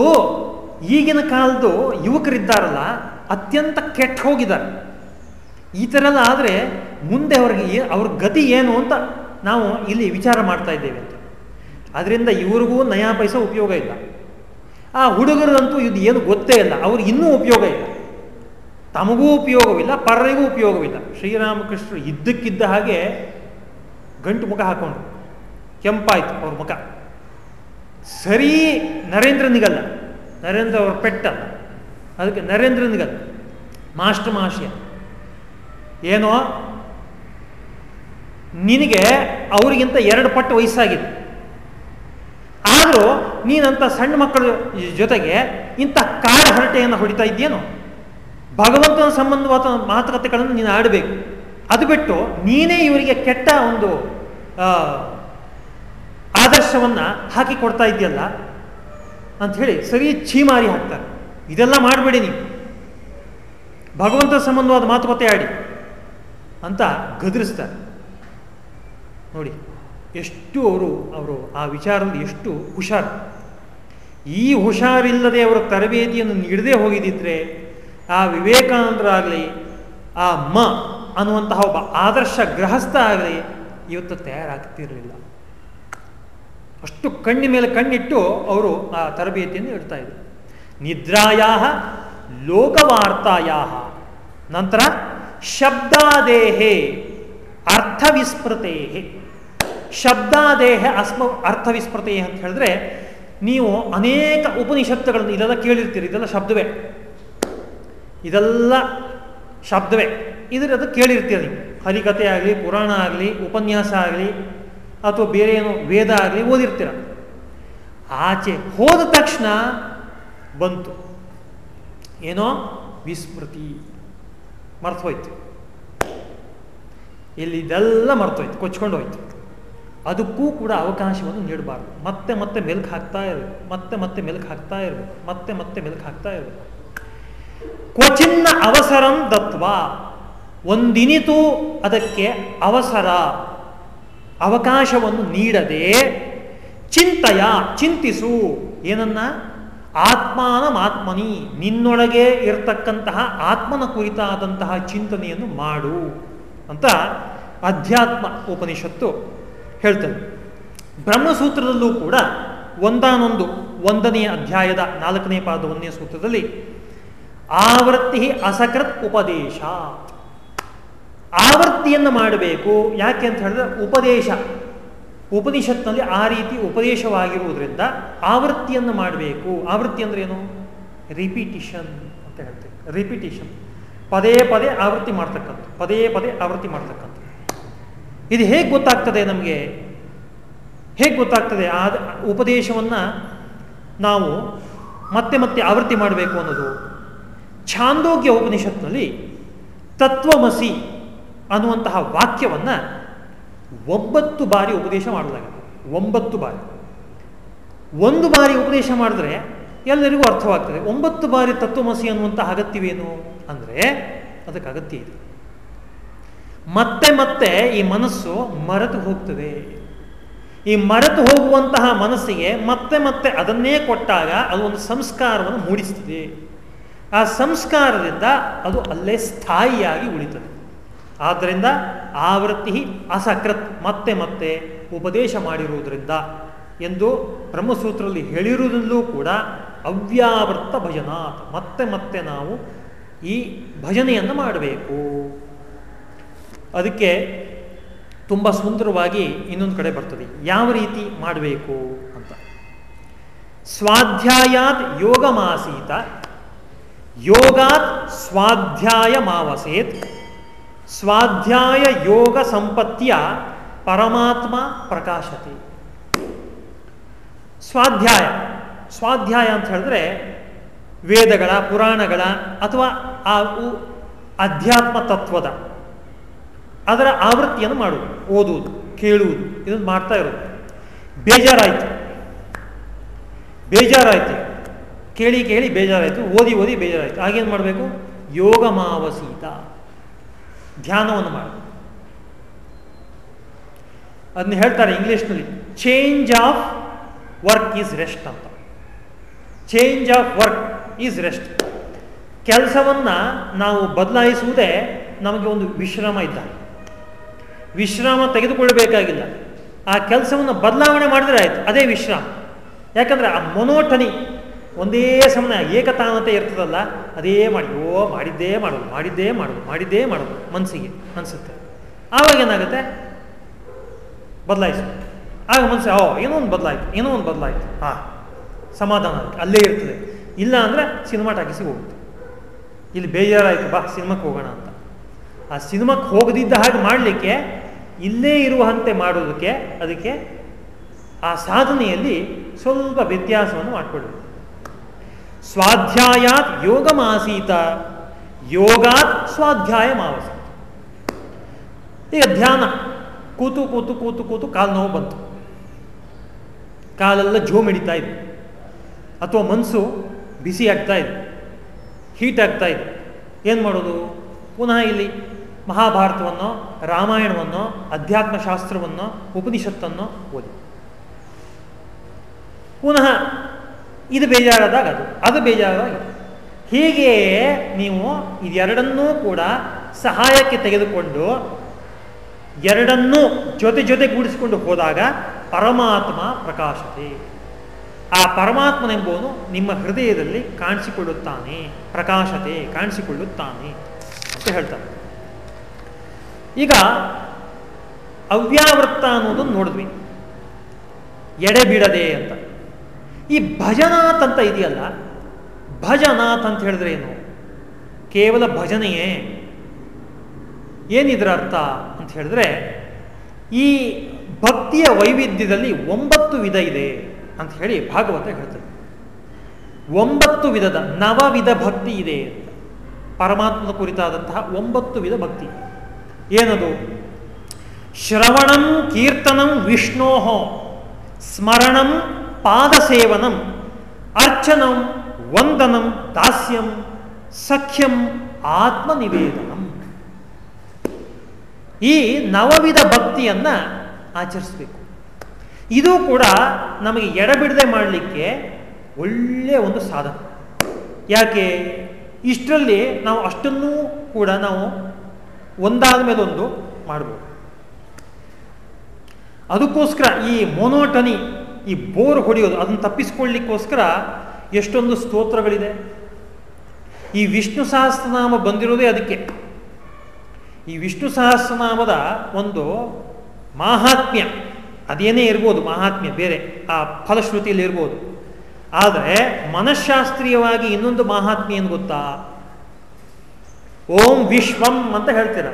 ಈಗಿನ ಕಾಲದ್ದು ಯುವಕರಿದ್ದಾರಲ್ಲ, ಅತ್ಯಂತ ಕೆಟ್ಟ ಹೋಗಿದ್ದಾರೆ ಈ ಥರ ಎಲ್ಲ ಆದರೆ ಮುಂದೆ ಅವ್ರಿಗೆ ಅವ್ರ ಗತಿ ಏನು ಅಂತ ನಾವು ಇಲ್ಲಿ ವಿಚಾರ ಮಾಡ್ತಾ ಇದ್ದೇವೆ ಅಂತ. ಅದರಿಂದ ಇವ್ರಿಗೂ ನಯಾ ಪೈಸ ಉಪಯೋಗ ಇಲ್ಲ. ಆ ಹುಡುಗರಂತೂ ಇದು ಏನು ಗೊತ್ತೇ ಇಲ್ಲ. ಅವ್ರಿಗೆ ಇನ್ನೂ ಉಪಯೋಗ ಇಲ್ಲ. ತಮಗೂ ಉಪಯೋಗವಿಲ್ಲ, ಪರರಿಗೂ ಉಪಯೋಗವಿಲ್ಲ. ಶ್ರೀರಾಮಕೃಷ್ಣರು ಇದ್ದಕ್ಕಿದ್ದ ಹಾಗೆ ಗಂಟು ಮುಖ ಹಾಕೊಂಡ್ರು. ಕೆಂಪಾಯ್ತು ಅವ್ರ ಮುಖ. ಸರಿ ನರೇಂದ್ರನಿಗಲ್ಲ. ನರೇಂದ್ರ ಅವ್ರ ಪೆಟ್ಟಲ್ಲ. ಅದಕ್ಕೆ ನರೇಂದ್ರನಿಗಲ್ಲ. ಮಾಸ್ಟರ್ ಮಹಾಶಯ ಏನೋ? ನಿನಗೆ ಅವರಿಗಿಂತ ಎರಡು ಪಟ್ಟು ವಯಸ್ಸಾಗಿದೆ. ಆದರೂ ನೀನಂತ ಸಣ್ಣ ಮಕ್ಕಳ ಜೊತೆಗೆ ಇಂಥ ಕಾಡ ಹರಟೆಯನ್ನು ಹೊಡಿತಾ ಇದ್ದೇನೋ ಭಗವಂತನ ಸಂಬಂಧವಾದ ಮಾತುಕತೆಗಳನ್ನು ನೀನು ಆಡಬೇಕು. ಅದು ಬಿಟ್ಟು ನೀನೇ ಇವರಿಗೆ ಕೆಟ್ಟ ಒಂದು ಆದರ್ಶವನ್ನು ಹಾಕಿ ಕೊಡ್ತಾ ಇದೆಯಲ್ಲ ಅಂಥೇಳಿ ಸರಿ ಛೀಮಾರಿ ಹಾಕ್ತಾರೆ. ಇದೆಲ್ಲ ಮಾಡಬೇಡಿ ನೀವು. ಭಗವಂತ ಸಂಬಂಧವಾದ ಮಾತುಕತೆ ಆಡಿ ಅಂತ ಗದರಿಸ್ತಾರೆ. ನೋಡಿ, ಎಷ್ಟು ಅವರು ಅವರು ಆ ವಿಚಾರದಲ್ಲಿ ಎಷ್ಟು ಹುಷಾರು. ಈ ಹುಷಾರಿಲ್ಲದೆ ಅವರ ತರಬೇತಿಯನ್ನು ನೀಡದೇ ಹೋಗಿದ್ದಿದ್ರೆ ಆ ವಿವೇಕಾನಂದರಾಗಲಿ, ಆ ಮ ಅನ್ನುವಂತಹ ಒಬ್ಬ ಆದರ್ಶ ಗೃಹಸ್ಥ ಆಗಲಿ, ಇವತ್ತು ತಯಾರಾಗ್ತಿರಲಿಲ್ಲ. ಅಷ್ಟು ಕಣ್ಣಿ ಮೇಲೆ ಕಣ್ಣಿಟ್ಟು ಅವರು ಆ ತರಬೇತಿಯನ್ನು ಇಡ್ತಾ ಇದ್ರು. ನಿದ್ರಾಯ ಲೋಕವಾರ್ತಾಯ ನಂತರ ಶಬ್ದಾದೇಹೆ ಅರ್ಥವಿಸ್ಮೃತೆ ಶಬ್ದಾದೇಹ ಅಸ್ಮ ಅರ್ಥವಿಸ್ಮೃತೆ ಅಂತ ಹೇಳಿದ್ರೆ, ನೀವು ಅನೇಕ ಉಪನಿಷತ್ತುಗಳನ್ನು ಇದೆಲ್ಲ ಕೇಳಿರ್ತೀರಿ, ಇದೆಲ್ಲ ಶಬ್ದವೇ. ಇದೆಲ್ಲ ಶಬ್ದವೇ. ಇದ್ರೆ ಅದು ಕೇಳಿರ್ತೀರಿ ಅಲ್ಲಿ ಹರಿಕತೆ ಆಗಲಿ, ಪುರಾಣ ಆಗಲಿ, ಉಪನ್ಯಾಸ ಆಗಲಿ, ಅಥವಾ ಬೇರೆ ಏನು ವೇದ ಆಗಲಿ ಓದಿರ್ತೀರ. ಆಚೆ ಹೋದ ತಕ್ಷಣ ಬಂತು. ಏನೋ ವಿಸ್ಮೃತಿ. ಮರ್ತೋಯ್ತು. ಇಲ್ಲಿ ಇದೆಲ್ಲ ಮರ್ತೋಯ್ತು, ಕೊಚ್ಕೊಂಡು ಹೋಯ್ತು. ಅದಕ್ಕೂ ಕೂಡ ಅವಕಾಶವನ್ನು ನೀಡಬಾರ್ದು. ಮತ್ತೆ ಮತ್ತೆ ಮೆಲ್ಕ್ ಹಾಕ್ತಾ ಇರಬೇಕು. ಮತ್ತೆ ಮತ್ತೆ ಮೆಲ್ಕ್ ಹಾಕ್ತಾ ಇರಬೇಕು. ಮತ್ತೆ ಮತ್ತೆ ಮೆಲ್ಕ್ ಹಾಕ್ತಾ ಇರಬೇಕು. ಕ್ವಚಿನ್ನ ಅವಸರಂ ದತ್ವ. ಒಂದಿನಿತು ಅದಕ್ಕೆ ಅವಸರ. ಅವಕಾಶವನ್ನು ನೀಡದೆ ಚಿಂತೆಯ, ಚಿಂತಿಸು. ಏನನ್ನ? ಆತ್ಮಾನಮಾತ್ಮನಿ ನಿನ್ನೊಳಗೆ ಇರತಕ್ಕಂತಹ ಆತ್ಮನ ಕುರಿತಾದಂತಹ ಚಿಂತನೆಯನ್ನು ಮಾಡು ಅಂತ ಅಧ್ಯಾತ್ಮ ಉಪನಿಷತ್ತು ಹೇಳ್ತದೆ. ಬ್ರಹ್ಮಸೂತ್ರದಲ್ಲೂ ಕೂಡ ಒಂದಾನೊಂದು ಒಂದನೆಯ ಅಧ್ಯಾಯದ ನಾಲ್ಕನೇ ಪಾದ ಒಂದನೇ ಸೂತ್ರದಲ್ಲಿ ಆವೃತ್ತಿ ಅಸಕೃತ್ ಉಪದೇಶ. ಆವೃತ್ತಿಯನ್ನು ಮಾಡಬೇಕು, ಯಾಕೆ ಅಂತ ಹೇಳಿದ್ರೆ ಉಪದೇಶ. ಉಪನಿಷತ್ನಲ್ಲಿ ಆ ರೀತಿ ಉಪದೇಶವಾಗಿರುವುದರಿಂದ ಆವೃತ್ತಿಯನ್ನು ಮಾಡಬೇಕು. ಆವೃತ್ತಿ ಅಂದ್ರೆ ಏನು? ರಿಪಿಟಿಷನ್ ಅಂತ ಹೇಳ್ತೇವೆ. ರಿಪಿಟಿಷನ್ ಪದೇ ಪದೇ ಆವೃತ್ತಿ ಮಾಡ್ತಕ್ಕಂಥ ಪದೇ ಪದೇ ಆವೃತ್ತಿ ಮಾಡ್ತಕ್ಕಂಥ ಇದು ಹೇಗೆ ಗೊತ್ತಾಗ್ತದೆ ನಮಗೆ? ಹೇಗೆ ಗೊತ್ತಾಗ್ತದೆ? ಆ ಉಪದೇಶವನ್ನು ನಾವು ಮತ್ತೆ ಮತ್ತೆ ಆವೃತ್ತಿ ಮಾಡಬೇಕು ಅನ್ನೋದು. ಛಾಂದೋಗ್ಯ ಉಪನಿಷತ್ನಲ್ಲಿ ತತ್ವಮಸಿ ಅನ್ನುವಂತಹ ವಾಕ್ಯವನ್ನು ಒಂಬತ್ತು ಬಾರಿ ಉಪದೇಶ ಮಾಡಲಾಗಿದೆ. ಒಂಬತ್ತು ಬಾರಿ. ಒಂದು ಬಾರಿ ಉಪದೇಶ ಮಾಡಿದ್ರೆ ಎಲ್ಲರಿಗೂ ಅರ್ಥವಾಗ್ತದೆ. ಒಂಬತ್ತು ಬಾರಿ ತತ್ವಮಸಿ ಅನ್ನುವಂತಹ ಅಗತ್ಯವೇನು ಅಂದರೆ ಅದಕ್ಕೆ ಅಗತ್ಯ ಇದೆ. ಮತ್ತೆ ಮತ್ತೆ ಈ ಮನಸ್ಸು ಮರೆತು ಹೋಗ್ತದೆ. ಈ ಮರೆತು ಹೋಗುವಂತಹ ಮನಸ್ಸಿಗೆ ಮತ್ತೆ ಮತ್ತೆ ಅದನ್ನೇ ಕೊಟ್ಟಾಗ ಅದು ಒಂದು ಸಂಸ್ಕಾರವನ್ನು ಮೂಡಿಸ್ತದೆ. ಆ ಸಂಸ್ಕಾರದಿಂದ ಅದು ಅಲ್ಲೇ ಸ್ಥಾಯಿಯಾಗಿ ಉಳಿತದೆ. ಆದ್ದರಿಂದ ಆವೃತ್ತಿ ಅಸಕೃತ್ ಮತ್ತೆ ಮತ್ತೆ ಉಪದೇಶ ಮಾಡಿರುವುದರಿಂದ ಎಂದು ಬ್ರಹ್ಮಸೂತ್ರದಲ್ಲಿ ಹೇಳಿರುವುದರಲ್ಲೂ ಕೂಡ ಅವ್ಯಾವೃತ್ತ ಭಜನಾತ್ ಮತ್ತೆ ಮತ್ತೆ ನಾವು ಈ ಭಜನೆಯನ್ನು ಮಾಡಬೇಕು. ಅದಕ್ಕೆ ತುಂಬ ಸುಂದರವಾಗಿ ಇನ್ನೊಂದು ಕಡೆ ಬರ್ತದೆ. ಯಾವ ರೀತಿ ಮಾಡಬೇಕು ಅಂತ. ಸ್ವಾಧ್ಯಾಯಾತ್ ಯೋಗಮಾಸೀತ ಯೋಗಾತ್ ಸ್ವಾಧ್ಯಾಯ ಮಾವಸೇತ್ ಸ್ವಾಧ್ಯಾಯ ಯೋಗ ಸಂಪತ್ತಿಯ ಪರಮಾತ್ಮ ಪ್ರಕಾಶತೆ. ಸ್ವಾಧ್ಯಾಯ. ಸ್ವಾಧ್ಯಾಯ ಅಂತ ಹೇಳಿದ್ರೆ ವೇದಗಳ, ಪುರಾಣಗಳ ಅಥವಾ ಆ ಅಧ್ಯಾತ್ಮ ತತ್ವದ ಅದರ ಆವೃತ್ತಿಯನ್ನು ಮಾಡುವುದು, ಓದುವುದು, ಕೇಳುವುದು, ಇದನ್ನು ಮಾಡ್ತಾ ಇರೋದು ಬೇಜಾರಾಯಿತು. ಬೇಜಾರಾಯಿತು. ಕೇಳಿ ಕೇಳಿ ಬೇಜಾರಾಯಿತು, ಓದಿ ಓದಿ ಬೇಜಾರಾಯಿತು. ಆಗೇನು ಮಾಡಬೇಕು? ಯೋಗ ಮಾವಸೀತ ಧ್ಯಾನವನ್ನು ಮಾಡಿ ಅದನ್ನ ಹೇಳ್ತಾರೆ ಇಂಗ್ಲೀಷ್ನಲ್ಲಿ change of work is rest ಅಂತ. Change of work is rest ಕೆಲಸವನ್ನು ನಾವು ಬದಲಾಯಿಸುವುದೇ ನಮಗೆ ಒಂದು ವಿಶ್ರಾಮ ಇದ್ದಾರೆ ವಿಶ್ರಾಮ ತೆಗೆದುಕೊಳ್ಳಬೇಕಾಗಿಲ್ಲ ಆ ಕೆಲಸವನ್ನು ಬದಲಾವಣೆ ಮಾಡಿದರೆ ಆಯಿತು, ಅದೇ ವಿಶ್ರಾಮ. ಯಾಕಂದರೆ ಆ ಮೊನೋಟನಿ ಒಂದೇ ಸಮನ ಏಕತಾನತೆ ಇರ್ತದಲ್ಲ, ಅದೇ ಮಾಡಿ, ಓ, ಮಾಡಿದ್ದೇ ಮಾಡೋದು ಮಾಡಿದ್ದೇ ಮಾಡೋದು ಮಾಡಿದ್ದೇ ಮಾಡೋದು, ಮನಸ್ಸಿಗೆ ಅನಿಸುತ್ತೆ. ಆವಾಗ ಏನಾಗುತ್ತೆ? ಬದಲಾಯಿಸು ಆಗ ಮನಸ್ಸು, ಓ, ಏನೋ ಒಂದು ಬದಲಾಯಿತು, ಏನೋ ಒಂದು ಬದಲಾಯಿತು. ಹಾಂ ಸಮಾಧಾನ ಅಲ್ಲೇ ಇರ್ತದೆ. ಇಲ್ಲ ಅಂದರೆ ಸಿನಿಮಾ ಟಾಕಿಸಿಗೆ ಹೋಗುತ್ತೆ. ಇಲ್ಲಿ ಬೇಜಾರಾಯಿತು, ಬಾ ಸಿನಿಮಾಕ್ಕೆ ಹೋಗೋಣ ಅಂತ. ಆ ಸಿನಿಮಾಕ್ಕೆ ಹೋಗದಿದ್ದ ಹಾಗೆ ಮಾಡಲಿಕ್ಕೆ, ಇಲ್ಲೇ ಇರುವಂತೆ ಮಾಡೋದಕ್ಕೆ, ಅದಕ್ಕೆ ಆ ಸಾಧನೆಯಲ್ಲಿ ಸ್ವಲ್ಪ ವ್ಯತ್ಯಾಸವನ್ನು ಮಾಡಿಕೊಳ್ಳಿ ಸ್ವಾಧ್ಯಾಯಾತ್ ಯೋಗಮಾಸೀತ. ಯೋಗಾತ್ ಸ್ವಾಧ್ಯಾಯ ಮಾವಸ ಈಗ ಧ್ಯಾನ ಕೂತು ಕೂತು ಕೂತು ಕೂತು ಕಾಲು ನೋವು ಬಂತು. ಕಾಲೆಲ್ಲ ಜೋಮ್ ಹಿಡಿತಾ ಇದೆ. ಅಥವಾ ಮನಸ್ಸು ಬಿಸಿ ಆಗ್ತಾ ಇದೆ. ಹೀಟ್ ಆಗ್ತಾ ಇದೆ. ಏನು ಮಾಡೋದು? ಪುನಃ ಇಲ್ಲಿ ಮಹಾಭಾರತವನ್ನು, ರಾಮಾಯಣವನ್ನು ಅಧ್ಯಾತ್ಮ ಶಾಸ್ತ್ರವನ್ನು ಉಪನಿಷತ್ತನ್ನು ಓದಿ. ಪುನಃ ಇದು ಬೇಜಾರಾದಾಗ ಅದು. ಅದು ಬೇಜಾರಾದಾಗ. ಹೀಗೆ ನೀವು ಇದೆರಡನ್ನೂ ಕೂಡ ಸಹಾಯಕ್ಕೆ ತೆಗೆದುಕೊಂಡು ಎರಡನ್ನೂ ಜೊತೆ ಜೊತೆ ಗೂಡಿಸಿಕೊಂಡು ಹೋದಾಗ ಪರಮಾತ್ಮ ಪ್ರಕಾಶತೆ. ಆ ಪರಮಾತ್ಮನೆಂಬುವನು ನಿಮ್ಮ ಹೃದಯದಲ್ಲಿ ಕಾಣಿಸಿಕೊಳ್ಳುತ್ತಾನೆ. ಪ್ರಕಾಶತೆ ಕಾಣಿಸಿಕೊಳ್ಳುತ್ತಾನೆ ಅಂತ ಹೇಳ್ತಾರೆ. ಈಗ ಅವ್ಯಾವೃತ್ತ ಅನ್ನೋದನ್ನು ನೋಡಿದ್ವಿ. ಎಡೆ ಬಿಡದೆ ಅಂತ. ಈ ಭಜನಾಥ್ ಅಂತ ಇದೆಯಲ್ಲ ಭಜನಾಥ್ ಅಂತ ಹೇಳಿದ್ರೆ ಏನು? ಕೇವಲ ಭಜನೆಯೇ? ಏನಿದ್ರ ಅರ್ಥ ಅಂತ ಹೇಳಿದ್ರೆ, ಈ ಭಕ್ತಿಯ ವೈವಿಧ್ಯದಲ್ಲಿ ಒಂಬತ್ತು ವಿಧ ಇದೆ ಅಂತ ಹೇಳಿ ಭಾಗವತ ಹೇಳ್ತದೆ. ಒಂಬತ್ತು ವಿಧದ ನವವಿಧ ಭಕ್ತಿ ಇದೆ ಅಂತ. ಪರಮಾತ್ಮನ ಕುರಿತಾದಂತಹ ಒಂಬತ್ತು ವಿಧ ಭಕ್ತಿ. ಏನದು? ಶ್ರವಣಂ ಕೀರ್ತನಂ ವಿಷ್ಣೋ ಸ್ಮರಣಂ ಪಾದಸೇವನಂ, ಅರ್ಚನಂ, ವಂದನಂ, ದಾಸ್ಯಂ, ಸಖ್ಯಂ, ಆತ್ಮನಿವೇದನಂ. ಈ ನವವಿಧ ಭಕ್ತಿಯನ್ನ ಆಚರಿಸಬೇಕು. ಇದು ಕೂಡ ನಮಗೆ ಎಡಬಿಡದೆ ಮಾಡಲಿಕ್ಕೆ ಒಳ್ಳೆಯ ಒಂದು ಸಾಧನ. ಯಾಕೆ? ಇಷ್ಟರಲ್ಲಿ ನಾವು ಅಷ್ಟನ್ನೂ ಕೂಡ ನಾವು ಒಂದಾದ ಮೇಲೊಂದು ಮಾಡ್ಬೋದು. ಅದಕ್ಕೋಸ್ಕರ ಈ ಮೊನೋಟನಿ ಈ ಬೋರ್ ಹೊಡೆಯೋದು, ಅದನ್ನು ತಪ್ಪಿಸ್ಕೊಳ್ಳಿಕ್ಕೋಸ್ಕರ ಎಷ್ಟೊಂದು ಸ್ತೋತ್ರಗಳಿದೆ. ಈ ವಿಷ್ಣು ಸಹಸ್ರನಾಮ ಬಂದಿರೋದೇ ಅದಕ್ಕೆ. ಈ ವಿಷ್ಣು ಸಹಸ್ರನಾಮದ ಒಂದು ಮಾಹಾತ್ಮ್ಯ, ಅದೇನೇ ಇರ್ಬೋದು ಮಹಾತ್ಮ್ಯ, ಬೇರೆ ಆ ಫಲಶ್ರುತಿಯಲ್ಲಿ ಇರ್ಬೋದು. ಆದರೆ ಮನಃಶಾಸ್ತ್ರೀಯವಾಗಿ ಇನ್ನೊಂದು ಮಹಾತ್ಮ್ಯ ಏನು ಗೊತ್ತಾ? ಓಂ ವಿಶ್ವಂ ಅಂತ ಹೇಳ್ತೀರ.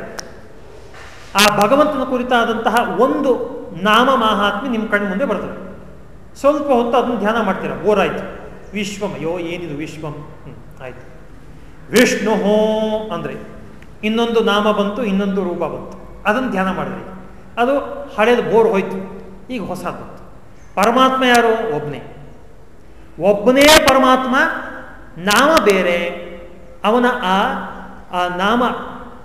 ಆ ಭಗವಂತನ ಕುರಿತಾದಂತಹ ಒಂದು ನಾಮ ಮಹಾತ್ಮೆ ನಿಮ್ಮ ಕಣ್ಣು ಮುಂದೆ ಬರ್ತದೆ. ಸ್ವಲ್ಪ ಹೊತ್ತು ಅದನ್ನು ಧ್ಯಾನ ಮಾಡ್ತೀರ. ಓರಾಯ್ತು. ವಿಶ್ವಂ, ಅಯ್ಯೋ, ಏನಿದು ವಿಶ್ವಂ? ಹ್ಮ್, ಆಯ್ತು. ವಿಷ್ಣು ಅಂದರೆ ಇನ್ನೊಂದು ನಾಮ ಬಂತು, ಇನ್ನೊಂದು ರೂಪ ಬಂತು. ಅದನ್ನು ಧ್ಯಾನ ಮಾಡಿದ್ರಿ. ಅದು ಹಳೇದು ಬೋರ್ ಹೋಯ್ತು. ಈಗ ಹೊಸ ಬಂತು. ಪರಮಾತ್ಮ ಯಾರು? ಒಬ್ಬನೇ ಒಬ್ಬನೇ ಪರಮಾತ್ಮ, ನಾಮ ಬೇರೆ. ಅವನ ಆ ಆ ನಾಮ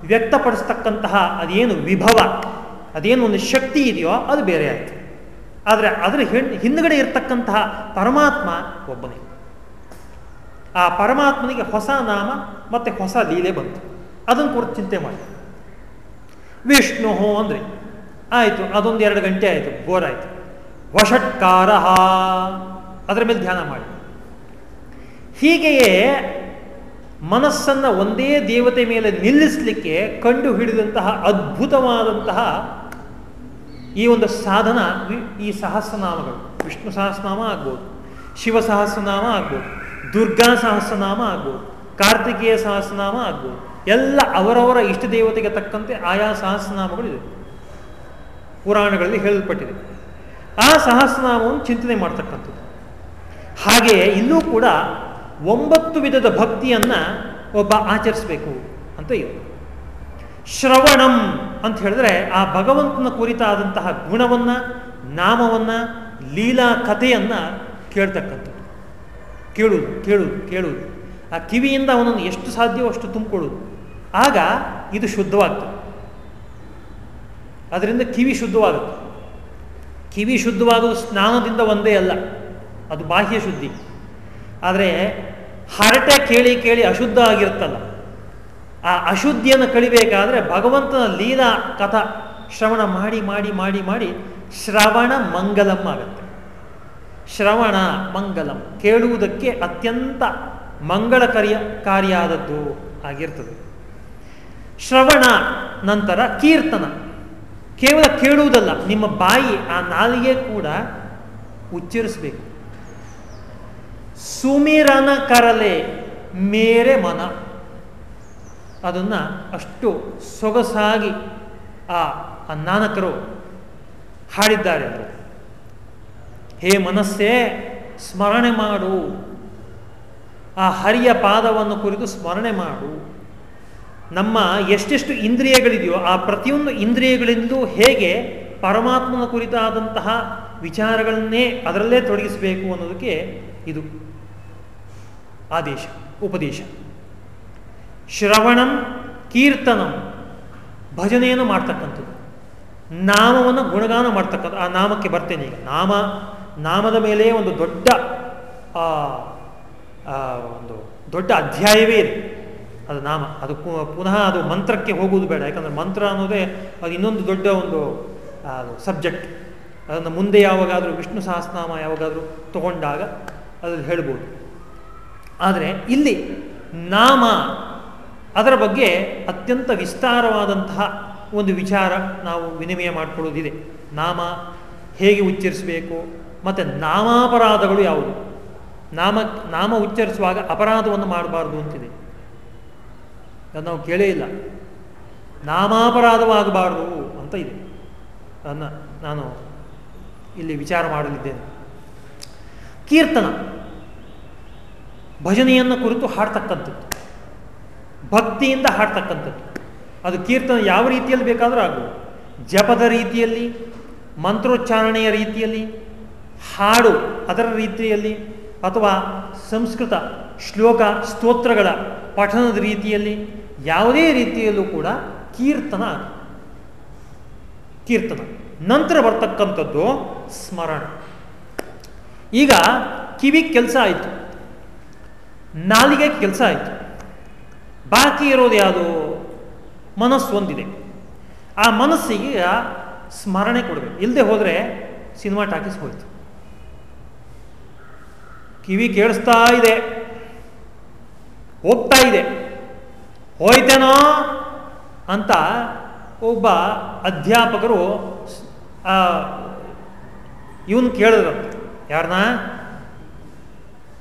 ವ್ಯಕ್ತಪಡಿಸ್ತಕ್ಕಂತಹ ಅದೇನು ವಿಭವ, ಅದೇನು ಒಂದು ಶಕ್ತಿ ಇದೆಯೋ ಅದು ಬೇರೆ ಆಯಿತು. ಆದರೆ ಅದರ ಹಿಂದುಗಡೆ ಇರತಕ್ಕಂತಹ ಪರಮಾತ್ಮ ಒಬ್ಬನೇ. ಆ ಪರಮಾತ್ಮನಿಗೆ ಹೊಸ ನಾಮ ಮತ್ತು ಹೊಸ ಲೀಲೆ ಬಂತು. ಅದನ್ನು ಕುರಿತು ಚಿಂತೆ ಮಾಡಿ. ವಿಷ್ಣು ಅಂದರೆ, ಆಯಿತು, ಅದೊಂದು ಎರಡು ಗಂಟೆ ಆಯಿತು, ಬೋರ್ ಆಯಿತು. ವಷಟ್ಕಾರ. ಅದರ ಮೇಲೆ ಧ್ಯಾನ ಮಾಡಿ. ಹೀಗೆಯೇ ಮನಸ್ಸನ್ನು ಒಂದೇ ದೇವತೆ ಮೇಲೆ ನಿಲ್ಲಿಸಲಿಕ್ಕೆ ಕಂಡು ಹಿಡಿದಂತಹ ಅದ್ಭುತವಾದಂತಹ ಈ ಒಂದು ಸಾಧನ ಈ ಸಹಸ್ರನಾಮಗಳು. ವಿಷ್ಣು ಸಹಸ್ರನಾಮ ಆಗ್ಬೋದು. ಶಿವ ಸಹಸ್ರನಾಮ ಆಗ್ಬೋದು. ದುರ್ಗಾ ಸಹಸ್ರನಾಮ ಆಗ್ಬೋದು. ಕಾರ್ತಿಕೇಯ ಸಹಸ್ರನಾಮ ಆಗ್ಬೋದು. ಎಲ್ಲ ಅವರವರ ಇಷ್ಟ ದೇವತೆಗೆ ತಕ್ಕಂತೆ ಆಯಾ ಸಹಸ್ರನಾಮಗಳು ಇದೆ ಪುರಾಣಗಳಲ್ಲಿ ಹೇಳಲ್ಪಟ್ಟಿದೆ. ಆ ಸಹಸ್ರನಾಮವನ್ನು ಚಿಂತನೆ ಮಾಡ್ತಕ್ಕಂಥದ್ದು. ಹಾಗೆಯೇ ಇಲ್ಲೂ ಕೂಡ ಒಂಬತ್ತು ವಿಧದ ಭಕ್ತಿಯನ್ನು ಒಬ್ಬ ಆಚರಿಸಬೇಕು ಅಂತ ಇದೆ. ಶ್ರವಣಂ ಅಂತ ಹೇಳಿದ್ರೆ ಆ ಭಗವಂತನ ಕುರಿತಾದಂತಹ ಗುಣವನ್ನ, ನಾಮವನ್ನ, ಲೀಲಾ ಕಥೆಯನ್ನ ಕೇಳ್ತಕ್ಕಂಥದ್ದು. ಕೇಳುವುದು ಕೇಳುವುದು ಕೇಳುವುದು ಆ ಕಿವಿಯಿಂದ ಅವನನ್ನು ಎಷ್ಟು ಸಾಧ್ಯವೋ ಅಷ್ಟು ತುಂಬಿಕೊಳ್ಳುವುದು ಆಗ ಇದು ಶುದ್ಧವಾಗ್ತದೆ. ಅದರಿಂದ ಕಿವಿ ಶುದ್ಧವಾಗುತ್ತೆ. ಕಿವಿ ಶುದ್ಧವಾಗುವುದು ಸ್ನಾನದಿಂದ ಒಂದೇ ಅಲ್ಲ, ಅದು ಬಾಹ್ಯ ಶುದ್ಧಿ. ಆದರೆ ಹರಟೆ ಕೇಳಿ ಕೇಳಿ ಅಶುದ್ಧ ಆಗಿರುತ್ತಲ್ಲ. ಆ ಅಶುದ್ಧಿಯನ್ನು ಕಳಿಬೇಕಾದ್ರೆ ಭಗವಂತನ ಲೀಲಾ ಕಥಾ ಶ್ರವಣ ಮಾಡಿ ಮಾಡಿ ಮಾಡಿ ಮಾಡಿ ಶ್ರವಣ ಮಂಗಲಂ ಆಗುತ್ತೆ. ಶ್ರವಣ ಮಂಗಲಂ ಕೇಳುವುದಕ್ಕೆ ಅತ್ಯಂತ ಮಂಗಳಕರಿಯ ಕಾರಿಯಾದದ್ದು ಆಗಿರ್ತದೆ. ಶ್ರವಣ ನಂತರ ಕೀರ್ತನ. ಕೇವಲ ಕೇಳುವುದಲ್ಲ, ನಿಮ್ಮ ಬಾಯಿ ಆ ನಾಲಿಗೆ ಕೂಡ ಉಚ್ಚರಿಸಬೇಕು. ಸುಮಿರನ ಕರಲೆ, ಮೇರೆ ಮನ. ಅದನ್ನು ಅಷ್ಟು ಸೊಗಸಾಗಿ ಆ ನಾನಕರು ಹಾಡಿದ್ದಾರೆ ಹೇ ಮನಸ್ಸೇ, ಸ್ಮರಣೆ ಮಾಡು. ಆ ಹರಿಯ ಪಾದವನ್ನು ಕುರಿತು ಸ್ಮರಣೆ ಮಾಡು. ನಮ್ಮ ಎಷ್ಟೆಷ್ಟು ಇಂದ್ರಿಯಗಳಿದೆಯೋ, ಆ ಪ್ರತಿಯೊಂದು ಇಂದ್ರಿಯಗಳಿಂದಲೂ ಹೇಗೆ ಪರಮಾತ್ಮನ ಕುರಿತಾದಂತಹ ವಿಚಾರಗಳನ್ನೇ ಅದರಲ್ಲೇ ತೊಡಗಿಸಬೇಕು ಅನ್ನೋದಕ್ಕೆ ಇದು ಆದೇಶ, ಉಪದೇಶ. ಶ್ರವಣಂ, ಕೀರ್ತನಂ, ಭಜನೆಯನ್ನು ಮಾಡ್ತಕ್ಕಂಥದ್ದು. ನಾಮವನ್ನು ಗುಣಗಾನ ಮಾಡ್ತಕ್ಕಂಥ, ಆ ನಾಮಕ್ಕೆ ಬರ್ತೇನೆ ಈಗ. ನಾಮ, ನಾಮದ ಮೇಲೆ ಒಂದು ದೊಡ್ಡ ಒಂದು ದೊಡ್ಡ ಅಧ್ಯಾಯವೇ ಇದೆ. ಅದು ನಾಮ. ಅದು ಪುನಃ ಅದು ಮಂತ್ರಕ್ಕೆ ಹೋಗುವುದು ಬೇಡ. ಯಾಕಂದರೆ ಮಂತ್ರ ಅನ್ನೋದೇ ಅದು ಇನ್ನೊಂದು ದೊಡ್ಡ ಒಂದು ಸಬ್ಜೆಕ್ಟ್. ಅದನ್ನು ಮುಂದೆ ಯಾವಾಗಾದರೂ ವಿಷ್ಣು ಸಹಸ್ರನಾಮ ಯಾವಾಗಾದರೂ ತಗೊಂಡಾಗ ಅದ್ರಲ್ಲಿ ಹೇಳ್ಬೋದು. ಆದರೆ ಇಲ್ಲಿ ನಾಮ ಅದರ ಬಗ್ಗೆ ಅತ್ಯಂತ ವಿಸ್ತಾರವಾದಂತಹ ಒಂದು ವಿಚಾರ ನಾವು ವಿನಿಮಯ ಮಾಡಿಕೊಳ್ಳೋದಿದೆ. ನಾಮ ಹೇಗೆ ಉಚ್ಚರಿಸಬೇಕು, ಮತ್ತು ನಾಮಾಪರಾಧಗಳು ಯಾವುದು? ನಾಮ ನಾಮ ಉಚ್ಚರಿಸುವಾಗ ಅಪರಾಧವನ್ನು ಮಾಡಬಾರ್ದು ಅಂತಿದೆ. ಅದು ನಾವು ಕೇಳೇ ಇಲ್ಲ. ನಾಮಾಪರಾಧವಾಗಬಾರ್ದು ಅಂತ ಇದೆ. ಅದನ್ನು ನಾನು ಇಲ್ಲಿ ವಿಚಾರ ಮಾಡಲಿದ್ದೇನೆ. ಕೀರ್ತನ ಭಜನೆಯನ್ನು ಕುರಿತು ಹಾಡ್ತಕ್ಕಂಥದ್ದು. ಭಕ್ತಿಯಿಂದ ಹಾಡ್ತಕ್ಕಂಥದ್ದು. ಅದು ಕೀರ್ತನ ಯಾವ ರೀತಿಯಲ್ಲಿ ಬೇಕಾದರೂ ಆಗ್ಬೋದು ಜಪದ ರೀತಿಯಲ್ಲಿ, ಮಂತ್ರೋಚ್ಚಾರಣೆಯ ರೀತಿಯಲ್ಲಿ, ಹಾಡು ಅದರ ರೀತಿಯಲ್ಲಿ, ಅಥವಾ ಸಂಸ್ಕೃತ ಶ್ಲೋಕ ಸ್ತೋತ್ರಗಳ ಪಠನದ ರೀತಿಯಲ್ಲಿ ಯಾವುದೇ ರೀತಿಯಲ್ಲೂ ಕೂಡ ಕೀರ್ತನ ಕೀರ್ತನ. ನಂತರ ಬರ್ತಕ್ಕಂಥದ್ದು ಸ್ಮರಣ. ಈಗ ಕಿವಿ ಕೆಲಸ ಆಯಿತು. ನಾಲಿಗೆ ಕೆಲಸ ಆಯಿತು. ಬಾಕಿ ಇರೋದು ಯಾವುದು? ಮನಸ್ಸು ಒಂದಿದೆ ಆ ಮನಸ್ಸಿಗೆ ಸ್ಮರಣೆ ಕೊಡಬೇಕು. ಇಲ್ಲದೆ ಹೋದರೆ ಸಿನಿಮಾ ಟಾಕೀಸ್ ಹೋಯ್ತು. ಕಿವಿ ಕೇಳಿಸ್ತಾ ಇದೆ. ಹೋಗ್ತಾ ಇದೆ. ಹೋಯ್ತೇನೋ ಅಂತ ಒಬ್ಬ ಅಧ್ಯಾಪಕರು ಇವನು ಕೇಳಿದ್ರಂತೆ. ಯಾರನ್ನ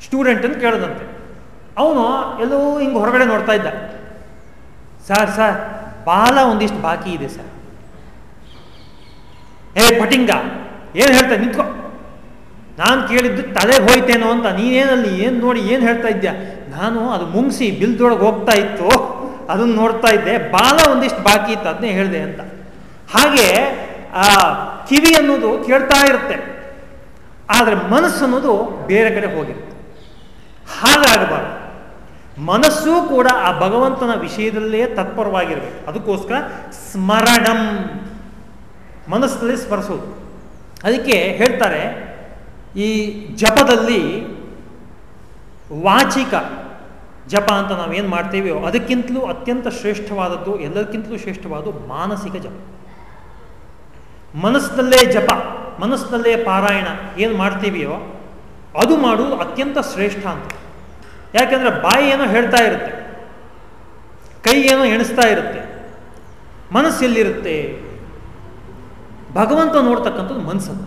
ಸ್ಟೂಡೆಂಟನ್ನು ಕೇಳಿದಂತೆ ಅವನು ಎಲ್ಲೋ ಹಿಂಗೆ ಹೊರಗಡೆ ನೋಡ್ತಾ ಇದ್ದ. ಸರ್ ಸರ್, ಬಾಲ ಒಂದಿಷ್ಟು ಬಾಕಿ ಇದೆ, ಸರ್. ಏ, ಪಟಿಂಗ, ಏನು ಹೇಳ್ತಾ, ನಿಂತ್ಕೋ. ನಾನು ಕೇಳಿದ್ದು ತಲೆ ಹೋಯ್ತೇನೋ ಅಂತ, ನೀನೇನಲ್ಲಿ ಏನು ನೋಡಿ ಏನು ಹೇಳ್ತಾ ಇದ್ಯಾ? ನಾನು ಅದು ಮುಂಗಿಸಿ ಬಿಲ್ದೊಳಗೆ ಹೋಗ್ತಾ ಇತ್ತು ಅದನ್ನು ನೋಡ್ತಾ ಇದ್ದೆ, ಬಾಲ ಒಂದಿಷ್ಟು ಬಾಕಿ ಇತ್ತು ಅದನ್ನೇ ಹೇಳಿದೆ ಅಂತ. ಹಾಗೆ, ಆ, ಕಿವಿ ಅನ್ನೋದು ಕೇಳ್ತಾ ಇರುತ್ತೆ, ಆದರೆ ಮನಸ್ಸು ಅನ್ನೋದು ಬೇರೆ ಕಡೆ ಹೋಗಿರುತ್ತೆ. ಹಾಗಾಗಬಾರ್ದು. ಮನಸ್ಸು ಕೂಡ ಆ ಭಗವಂತನ ವಿಷಯದಲ್ಲೇ ತತ್ಪರವಾಗಿರಬೇಕು. ಅದಕ್ಕೋಸ್ಕರ ಸ್ಮರಣಂ. ಮನಸ್ಸಲ್ಲಿ ಸ್ಮರಿಸೋದು. ಅದಕ್ಕೆ ಹೇಳ್ತಾರೆ, ಈ ಜಪದಲ್ಲಿ ವಾಚಿಕ ಜಪ ಅಂತ ನಾವೇನು ಮಾಡ್ತೀವೋ ಅದಕ್ಕಿಂತಲೂ ಅತ್ಯಂತ ಶ್ರೇಷ್ಠವಾದದ್ದು, ಎಲ್ಲದಕ್ಕಿಂತಲೂ ಶ್ರೇಷ್ಠವಾದದ್ದು ಮಾನಸಿಕ ಜಪ. ಮನಸ್ಸಿನಲ್ಲೇ ಜಪ ಮನಸ್ಸಿನಲ್ಲೇ ಪಾರಾಯಣ ಏನು ಮಾಡ್ತೀವಿಯೋ ಅದು ಮಾಡುವುದು ಅತ್ಯಂತ ಶ್ರೇಷ್ಠ ಅಂತ. ಯಾಕೆಂದರೆ ಬಾಯಿ ಏನೋ ಹೇಳ್ತಾ ಇರುತ್ತೆ, ಕೈ ಏನೋ ಎಣಿಸ್ತಾ ಇರುತ್ತೆ ಮನಸ್ಸು ಎಲ್ಲಿರುತ್ತೆ ಭಗವಂತ ನೋಡ್ತಕ್ಕಂಥದ್ದು ಮನಸ್ಸನ್ನು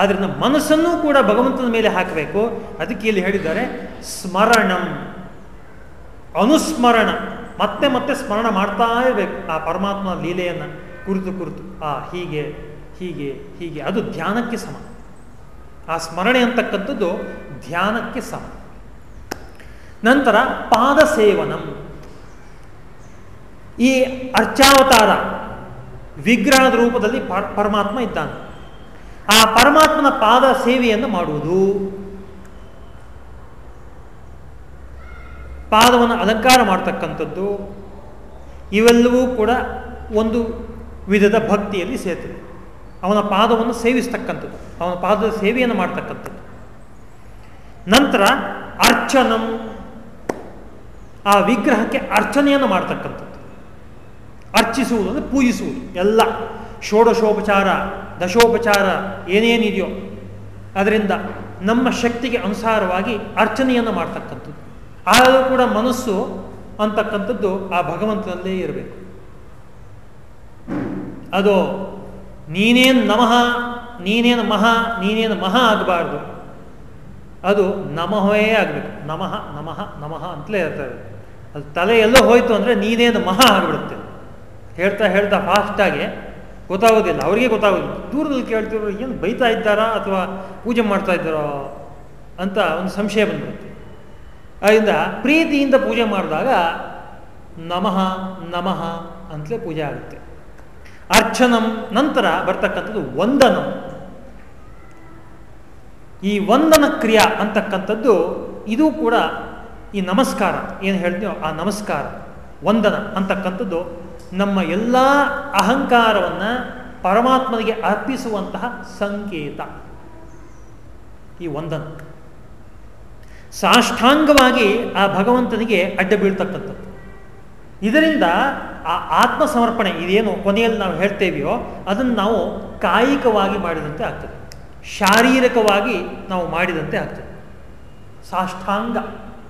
ಆದ್ದರಿಂದ ಮನಸ್ಸನ್ನು ಕೂಡ ಭಗವಂತನ ಮೇಲೆ ಹಾಕಬೇಕು. ಅದಕ್ಕೆ ಇಲ್ಲಿ ಹೇಳಿದ್ದಾರೆ, ಸ್ಮರಣಂ, ಅನುಸ್ಮರಣ. ಮತ್ತೆ ಮತ್ತೆ ಸ್ಮರಣ ಮಾಡ್ತಾ ಇರಬೇಕು. ಆ ಪರಮಾತ್ಮನ ಲೀಲೆಯನ್ನು ಕುರಿತು ಕುರಿತು, ಆ ಹೀಗೆ ಹೀಗೆ ಹೀಗೆ. ಅದು ಧ್ಯಾನಕ್ಕೆ ಸಮ. ಆ ಸ್ಮರಣೆ ಅಂತಕ್ಕಂಥದ್ದು ಧ್ಯಾನಕ್ಕೆ ಸಮ. ನಂತರ ಪಾದ ಸೇವನಂ ಈ ಅರ್ಚಾವತಾರ ವಿಗ್ರಹದ ರೂಪದಲ್ಲಿ ಪರಮಾತ್ಮ ಇದ್ದಾನೆ. ಆ ಪರಮಾತ್ಮನ ಪಾದ ಸೇವೆಯನ್ನು ಮಾಡುವುದು. ಪಾದವನ್ನು ಅಲಂಕಾರ ಮಾಡ್ತಕ್ಕಂಥದ್ದು. ಇವೆಲ್ಲವೂ ಕೂಡ ಒಂದು ವಿಧದ ಭಕ್ತಿಯಲ್ಲಿ ಸೇರ್ತದೆ. ಅವನ ಪಾದವನ್ನು ಸೇವಿಸ್ತಕ್ಕಂಥದ್ದು. ಅವನ ಪಾದದ ಸೇವೆಯನ್ನು ಮಾಡ್ತಕ್ಕಂಥದ್ದು. ನಂತರ ಅರ್ಚನಂ. ಆ ವಿಗ್ರಹಕ್ಕೆ ಅರ್ಚನೆಯನ್ನು ಮಾಡ್ತಕ್ಕಂಥದ್ದು. ಅರ್ಚಿಸುವುದು ಅಂದರೆ ಪೂಜಿಸುವುದು. ಎಲ್ಲ ಷೋಡಶೋಪಚಾರ, ದಶೋಪಚಾರ ಏನೇನಿದೆಯೋ ಅದರಿಂದ ನಮ್ಮ ಶಕ್ತಿಗೆ ಅನುಸಾರವಾಗಿ ಅರ್ಚನೆಯನ್ನು ಮಾಡ್ತಕ್ಕಂಥದ್ದು. ಆದರೂ ಕೂಡ ಮನಸ್ಸು ಅಂತಕ್ಕಂಥದ್ದು ಆ ಭಗವಂತನಲ್ಲೇ ಇರಬೇಕು. ಅದು ನೀನೇನು ನಮಃ, ನೀನೇನು ಮಹಾ ನೀನೇನು ಮಹಾ ಆಗಬಾರ್ದು. ಅದು ನಮಃವೇ ಆಗಬೇಕು. ನಮಃ ನಮಃ ನಮಃ ಅಂತಲೇ ಇರ್ತದೆ ಅದು ತಲೆ ಎಲ್ಲೋ ಹೋಯ್ತು ಅಂದರೆ ನೀನೇನು ಮಹಾ ಆಗಿಬಿಡುತ್ತೆ. ಹೇಳ್ತಾ ಹೇಳ್ತಾ ಫಾಸ್ಟಾಗಿ ಗೊತ್ತಾಗೋದಿಲ್ಲ, ಅವರಿಗೆ ಗೊತ್ತಾಗೋದಿಲ್ಲ. ದೂರದಲ್ಲಿ ಕೇಳ್ತಿರೋ ಏನು ಬೈತಾ ಇದ್ದಾರಾ ಅಥವಾ ಪೂಜೆ ಮಾಡ್ತಾ ಇದ್ದಾರೋ ಅಂತ ಒಂದು ಸಂಶಯ ಬಂದ್ಬಿಡುತ್ತೆ. ಅದರಿಂದ ಪ್ರೀತಿಯಿಂದ ಪೂಜೆ ಮಾಡಿದಾಗ ನಮಃ ನಮಃ ಅಂತಲೇ ಪೂಜೆ ಆಗುತ್ತೆ. ಅರ್ಚನಂ ನಂತರ ಬರ್ತಕ್ಕಂಥದ್ದು ವಂದನ. ಈ ವಂದನ ಕ್ರಿಯಾ ಅಂತಕ್ಕಂಥದ್ದು ಇದು ಕೂಡ ಈ ನಮಸ್ಕಾರ, ಏನು ಹೇಳ್ತೀವೋ ಆ ನಮಸ್ಕಾರ, ವಂದನ ಅಂತಕ್ಕಂಥದ್ದು ನಮ್ಮ ಎಲ್ಲ ಅಹಂಕಾರವನ್ನು ಪರಮಾತ್ಮನಿಗೆ ಅರ್ಪಿಸುವಂತಹ ಸಂಕೇತ. ಈ ವಂದನ. ಸಾಷ್ಟಾಂಗವಾಗಿ ಆ ಭಗವಂತನಿಗೆ ಅಡ್ಡ ಬೀಳ್ತಕ್ಕಂಥದ್ದು. ಇದರಿಂದ ಆ ಆತ್ಮ ಸಮರ್ಪಣೆ ಇದೇನು ಕೊನೆಯಲ್ಲಿ ನಾವು ಹೇಳ್ತೇವೆಯೋ, ಅದನ್ನು ನಾವು ಕಾಯಿಕವಾಗಿ ಮಾಡಿದಂತೆ ಆಗ್ತದೆ. ಶಾರೀರಿಕವಾಗಿ ನಾವು ಮಾಡಿದಂತೆ ಆಗ್ತದೆ. ಸಾಷ್ಟಾಂಗ.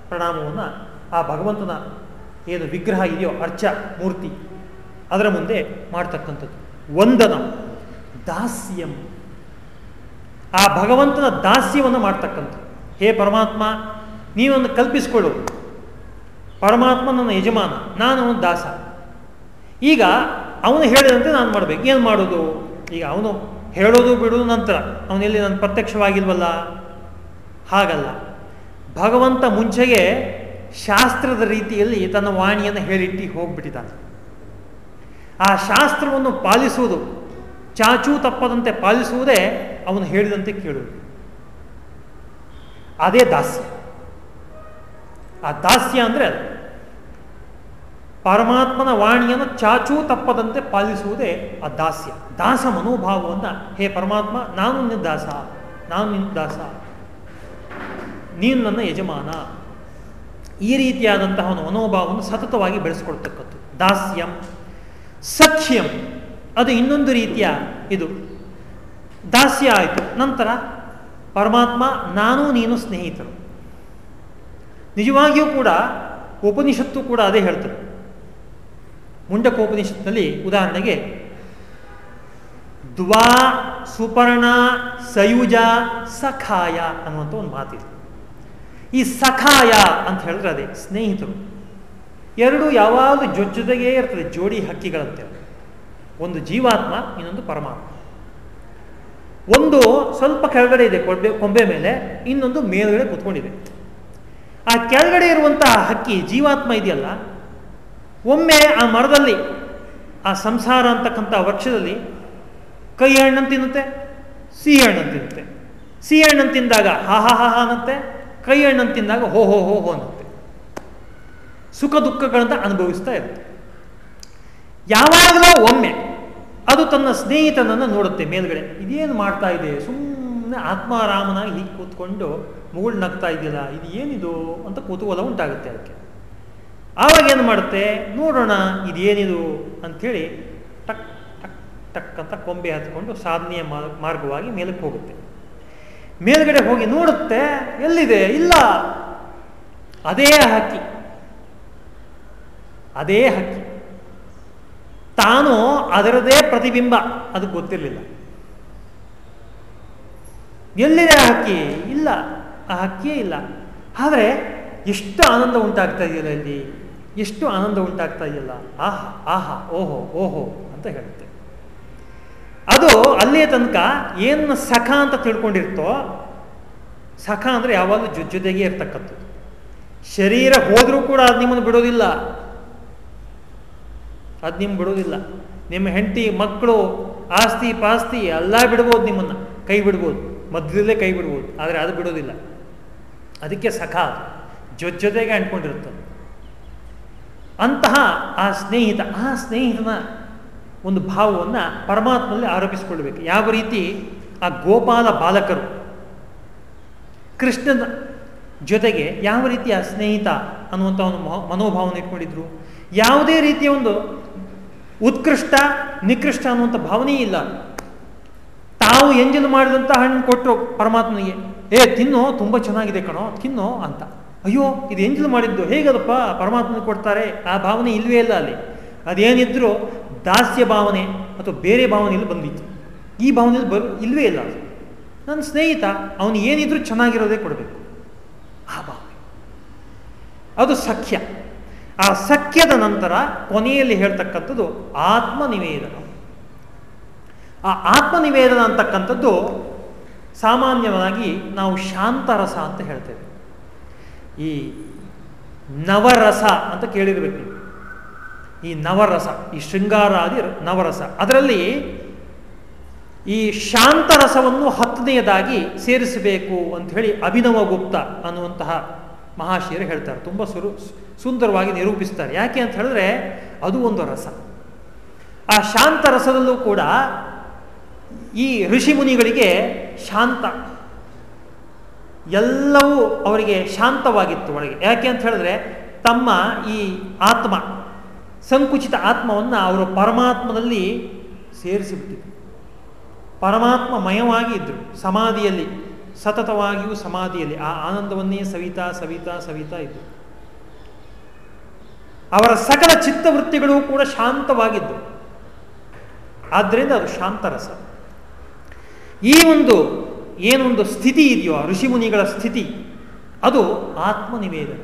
ಪ್ರಣಾಮವನ್ನು ಆ ಭಗವಂತನ ಏನು ವಿಗ್ರಹ ಇದೆಯೋ ಅರ್ಚ ಮೂರ್ತಿ ಅದರ ಮುಂದೆ ಮಾಡ್ತಕ್ಕಂಥದ್ದು. ವಂದನ. ದಾಸ್ಯಂ. ಆ ಭಗವಂತನ ದಾಸ್ಯವನ್ನು ಮಾಡ್ತಕ್ಕಂಥದ್ದು. ಹೇ ಪರಮಾತ್ಮ, ನೀನೊಂದು ಕಲ್ಪಿಸಿಕೊಳ್ಳು. ಪರಮಾತ್ಮ ನನ್ನ ಯಜಮಾನ, ನಾನು ಅವನ ದಾಸ. ಈಗ ಅವನು ಹೇಳಿದಂತೆ ನಾನು ಮಾಡಬೇಕು. ಏನು ಮಾಡೋದು? ಈಗ ಅವನು ಹೇಳೋದು ಬಿಡೋದು ನಂತರ. ಅವನೆಲ್ಲಿ ನಾನು ಪ್ರತ್ಯಕ್ಷವಾಗಿಲ್ವಲ್ಲ? ಹಾಗಲ್ಲ. ಭಗವಂತ ಮುಂಚೆಗೆ ಶಾಸ್ತ್ರದ ರೀತಿಯಲ್ಲಿ ತನ್ನ ವಾಣಿಯನ್ನು ಹೇಳಿಟ್ಟು ಹೋಗ್ಬಿಟ್ಟಿದ್ದಾನೆ. ಆ ಶಾಸ್ತ್ರವನ್ನು ಪಾಲಿಸುವುದು, ಚಾಚೂ ತಪ್ಪದಂತೆ ಪಾಲಿಸುವುದೇ ಅವನು ಹೇಳಿದಂತೆ ಕೇಳುವುದು. ಅದೇ ದಾಸ್ಯ. ಆ ದಾಸ್ಯ ಅಂದರೆ ಅದು. ಪರಮಾತ್ಮನ ವಾಣಿಯನ್ನು ಚಾಚೂ ತಪ್ಪದಂತೆ ಪಾಲಿಸುವುದೇ ಆ ದಾಸ್ಯ. ದಾಸ ಮನೋಭಾವವನ್ನು ಹೇ ಪರಮಾತ್ಮ, ನಾನು ನಿನ್ನ ದಾಸ, ನಾನು ನಿನ್ನ ದಾಸ ನೀನು ನನ್ನ ಯಜಮಾನ. ಈ ರೀತಿಯಾದಂತಹ ಒಂದು ಮನೋಭಾವವನ್ನು ಸತತವಾಗಿ ಬೆಳೆಸ್ಕೊಳ್ತಕ್ಕದ್ದು. ದಾಸ್ಯಂ, ಸಖ್ಯಂ. ಅದು ಇನ್ನೊಂದು ರೀತಿಯ ಇದು. ದಾಸ್ಯ ಆಯಿತು. ನಂತರ ಪರಮಾತ್ಮ, ನಾನು ನೀನು ಸ್ನೇಹಿತರು. ನಿಜವಾಗಿಯೂ ಕೂಡ ಉಪನಿಷತ್ತು ಕೂಡ ಅದೇ ಹೇಳ್ತದೆ. ಮುಂಡಕೋಪನಿಷತ್ನಲ್ಲಿ ಉದಾಹರಣೆಗೆ, ದ್ವಾ ಸುಪರ್ಣ ಸಯುಜ ಸಖಾಯ ಅನ್ನುವಂಥ ಒಂದು ಮಾತಿದೆ. ಈ ಸಖಾಯ ಅಂತ ಹೇಳಿದ್ರೆ ಅದೇ ಸ್ನೇಹಿತರು. ಎರಡು ಯಾವಾಗಲೂ ಜೊತೆಗೇ ಇರ್ತದೆ, ಜೋಡಿ ಹಕ್ಕಿಗಳಂತೆ ಒಂದು ಜೀವಾತ್ಮ, ಇನ್ನೊಂದು ಪರಮಾತ್ಮ. ಒಂದು ಸ್ವಲ್ಪ ಕೆಳಗಡೆ ಇದೆ ಕೊಂಬೆ ಕೊಂಬೆ ಮೇಲೆ, ಇನ್ನೊಂದು ಮೇಲುಗಡೆ ಕುತ್ಕೊಂಡಿದೆ. ಆ ಕೆಳಗಡೆ ಇರುವಂತಹ ಹಕ್ಕಿ ಜೀವಾತ್ಮ ಇದೆಯಲ್ಲ, ಒಮ್ಮೆ ಆ ಮರದಲ್ಲಿ, ಆ ಸಂಸಾರ ಅಂತಕ್ಕಂಥ ವೃಕ್ಷದಲ್ಲಿ, ಕೈ ಹಣ್ಣನ್ನು ತಿನ್ನುತ್ತೆ, ಸಿಹಿ ಹಣ್ಣನ್ನು ತಿನ್ನುತ್ತೆ. ಸಿಹಿ ಹಣ್ಣನ್ನು ತಿಂದಾಗ ಹಾ ಹಾ ಹಾ ಅನ್ನತ್ತೆ ಕೈ ಹಣ್ಣನ್ನು ತಿಂದಾಗ ಹೋ ಹೋ ಹೋ ಹೋ ಅನ್ನುತ್ತೆ. ಸುಖ ದುಃಖಗಳನ್ನು ಅನುಭವಿಸ್ತಾ ಇರುತ್ತೆ. ಯಾವಾಗಲೂ ಒಮ್ಮೆ ಅದು ತನ್ನ ಸ್ನೇಹಿತನನ್ನು ನೋಡುತ್ತೆ ಮೇಲ್ಗಡೆ. ಇದೇನು ಮಾಡ್ತಾ ಇದೆ? ಸುಮ್ಮನೆ ಆತ್ಮಾರಾಮನಾಗಿ ಹೀಗೆ ಕೂತ್ಕೊಂಡು ಮುಗುಳು ನಗ್ತಾ ಇದೆಯಲ್ಲ ಇದು ಏನಿದು ಅಂತ ಕುತೂಹಲ ಉಂಟಾಗುತ್ತೆ ಅದಕ್ಕೆ. ಆವಾಗ ಏನು ಮಾಡುತ್ತೆ? ನೋಡೋಣ, ಇದೇನಿದು ಅಂಥೇಳಿ ಟಕ್ ಟಕ್ ಟಕ್ ಅಂತ ಕೊಂಬೆ ಹತ್ಕೊಂಡು ಸಾಧನೆಯ ಮಾರ್ಗವಾಗಿ ಮೇಲಕ್ಕೆ ಹೋಗುತ್ತೆ. ಮೇಲ್ಗಡೆ ಹೋಗಿ ನೋಡುತ್ತೆ, ಎಲ್ಲಿದೆ? ಇಲ್ಲ. ಅದೇ ಹಕ್ಕಿ. ಅದೇ ಹಕ್ಕಿ. ತಾನು ಅದರದೇ ಪ್ರತಿಬಿಂಬ. ಅದು ಗೊತ್ತಿರಲಿಲ್ಲ. ಎಲ್ಲಿದೆ ಆ ಹಕ್ಕಿ? ಇಲ್ಲ. ಆ ಹಕ್ಕಿಯೇ ಇಲ್ಲ. ಆದರೆ ಎಷ್ಟು ಆನಂದ ಉಂಟಾಗ್ತಾ ಇದೆಯಲ್ಲ ಇಲ್ಲಿ? ಎಷ್ಟು ಆನಂದ ಉಂಟಾಗ್ತಾ ಇದೆಯಲ್ಲ? ಆಹಾ ಆಹಾ, ಓಹೋ ಓಹೋ ಅಂತ ಹೇಳುತ್ತೆ ಅದು ಅಲ್ಲಿಯ ತನಕ ಏನು ಸಖ ಅಂತ ತಿಳ್ಕೊಂಡಿರ್ತೋ, ಸಖ ಅಂದರೆ ಯಾವಾಗಲೂ ಜೊ ಜೊತೆಗೆ ಇರ್ತಕ್ಕಂಥದ್ದು. ಶರೀರ ಹೋದರೂ ಕೂಡ ಅದು ನಿಮ್ಮನ್ನು ಬಿಡೋದಿಲ್ಲ. ಅದು ನಿಮ್ಗೆ ಬಿಡೋದಿಲ್ಲ. ನಿಮ್ಮ ಹೆಂಡತಿ ಮಕ್ಕಳು ಆಸ್ತಿ, ಪಾಸ್ತಿ ಎಲ್ಲ ಬಿಡ್ಬೋದು ನಿಮ್ಮನ್ನು. ಕೈ ಬಿಡ್ಬೋದು. ಮಧ್ಯದಲ್ಲೇ ಕೈ ಬಿಡ್ಬೋದು. ಆದರೆ ಅದು ಬಿಡೋದಿಲ್ಲ. ಅದಕ್ಕೆ ಸಖ ಜೊತೆ ಜೊತೆಗೆ ಅಂತಹ ಆ ಸ್ನೇಹಿತ, ಆ ಸ್ನೇಹಿತನ ಒಂದು ಭಾವವನ್ನು ಪರಮಾತ್ಮನಲ್ಲಿ ಆರೋಪಿಸಿಕೊಳ್ಬೇಕು ಯಾವ ರೀತಿ? ಆ ಗೋಪಾಲ ಬಾಲಕರು. ಕೃಷ್ಣನ ಜೊತೆಗೆ ಯಾವ ರೀತಿಯ ಸ್ನೇಹಿತ ಅನ್ನುವಂಥ ಒಂದು ಮನೋಭಾವನೆ ಇಟ್ಕೊಂಡಿದ್ರು? ಯಾವುದೇ ರೀತಿಯ ಒಂದು ಉತ್ಕೃಷ್ಟ, ನಿಕೃಷ್ಟ ಅನ್ನುವಂಥ ಭಾವನೆ ಇಲ್ಲ. ತಾವು ಎಂಜಲು ಮಾಡಿದಂಥ ಹಣ್ಣು ಕೊಟ್ಟರು ಪರಮಾತ್ಮನಿಗೆ. ಏ, ತಿನ್ನೋ, ತುಂಬ ಚೆನ್ನಾಗಿದೆ ಕಣೋ, ತಿನ್ನೋ ಅಂತ. ಅಯ್ಯೋ, ಇದು ಎಂಜಲು ಮಾಡಿದ್ದು ಹೇಗದಪ್ಪ? ಪರಮಾತ್ಮನಿಗೆ ಕೊಡ್ತಾರೆ. ಆ ಭಾವನೆ ಇಲ್ವೇ ಇಲ್ಲ ಅಲ್ಲಿ. ಅದೇನಿದ್ರು ದಾಸ್ಯ ಭಾವನೆ ಅಥವಾ ಬೇರೆ ಭಾವನೆಯಲ್ಲಿ ಬಂದಿತ್ತು ಈ ಭಾವನೆಯಲ್ಲಿ ಬರ್ ಇಲ್ಲವೇ ಇಲ್ಲ. ನನ್ನ ಸ್ನೇಹಿತ, ಅವನು ಏನಿದ್ರು ಚೆನ್ನಾಗಿರೋದೇ ಕೊಡಬೇಕು. ಆ ಭಾವನೆ. ಅದು ಸಖ್ಯ. ಆ ಸಖ್ಯದ ನಂತರ ಕೊನೆಯಲ್ಲಿ ಹೇಳ್ತಕ್ಕಂಥದ್ದು ಆತ್ಮನಿವೇದನ ಆ ಆತ್ಮನಿವೇದನ ಅಂತಕ್ಕಂಥದ್ದು ಸಾಮಾನ್ಯವಾಗಿ ನಾವು ಶಾಂತರಸ ಅಂತ ಹೇಳ್ತೇವೆ. ಈ ನವರಸ ಅಂತ ಕೇಳಿರ್ಬೇಕು ನೀವು. ಈ ನವರಸ, ಈ ಶೃಂಗಾರಾದಿ ನವರಸ. ಅದರಲ್ಲಿ ಈ ಶಾಂತರಸವನ್ನು ಹತ್ತನೆಯದಾಗಿ ಸೇರಿಸಬೇಕು ಅಂತ ಹೇಳಿ ಅಭಿನವ ಗುಪ್ತ ಅನ್ನುವಂತಹ ಮಹಾಶಿಯರು ಹೇಳ್ತಾರೆ. ತುಂಬ ಸುರು, ಸುಂದರವಾಗಿ ನಿರೂಪಿಸ್ತಾರೆ. ಯಾಕೆ ಅಂತ ಹೇಳಿದ್ರೆ ಅದು ಒಂದು ರಸ. ಆ ಶಾಂತ ರಸದಲ್ಲೂ ಕೂಡ ಈ ಋಷಿ ಮುನಿಗಳಿಗೆ ಶಾಂತ ಎಲ್ಲವೂ ಅವರಿಗೆ ಶಾಂತವಾಗಿತ್ತು ಒಳಗೆ. ಯಾಕೆ ಅಂತ ಹೇಳಿದ್ರೆ ತಮ್ಮ ಈ ಆತ್ಮ ಸಂಕುಚಿತ ಆತ್ಮವನ್ನು ಅವರು ಪರಮಾತ್ಮನಲ್ಲಿ ಸೇರಿಸಿಬಿಟ್ಟಿದ್ರು. ಪರಮಾತ್ಮ ಮಯವಾಗಿ ಇದ್ದರು ಸಮಾಧಿಯಲ್ಲಿ, ಸತತವಾಗಿಯೂ ಸಮಾಧಿಯಲ್ಲಿ. ಆ ಆನಂದವನ್ನೇ ಸವಿತಾ ಸವಿತಾ ಸವಿತಾ ಇದ್ದರು ಅವರ ಸಕಲ ಚಿತ್ತವೃತ್ತಿಗಳು ಕೂಡ ಶಾಂತವಾಗಿದ್ದವು ಆದ್ದರಿಂದ ಅದು ಶಾಂತರಸ. ಈ ಒಂದು ಏನೊಂದು ಸ್ಥಿತಿ ಇದೆಯೋ ಋಷಿಮುನಿಗಳ ಸ್ಥಿತಿ, ಅದು ಆತ್ಮನಿವೇದನ.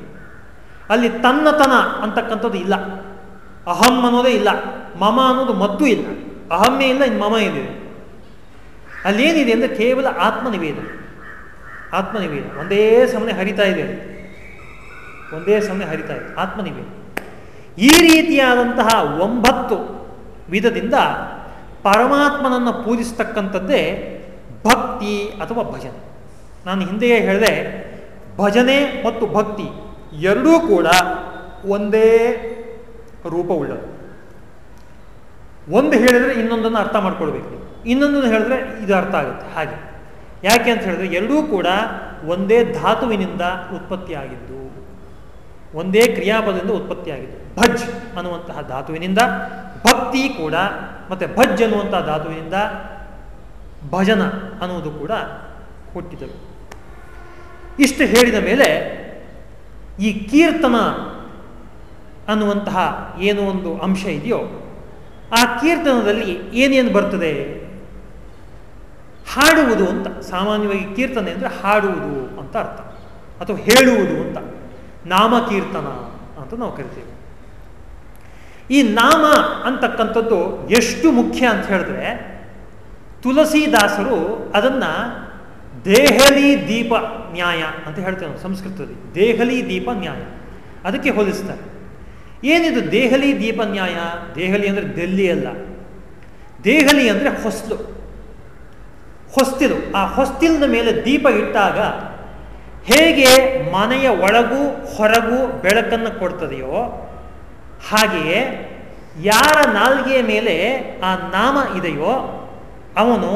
ಅಲ್ಲಿ ತನ್ನತನ ಅಂತಕ್ಕಂಥದ್ದು ಇಲ್ಲ. ಅಹಂ ಅನ್ನೋದೇ ಇಲ್ಲ. ಮಮ ಅನ್ನೋದು ಮದ್ದು ಇಲ್ಲ. ಅಹಮ್ಮೇ ಇಲ್ಲ ಇನ್ನು ಮಮ ಇದೆ. ಅಲ್ಲೇನಿದೆ ಅಂದರೆ ಕೇವಲ ಆತ್ಮನಿವೇದ. ಆತ್ಮನಿವೇದನ ಒಂದೇ ಸಮನೆ ಹರಿತಾ ಇದೆ. ಒಂದೇ ಸಮನೆ ಹರಿತಾ ಇದೆ. ಆತ್ಮನಿವೇದನ ಈ ರೀತಿಯಾದಂತಹ ಒಂಬತ್ತು ವಿಧದಿಂದ ಪರಮಾತ್ಮನನ್ನು ಪೂಜಿಸ್ತಕ್ಕಂಥದ್ದೇ ಭಕ್ತಿ ಅಥವಾ ಭಜನೆ. ನಾನು ಹಿಂದೆಯೇ ಹೇಳಿದೆ, ಭಜನೆ ಮತ್ತು ಭಕ್ತಿ ಎರಡೂ ಕೂಡ ಒಂದೇ ರೂಪವುಳ್ಳದು. ಒಂದು ಹೇಳಿದರೆ ಇನ್ನೊಂದನ್ನು ಅರ್ಥ ಮಾಡ್ಕೊಳ್ಬೇಕು. ಇನ್ನೊಂದನ್ನು ಹೇಳಿದ್ರೆ ಇದು ಅರ್ಥ ಆಗುತ್ತೆ. ಹಾಗೆ. ಯಾಕೆ ಅಂತ ಹೇಳಿದ್ರೆ ಎರಡೂ ಕೂಡ ಒಂದೇ ಧಾತುವಿನಿಂದ ಉತ್ಪತ್ತಿಯಾಗಿದ್ದು ಒಂದೇ ಕ್ರಿಯಾಪದದಿಂದ ಉತ್ಪತ್ತಿಯಾಗಿದ್ದು ಭಜ್ ಅನ್ನುವಂತಹ ಧಾತುವಿನಿಂದ, ಭಕ್ತಿ ಕೂಡ, ಮತ್ತು ಭಜ್ ಅನ್ನುವಂತಹ ಧಾತುವಿನಿಂದ ಭಜನ ಅನ್ನುವುದು ಕೂಡ ಹುಟ್ಟಿದರು ಇಷ್ಟು ಹೇಳಿದ ಮೇಲೆ ಈ ಕೀರ್ತನ ಅನ್ನುವಂತಹ ಏನು ಒಂದು ಅಂಶ ಇದೆಯೋ, ಆ ಕೀರ್ತನದಲ್ಲಿ ಏನೇನು ಬರ್ತದೆ? ಹಾಡುವುದು ಅಂತ, ಸಾಮಾನ್ಯವಾಗಿ ಕೀರ್ತನೆ ಅಂದರೆ ಹಾಡುವುದು ಅಂತ ಅರ್ಥ. ಅಥವಾ ಹೇಳುವುದು ಅಂತ, ನಾಮಕೀರ್ತನ ಅಂತ ನಾವು ಕರಿತೇವೆ. ಈ ನಾಮ ಅಂತಕ್ಕಂಥದ್ದು ಎಷ್ಟು ಮುಖ್ಯ ಅಂತ ಹೇಳಿದ್ರೆ ತುಳಸಿದಾಸರು ಅದನ್ನು ದೇಹಲಿ ದೀಪ ನ್ಯಾಯ ಅಂತ ಹೇಳ್ತೇವೆ ಸಂಸ್ಕೃತದಲ್ಲಿ. ದೇಹಲಿ ದೀಪ ನ್ಯಾಯ. ಅದಕ್ಕೆ ಹೋಲಿಸ್ತಾರೆ. ಏನಿದು ದೇಹಲಿ ದೀಪ ನ್ಯಾಯ ದೇಹಲಿ ಅಂದರೆ ಡೆಲ್ಲಿ ಅಲ್ಲ. ದೇಹಲಿ ಅಂದರೆ ಹೊಸ್ಲು. ಹೊಸ್ತಿಲು. ಆ ಹೊಸ್ತಿಲಿನ ಮೇಲೆ ದೀಪ ಇಟ್ಟಾಗ ಹೇಗೆ ಮನೆಯ ಒಳಗೂ ಹೊರಗೂ ಬೆಳಕನ್ನು ಕೊಡ್ತದೆಯೋ ಹಾಗೆಯೇ ಯಾರ ನಾಲ್ಗೆಯ ಮೇಲೆ ಆ ನಾಮ ಇದೆಯೋ ಅವನು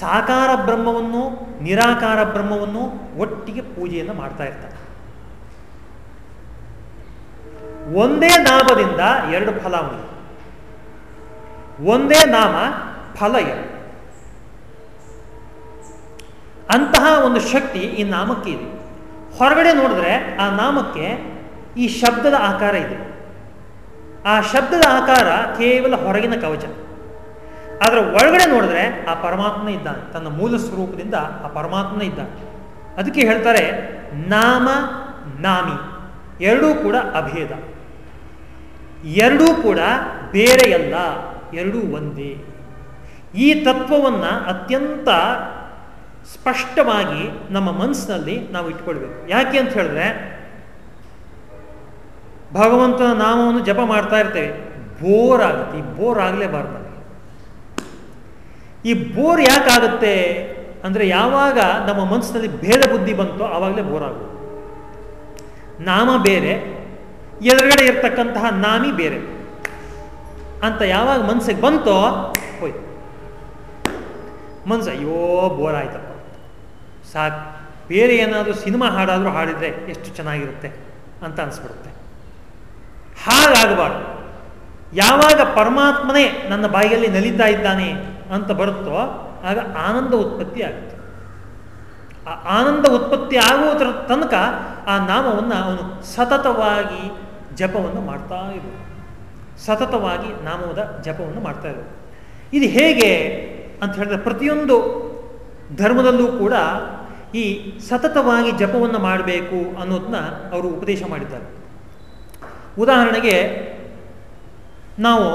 ಸಾಕಾರ ಬ್ರಹ್ಮವನ್ನು, ನಿರಾಕಾರ ಬ್ರಹ್ಮವನ್ನು ಒಟ್ಟಿಗೆ ಪೂಜೆಯನ್ನು ಮಾಡ್ತಾ ಇರ್ತಾನೆ. ಒಂದೇ ನಾಮದಿಂದ ಎರಡು ಫಲ ಉಂಟು. ಒಂದೇ ನಾಮ ಫಲ ಎರಡು ಅಂತಹ ಒಂದು ಶಕ್ತಿ ಈ ನಾಮಕ್ಕೆ ಇದೆ. ಹೊರಗಡೆ ನೋಡಿದ್ರೆ ಆ ನಾಮಕ್ಕೆ ಈ ಶಬ್ದದ ಆಕಾರ ಇದೆ. ಆ ಶಬ್ದದ ಆಕಾರ ಕೇವಲ ಹೊರಗಿನ ಕವಚ. ಅದರ ಒಳಗಡೆ ನೋಡಿದ್ರೆ ಆ ಪರಮಾತ್ಮ ಇದ್ದಾನೆ. ತನ್ನ ಮೂಲ ಸ್ವರೂಪದಿಂದ ಆ ಪರಮಾತ್ಮ ಇದ್ದಾನೆ. ಅದಕ್ಕೆ ಹೇಳ್ತಾರೆ ನಾಮ ನಾಮಿ. ಎರಡೂ ಕೂಡ ಅಭೇದ. ಎರಡೂ ಕೂಡ ಬೇರೆಯಲ್ಲ ಎರಡೂ ಒಂದೇ. ಈ ತತ್ವವನ್ನು ಅತ್ಯಂತ ಸ್ಪಷ್ಟವಾಗಿ ನಮ್ಮ ಮನಸ್ಸಿನಲ್ಲಿ ನಾವು ಇಟ್ಕೊಳ್ಬೇಕು. ಯಾಕೆ ಅಂತ ಹೇಳಿದ್ರೆ, ಭಗವಂತನ ನಾಮವನ್ನು ಜಪ ಮಾಡ್ತಾ ಇರ್ತೇವೆ. ಬೋರ್ ಆಗುತ್ತೆ. ಈ ಬೋರ್ ಆಗಲೇಬಾರ್ದು ನಮಗೆ. ಈ ಬೋರ್ ಯಾಕಾಗುತ್ತೆ ಅಂದರೆ, ಯಾವಾಗ ನಮ್ಮ ಮನಸ್ಸಿನಲ್ಲಿ ಭೇದ ಬುದ್ಧಿ ಬಂತೋ ಆವಾಗಲೇ ಬೋರ್ ಆಗುತ್ತೆ. ನಾಮ ಬೇರೆ ಎದುರುಗಡೆ ಇರ್ತಕ್ಕಂತಹ ನಾಮಿ ಬೇರೆ. ಅಂತ ಯಾವಾಗ ಮನಸ್ಸಿಗೆ ಬಂತೋ, ಹೋಯ್ತು. ಮನ್ಸು, ಅಯ್ಯೋ ಬೋರ್ ಆಯ್ತಪ್ಪ. ಸಾಕು. ಬೇರೆ ಏನಾದರೂ ಸಿನಿಮಾ ಹಾಡಾದರೂ ಹಾಡಿದರೆ ಎಷ್ಟು ಚೆನ್ನಾಗಿರುತ್ತೆ ಅಂತ ಅನಿಸ್ಬಿಡುತ್ತೆ. ಹಾಗಾಗಬಾರ್ದು. ಯಾವಾಗ ಪರಮಾತ್ಮನೇ ನನ್ನ ಬಾಯಿಯಲ್ಲಿ ನಲಿತಾ ಇದ್ದಾನೆ ಅಂತ ಬರುತ್ತೋ, ಆಗ ಆನಂದ ಉತ್ಪತ್ತಿ ಆಗುತ್ತೆ. ಆ ಆನಂದ ಉತ್ಪತ್ತಿ ಆಗುವುದರ ತನಕ ಆ ನಾಮವನ್ನು ಅವನು ಸತತವಾಗಿ ಜಪವನ್ನು ಮಾಡ್ತಾ ಇರು ಸತತವಾಗಿ ನಾಮದ ಜಪವನ್ನು ಮಾಡ್ತಾ ಇರು ಇದು ಹೇಗೆ ಅಂತ ಹೇಳಿದ್ರೆ ಪ್ರತಿಯೊಂದು ಧರ್ಮದಲ್ಲೂ ಕೂಡ ಈ ಸತತವಾಗಿ ಜಪವನ್ನು ಮಾಡಬೇಕು ಅನ್ನೋದನ್ನ ಅವರು ಉಪದೇಶ ಮಾಡಿದ್ದಾರೆ. ಉದಾಹರಣೆಗೆ ನಾವು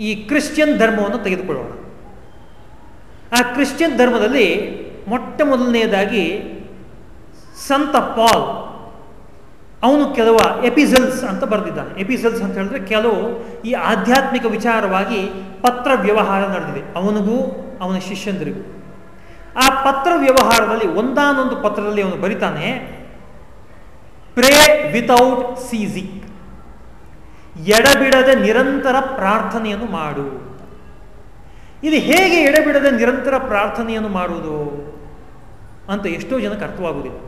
ಈ ಕ್ರಿಶ್ಚಿಯನ್ ಧರ್ಮವನ್ನು ತೆಗೆದುಕೊಳ್ಳೋಣ. ಆ ಕ್ರಿಶ್ಚಿಯನ್ ಧರ್ಮದಲ್ಲಿ ಮೊಟ್ಟ ಮೊದಲನೆಯದಾಗಿ ಸಂತ ಪಾಲ್ ಅವನು ಕೆಲವು ಎಪಿಸಲ್ಸ್ ಅಂತ ಬರೆದಿದ್ದಾನೆ. ಎಪಿಸಲ್ಸ್ ಅಂತ ಹೇಳಿದ್ರೆ ಕೆಲವು ಈ ಆಧ್ಯಾತ್ಮಿಕ ವಿಚಾರವಾಗಿ ಪತ್ರ ವ್ಯವಹಾರ ನಡೆದಿದೆ. ಅವನಿಗೂ ಅವನ ಶಿಷ್ಯಂದರಿಗೂ. ಆ ಪತ್ರ ವ್ಯವಹಾರದಲ್ಲಿ ಒಂದಾನೊಂದು ಪತ್ರದಲ್ಲಿ ಅವನು ಬರಿತಾನೆ ಪ್ರೇ ವಿತೌಟ್ ಸೀಸಿಕ್ ಎಡಬಿಡದೆ ನಿರಂತರ ಪ್ರಾರ್ಥನೆಯನ್ನು ಮಾಡು. ಇದು ಹೇಗೆ ಎಡಬಿಡದೆ ನಿರಂತರ ಪ್ರಾರ್ಥನೆಯನ್ನು ಮಾಡುವುದು ಅಂತ ಎಷ್ಟೋ ಜನಕ್ಕೆ ಅರ್ಥವಾಗುವುದಿಲ್ಲ.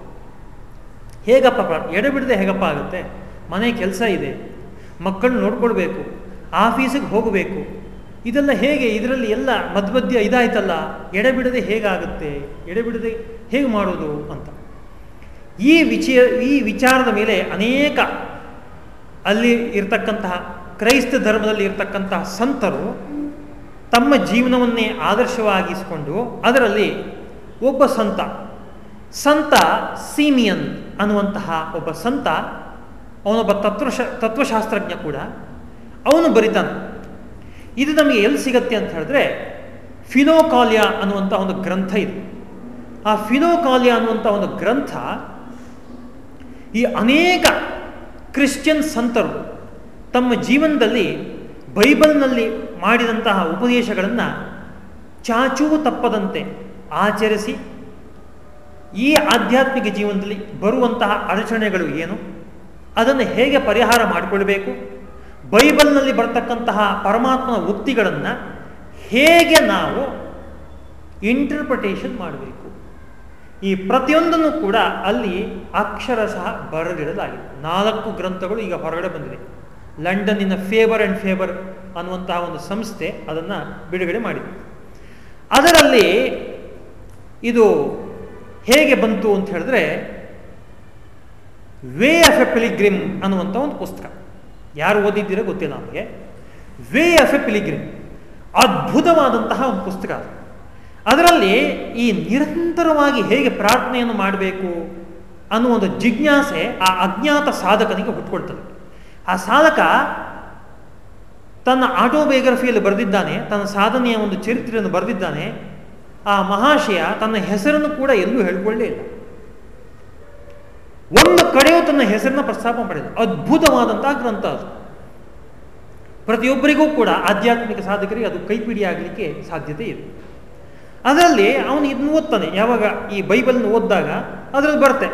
ಹೇಗಪ್ಪ ಪ್ರಾ- ಎಡಬಿಡದೆ ಹೇಗಪ್ಪ ಆಗುತ್ತೆ? ಮನೆ ಕೆಲಸ ಇದೆ. ಮಕ್ಕಳನ್ನ ನೋಡ್ಕೊಳ್ಬೇಕು. ಆಫೀಸಿಗೆ ಹೋಗಬೇಕು. ಇದೆಲ್ಲ ಹೇಗೆ? ಇದರಲ್ಲಿ ಎಲ್ಲ ಮಧ್ಯ ಇದಾಯ್ತಲ್ಲ? ಎಡೆಬಿಡದೆ ಹೇಗಾಗುತ್ತೆ? ಎಡೆಬಿಡದೆ ಹೇಗೆ ಮಾಡೋದು ಅಂತ. ಈ ವಿಚಯ, ಈ ವಿಚಾರದ ಮೇಲೆ ಅನೇಕ ಅಲ್ಲಿ ಇರ್ತಕ್ಕಂತಹ ಕ್ರೈಸ್ತ ಧರ್ಮದಲ್ಲಿ ಇರ್ತಕ್ಕಂತಹ ಸಂತರು ತಮ್ಮ ಜೀವನವನ್ನೇ ಆದರ್ಶವಾಗಿಸಿಕೊಂಡು ಅದರಲ್ಲಿ ಒಬ್ಬ ಸಂತ. ಸಂತ ಸೀಮಿಯನ್. ಅನ್ನುವಂತಹ ಒಬ್ಬ ಸಂತ, ಅವನೊಬ್ಬ ತತ್ವಶ, ತತ್ವಶಾಸ್ತ್ರಜ್ಞ ಕೂಡ, ಅವನು ಬರಿತಾನೆ. ಇದು ನಮಗೆ ಎಲ್ಲಿ ಸಿಗತ್ತೆ ಅಂತ ಹೇಳಿದ್ರೆ, ಫಿನೋಕಾಲ್ಯ ಅನ್ನುವಂಥ ಒಂದು ಗ್ರಂಥ ಇದೆ. ಆ ಫಿನೋಕಾಲ್ಯ ಅನ್ನುವಂಥ ಒಂದು ಗ್ರಂಥ, ಈ ಅನೇಕ ಕ್ರಿಶ್ಚಿಯನ್ ಸಂತರು ತಮ್ಮ ಜೀವನದಲ್ಲಿ ಬೈಬಲ್ನಲ್ಲಿ ಮಾಡಿದಂತಹ ಉಪದೇಶಗಳನ್ನು ಚಾಚೂ ತಪ್ಪದಂತೆ ಆಚರಿಸಿ ಈ ಆಧ್ಯಾತ್ಮಿಕ ಜೀವನದಲ್ಲಿ ಬರುವಂತಹ ಅಡಚಣೆಗಳು ಏನು? ಅದನ್ನು ಹೇಗೆ ಪರಿಹಾರ ಮಾಡಿಕೊಳ್ಬೇಕು? ಬೈಬಲ್ನಲ್ಲಿ ಬರ್ತಕ್ಕಂತಹ ಪರಮಾತ್ಮನ ಉಕ್ತಿಗಳನ್ನು ಹೇಗೆ ನಾವು ಇಂಟರ್ಪ್ರಿಟೇಷನ್ ಮಾಡಬೇಕು? ಈ ಪ್ರತಿಯೊಂದನ್ನು ಕೂಡ ಅಲ್ಲಿ ಅಕ್ಷರ ಸಹ ಬರೆದಿಡಲಾಗಿದೆ. ನಾಲ್ಕು ಗ್ರಂಥಗಳು ಈಗ ಹೊರಗಡೆ ಬಂದಿದೆ ಲಂಡನ್ನಿನ ಫೇಬರ್ ಆ್ಯಂಡ್ ಫೇಬರ್ ಅನ್ನುವಂತಹ ಒಂದು ಸಂಸ್ಥೆ ಅದನ್ನು ಬಿಡುಗಡೆ ಮಾಡಿದೆ. ಅದರಲ್ಲಿ ಇದು ಹೇಗೆ ಬಂತು ಅಂತ ಹೇಳಿದ್ರೆ, ವೇ ಆಫ್ ಎ ಪಿಲಿಗ್ರಿಮ್ ಅನ್ನುವಂಥ ಒಂದು ಪುಸ್ತಕ. ಯಾರು ಓದಿದ್ದೀರೋ ಗೊತ್ತಿಲ್ಲ ನಮಗೆ. ವೇ ಆಫ್ ಎ ಪಿಲಿಗ್ರಿಮ್, ಅದ್ಭುತವಾದಂತಹ ಒಂದು ಪುಸ್ತಕ ಅದು. ಅದರಲ್ಲಿ ಈ ನಿರಂತರವಾಗಿ ಹೇಗೆ ಪ್ರಾರ್ಥನೆಯನ್ನು ಮಾಡಬೇಕು ಅನ್ನುವ ಒಂದು ಜಿಜ್ಞಾಸೆ ಆ ಅಜ್ಞಾತ ಸಾಧಕನಿಗೆ ಹುಟ್ಕೊಳ್ತದೆ. ಆ ಸಾಧಕ ತನ್ನ ಆಟೋಬಯೋಗ್ರಫಿಯಲ್ಲಿ ಬರೆದಿದ್ದಾನೆ, ತನ್ನ ಸಾಧನೆಯ ಒಂದು ಚರಿತ್ರೆಯನ್ನು ಬರೆದಿದ್ದಾನೆ ಆ ಮಹಾಶಯ ತನ್ನ ಹೆಸರನ್ನು ಕೂಡ ಎಲ್ಲೂ ಹೇಳ್ಕೊಳ್ಳೇ ಇಲ್ಲ. ಒಂದು ಕಡೆಯೂ ತನ್ನ ಹೆಸರನ್ನ ಪ್ರಸ್ತಾಪ ಮಾಡಿದ ಅದ್ಭುತವಾದಂತಹ ಗ್ರಂಥ ಅದು. ಪ್ರತಿಯೊಬ್ಬರಿಗೂ ಕೂಡ ಆಧ್ಯಾತ್ಮಿಕ ಸಾಧಕರಿಗೆ ಅದು ಕೈಪಿಡಿ ಆಗಲಿಕ್ಕೆ ಸಾಧ್ಯತೆ ಇದೆ. ಅದರಲ್ಲಿ ಅವನು ಇದನ್ನು ಓದ್ತಾನೆ. ಯಾವಾಗ ಈ ಬೈಬಲ್ನ ಓದಿದಾಗ ಅದರಲ್ಲಿ ಬರುತ್ತೆ.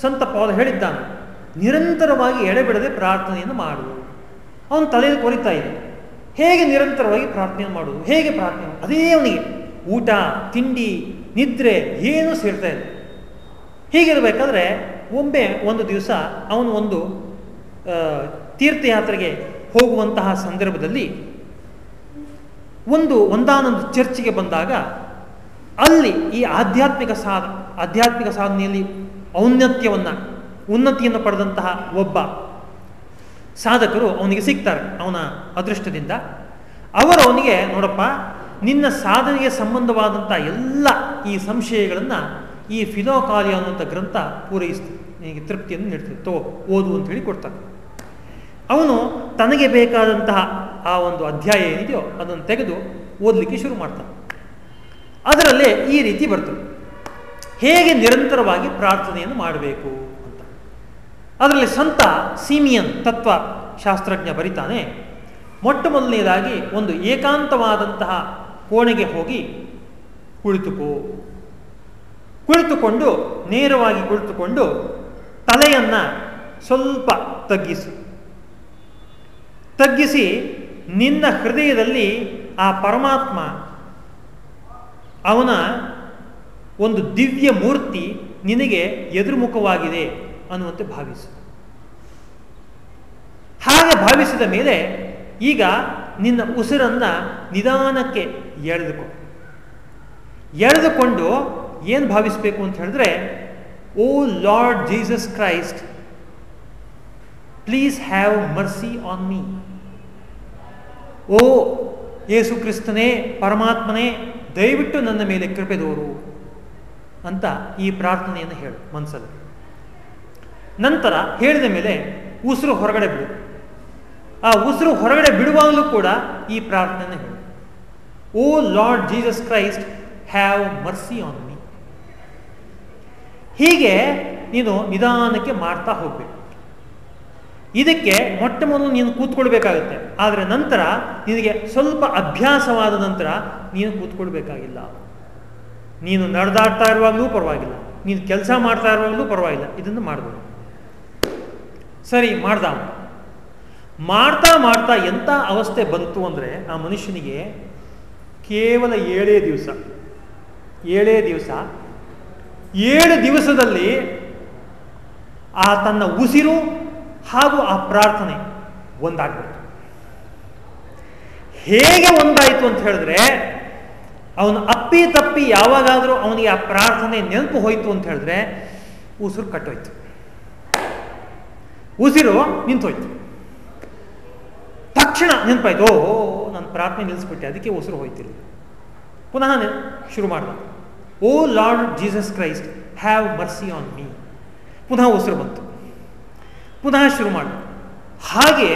ಸಂತ ಪೌಲ ಹೇಳಿದ್ದಾನೆ, ನಿರಂತರವಾಗಿ ಎಡೆಬಿಡದೆ ಪ್ರಾರ್ಥನೆಯನ್ನು ಮಾಡು. ಅವನು ತಲೆಯಲ್ಲಿ ಕೊರಿತಾ ಇದೆ. ಹೇಗೆ ನಿರಂತರವಾಗಿ ಪ್ರಾರ್ಥನೆಯನ್ನು ಮಾಡುವುದು ಹೇಗೆ ಪ್ರಾರ್ಥನೆ ಅದೇ ಅವನಿಗೆ. ಊಟ, ತಿಂಡಿ, ನಿದ್ರೆ ಏನೂ ಸೇರ್ತಾ ಇಲ್ಲ. ಹೀಗಿರಬೇಕಾದ್ರೆ ಒಮ್ಮೆ ಒಂದು ದಿವಸ ಅವನು ಒಂದು ತೀರ್ಥಯಾತ್ರೆಗೆ ಹೋಗುವಂತಹ ಸಂದರ್ಭದಲ್ಲಿ ಒಂದು ಒಂದಾನೊಂದು ಚರ್ಚಿಗೆ ಬಂದಾಗ ಅಲ್ಲಿ ಈ ಆಧ್ಯಾತ್ಮಿಕ ಸಾಧ, ಆಧ್ಯಾತ್ಮಿಕ ಸಾಧನೆಯಲ್ಲಿ ಔನ್ನತ್ಯವನ್ನು, ಉನ್ನತಿಯನ್ನು ಪಡೆದಂತಹ ಒಬ್ಬ ಸಾಧಕರು ಅವನಿಗೆ ಸಿಗ್ತಾರೆ ಅವನ ಅದೃಷ್ಟದಿಂದ. ಅವರು ಅವನಿಗೆ, ನೋಡಪ್ಪ ನಿನ್ನ ಸಾಧನೆಗೆ ಸಂಬಂಧವಾದಂಥ ಎಲ್ಲ ಈ ಸಂಶಯಗಳನ್ನು ಈ ಫಿಲೋಕಾಲಿ ಅನ್ನುವಂಥ ಗ್ರಂಥ ಪೂರೈಸ್ತದೆ ನಿನಗೆ ತೃಪ್ತಿಯನ್ನು ನೀಡ್ತದೆ. ತೋ, ಓದು ಅಂತ ಹೇಳಿ ಕೊಡ್ತಾನೆ. ಅವನು ತನಗೆ ಬೇಕಾದಂತಹ ಆ ಒಂದು ಅಧ್ಯಾಯ ಏನಿದೆಯೋ ಅದನ್ನು ತೆಗೆದು ಓದಲಿಕ್ಕೆ ಶುರು ಮಾಡ್ತಾನೆ. ಅದರಲ್ಲೇ ಈ ರೀತಿ ಬರ್ತದೆ. ಹೇಗೆ ನಿರಂತರವಾಗಿ ಪ್ರಾರ್ಥನೆಯನ್ನು ಮಾಡಬೇಕು ಅಂತ. ಅದರಲ್ಲಿ ಸಂತ ಸೀಮಿಯನ್ ತತ್ವ ಶಾಸ್ತ್ರಜ್ಞ ಬರಿತಾನೆ. ಮೊಟ್ಟ ಮೊದಲನೇದಾಗಿ ಒಂದು ಏಕಾಂತವಾದಂತಹ ಕೋಣೆಗೆ ಹೋಗಿ ಕುಳಿತುಕೋ. ಕುಳಿತುಕೊಂಡು, ನೇರವಾಗಿ ಕುಳಿತುಕೊಂಡು ತಲೆಯನ್ನು ಸ್ವಲ್ಪ ತಗ್ಗಿಸು. ತಗ್ಗಿಸಿ ನಿನ್ನ ಹೃದಯದಲ್ಲಿ ಆ ಪರಮಾತ್ಮ, ಅವನ ಒಂದು ದಿವ್ಯ ಮೂರ್ತಿ ನಿನಗೆ ಎದುರುಮುಖವಾಗಿದೆ ಅನ್ನುವಂತೆ ಭಾವಿಸು. ಹಾಗೆ ಭಾವಿಸಿದ ಮೇಲೆ ಈಗ ನಿನ್ನ ಉಸಿರನ್ನು ನಿಧಾನಕ್ಕೆ ಎಳೆದುಕೊ. ಎಳೆದುಕೊಂಡು ಏನು ಭಾವಿಸಬೇಕು ಅಂತ ಹೇಳಿದ್ರೆ, O Lord Jesus Christ, please have mercy on me. ಓ ಯೇಸು ಕ್ರಿಸ್ತನೇ, ಪರಮಾತ್ಮನೇ, ದಯವಿಟ್ಟು ನನ್ನ ಮೇಲೆ ಕೃಪೆ ತೋರು ಅಂತ ಈ ಪ್ರಾರ್ಥನೆಯನ್ನು ಹೇಳು ಮನಸ್ಸಲ್ಲಿ ನಂತರ ಹೇಳಿದ ಮೇಲೆ ಉಸಿರು ಹೊರಗಡೆ ಬಿಡು. ಆ ಉಸಿರು ಹೊರಗಡೆ ಬಿಡುವಾಗಲೂ ಕೂಡ ಈ ಪ್ರಾರ್ಥನೆಯನ್ನು ಹೇಳು. O Lord Jesus Christ have mercy on me ಹೀಗೆ ನೀನು ನಿಧಾನಕ್ಕೆ ಮಾಡ್ತಾ ಹೋಗ್ಬೇಕು. ಇದಕ್ಕೆ ಮೊಟ್ಟ ಮೊದಲು ನೀನು ಕೂತ್ಕೊಳ್ಬೇಕಾಗುತ್ತೆ. ಆದರೆ ನಂತರ ನಿನಗೆ ಸ್ವಲ್ಪ ಅಭ್ಯಾಸವಾದ ನಂತರ ನೀನು ಕೂತ್ಕೊಳ್ಬೇಕಾಗಿಲ್ಲ. ನೀನು ನಡೆದಾಡ್ತಾ ಇರುವಾಗಲೂ ಪರವಾಗಿಲ್ಲ. ನೀನು ಕೆಲಸ ಮಾಡ್ತಾ ಇರುವಾಗಲೂ ಪರವಾಗಿಲ್ಲ. ಇದನ್ನು ಮಾಡ್ಬೋದು ಸರಿ, ಮಾಡ್ದ. ಮಾಡ್ತಾ ಮಾಡ್ತಾ ಎಂಥ ಅವಸ್ಥೆ ಬಂತು ಅಂದರೆ ಆ ಮನುಷ್ಯನಿಗೆ ಕೇವಲ ಏಳೇ ದಿವಸ. ಏಳೇ ದಿವಸ. ಏಳು ದಿವಸದಲ್ಲಿ ಆ ತನ್ನ ಉಸಿರು ಹಾಗೂ ಆ ಪ್ರಾರ್ಥನೆ ಒಂದಾಗ್ಬಿಡ್ತು. ಹೇಗೆ ಒಂದಾಯಿತು ಅಂತ ಹೇಳಿದ್ರೆ, ಅವನು ಅಪ್ಪಿ ತಪ್ಪಿ ಯಾವಾಗಾದರೂ ಅವನಿಗೆ ಆ ಪ್ರಾರ್ಥನೆ ನೆನಪು ಹೋಯಿತು ಅಂತ ಹೇಳಿದ್ರೆ, ಉಸಿರು ಕಟ್ಟೋಯ್ತು. ಉಸಿರು ನಿಂತೋಯ್ತು. ತಕ್ಷಣ ನೆನಪಾಯ್ತು, ಓ, ನಾನು ಪ್ರಾರ್ಥನೆ ನಿಲ್ಲಿಸ್ಬಿಟ್ಟೆ, ಅದಕ್ಕೆ ಉಸಿರು ಹೋಯ್ತಿಲ್ಲ ಪುನಃ ಶುರು ಮಾಡಿದೆ. O Lord Jesus Christ, have mercy on me. ಪುನಃ ಉಸಿರು ಬಂತು. ಪುನಃ ಶುರು ಮಾಡ ಹಾಗೆ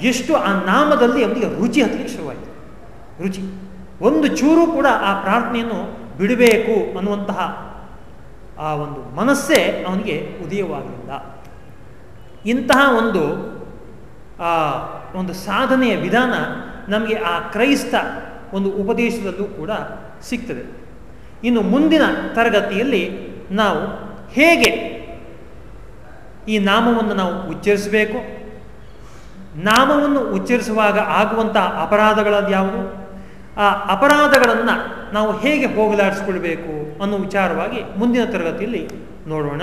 ಎಷ್ಟು ಆ ನಾಮದಲ್ಲಿ ಅವನಿಗೆ ರುಚಿ ಹತ್ತಲಿಕ್ಕೆ ಶುರುವಾಯಿತು. ರುಚಿ. ಒಂದು ಚೂರು ಕೂಡ ಆ ಪ್ರಾರ್ಥನೆಯನ್ನು ಬಿಡಬೇಕು ಅನ್ನುವಂತಹ ಆ ಒಂದು ಮನಸ್ಸೇ ಅವನಿಗೆ ಉದಯವಾಗಲಿಲ್ಲ ಇಂತಹ ಒಂದು ಒಂದು ಸಾಧನೆಯ ವಿಧಾನ ನಮಗೆ ಆ ಕ್ರೈಸ್ತ ಒಂದು ಉಪದೇಶದಲ್ಲೂ ಕೂಡ ಸಿಗ್ತದೆ. ಇನ್ನು ಮುಂದಿನ ತರಗತಿಯಲ್ಲಿ ನಾವು ಹೇಗೆ ಈ ನಾಮವನ್ನು ನಾವು ಉಚ್ಚರಿಸಬೇಕು? ನಾಮವನ್ನು ಉಚ್ಚರಿಸುವಾಗ ಆಗುವಂತಹ ಅಪರಾಧಗಳದ್ದು ಯಾವುದು? ಆ ಅಪರಾಧಗಳನ್ನು ನಾವು ಹೇಗೆ ಹೋಗಲಾಡಿಸ್ಕೊಳ್ಬೇಕು ಅನ್ನೋ ವಿಚಾರವಾಗಿ ಮುಂದಿನ ತರಗತಿಯಲ್ಲಿ ನೋಡೋಣ.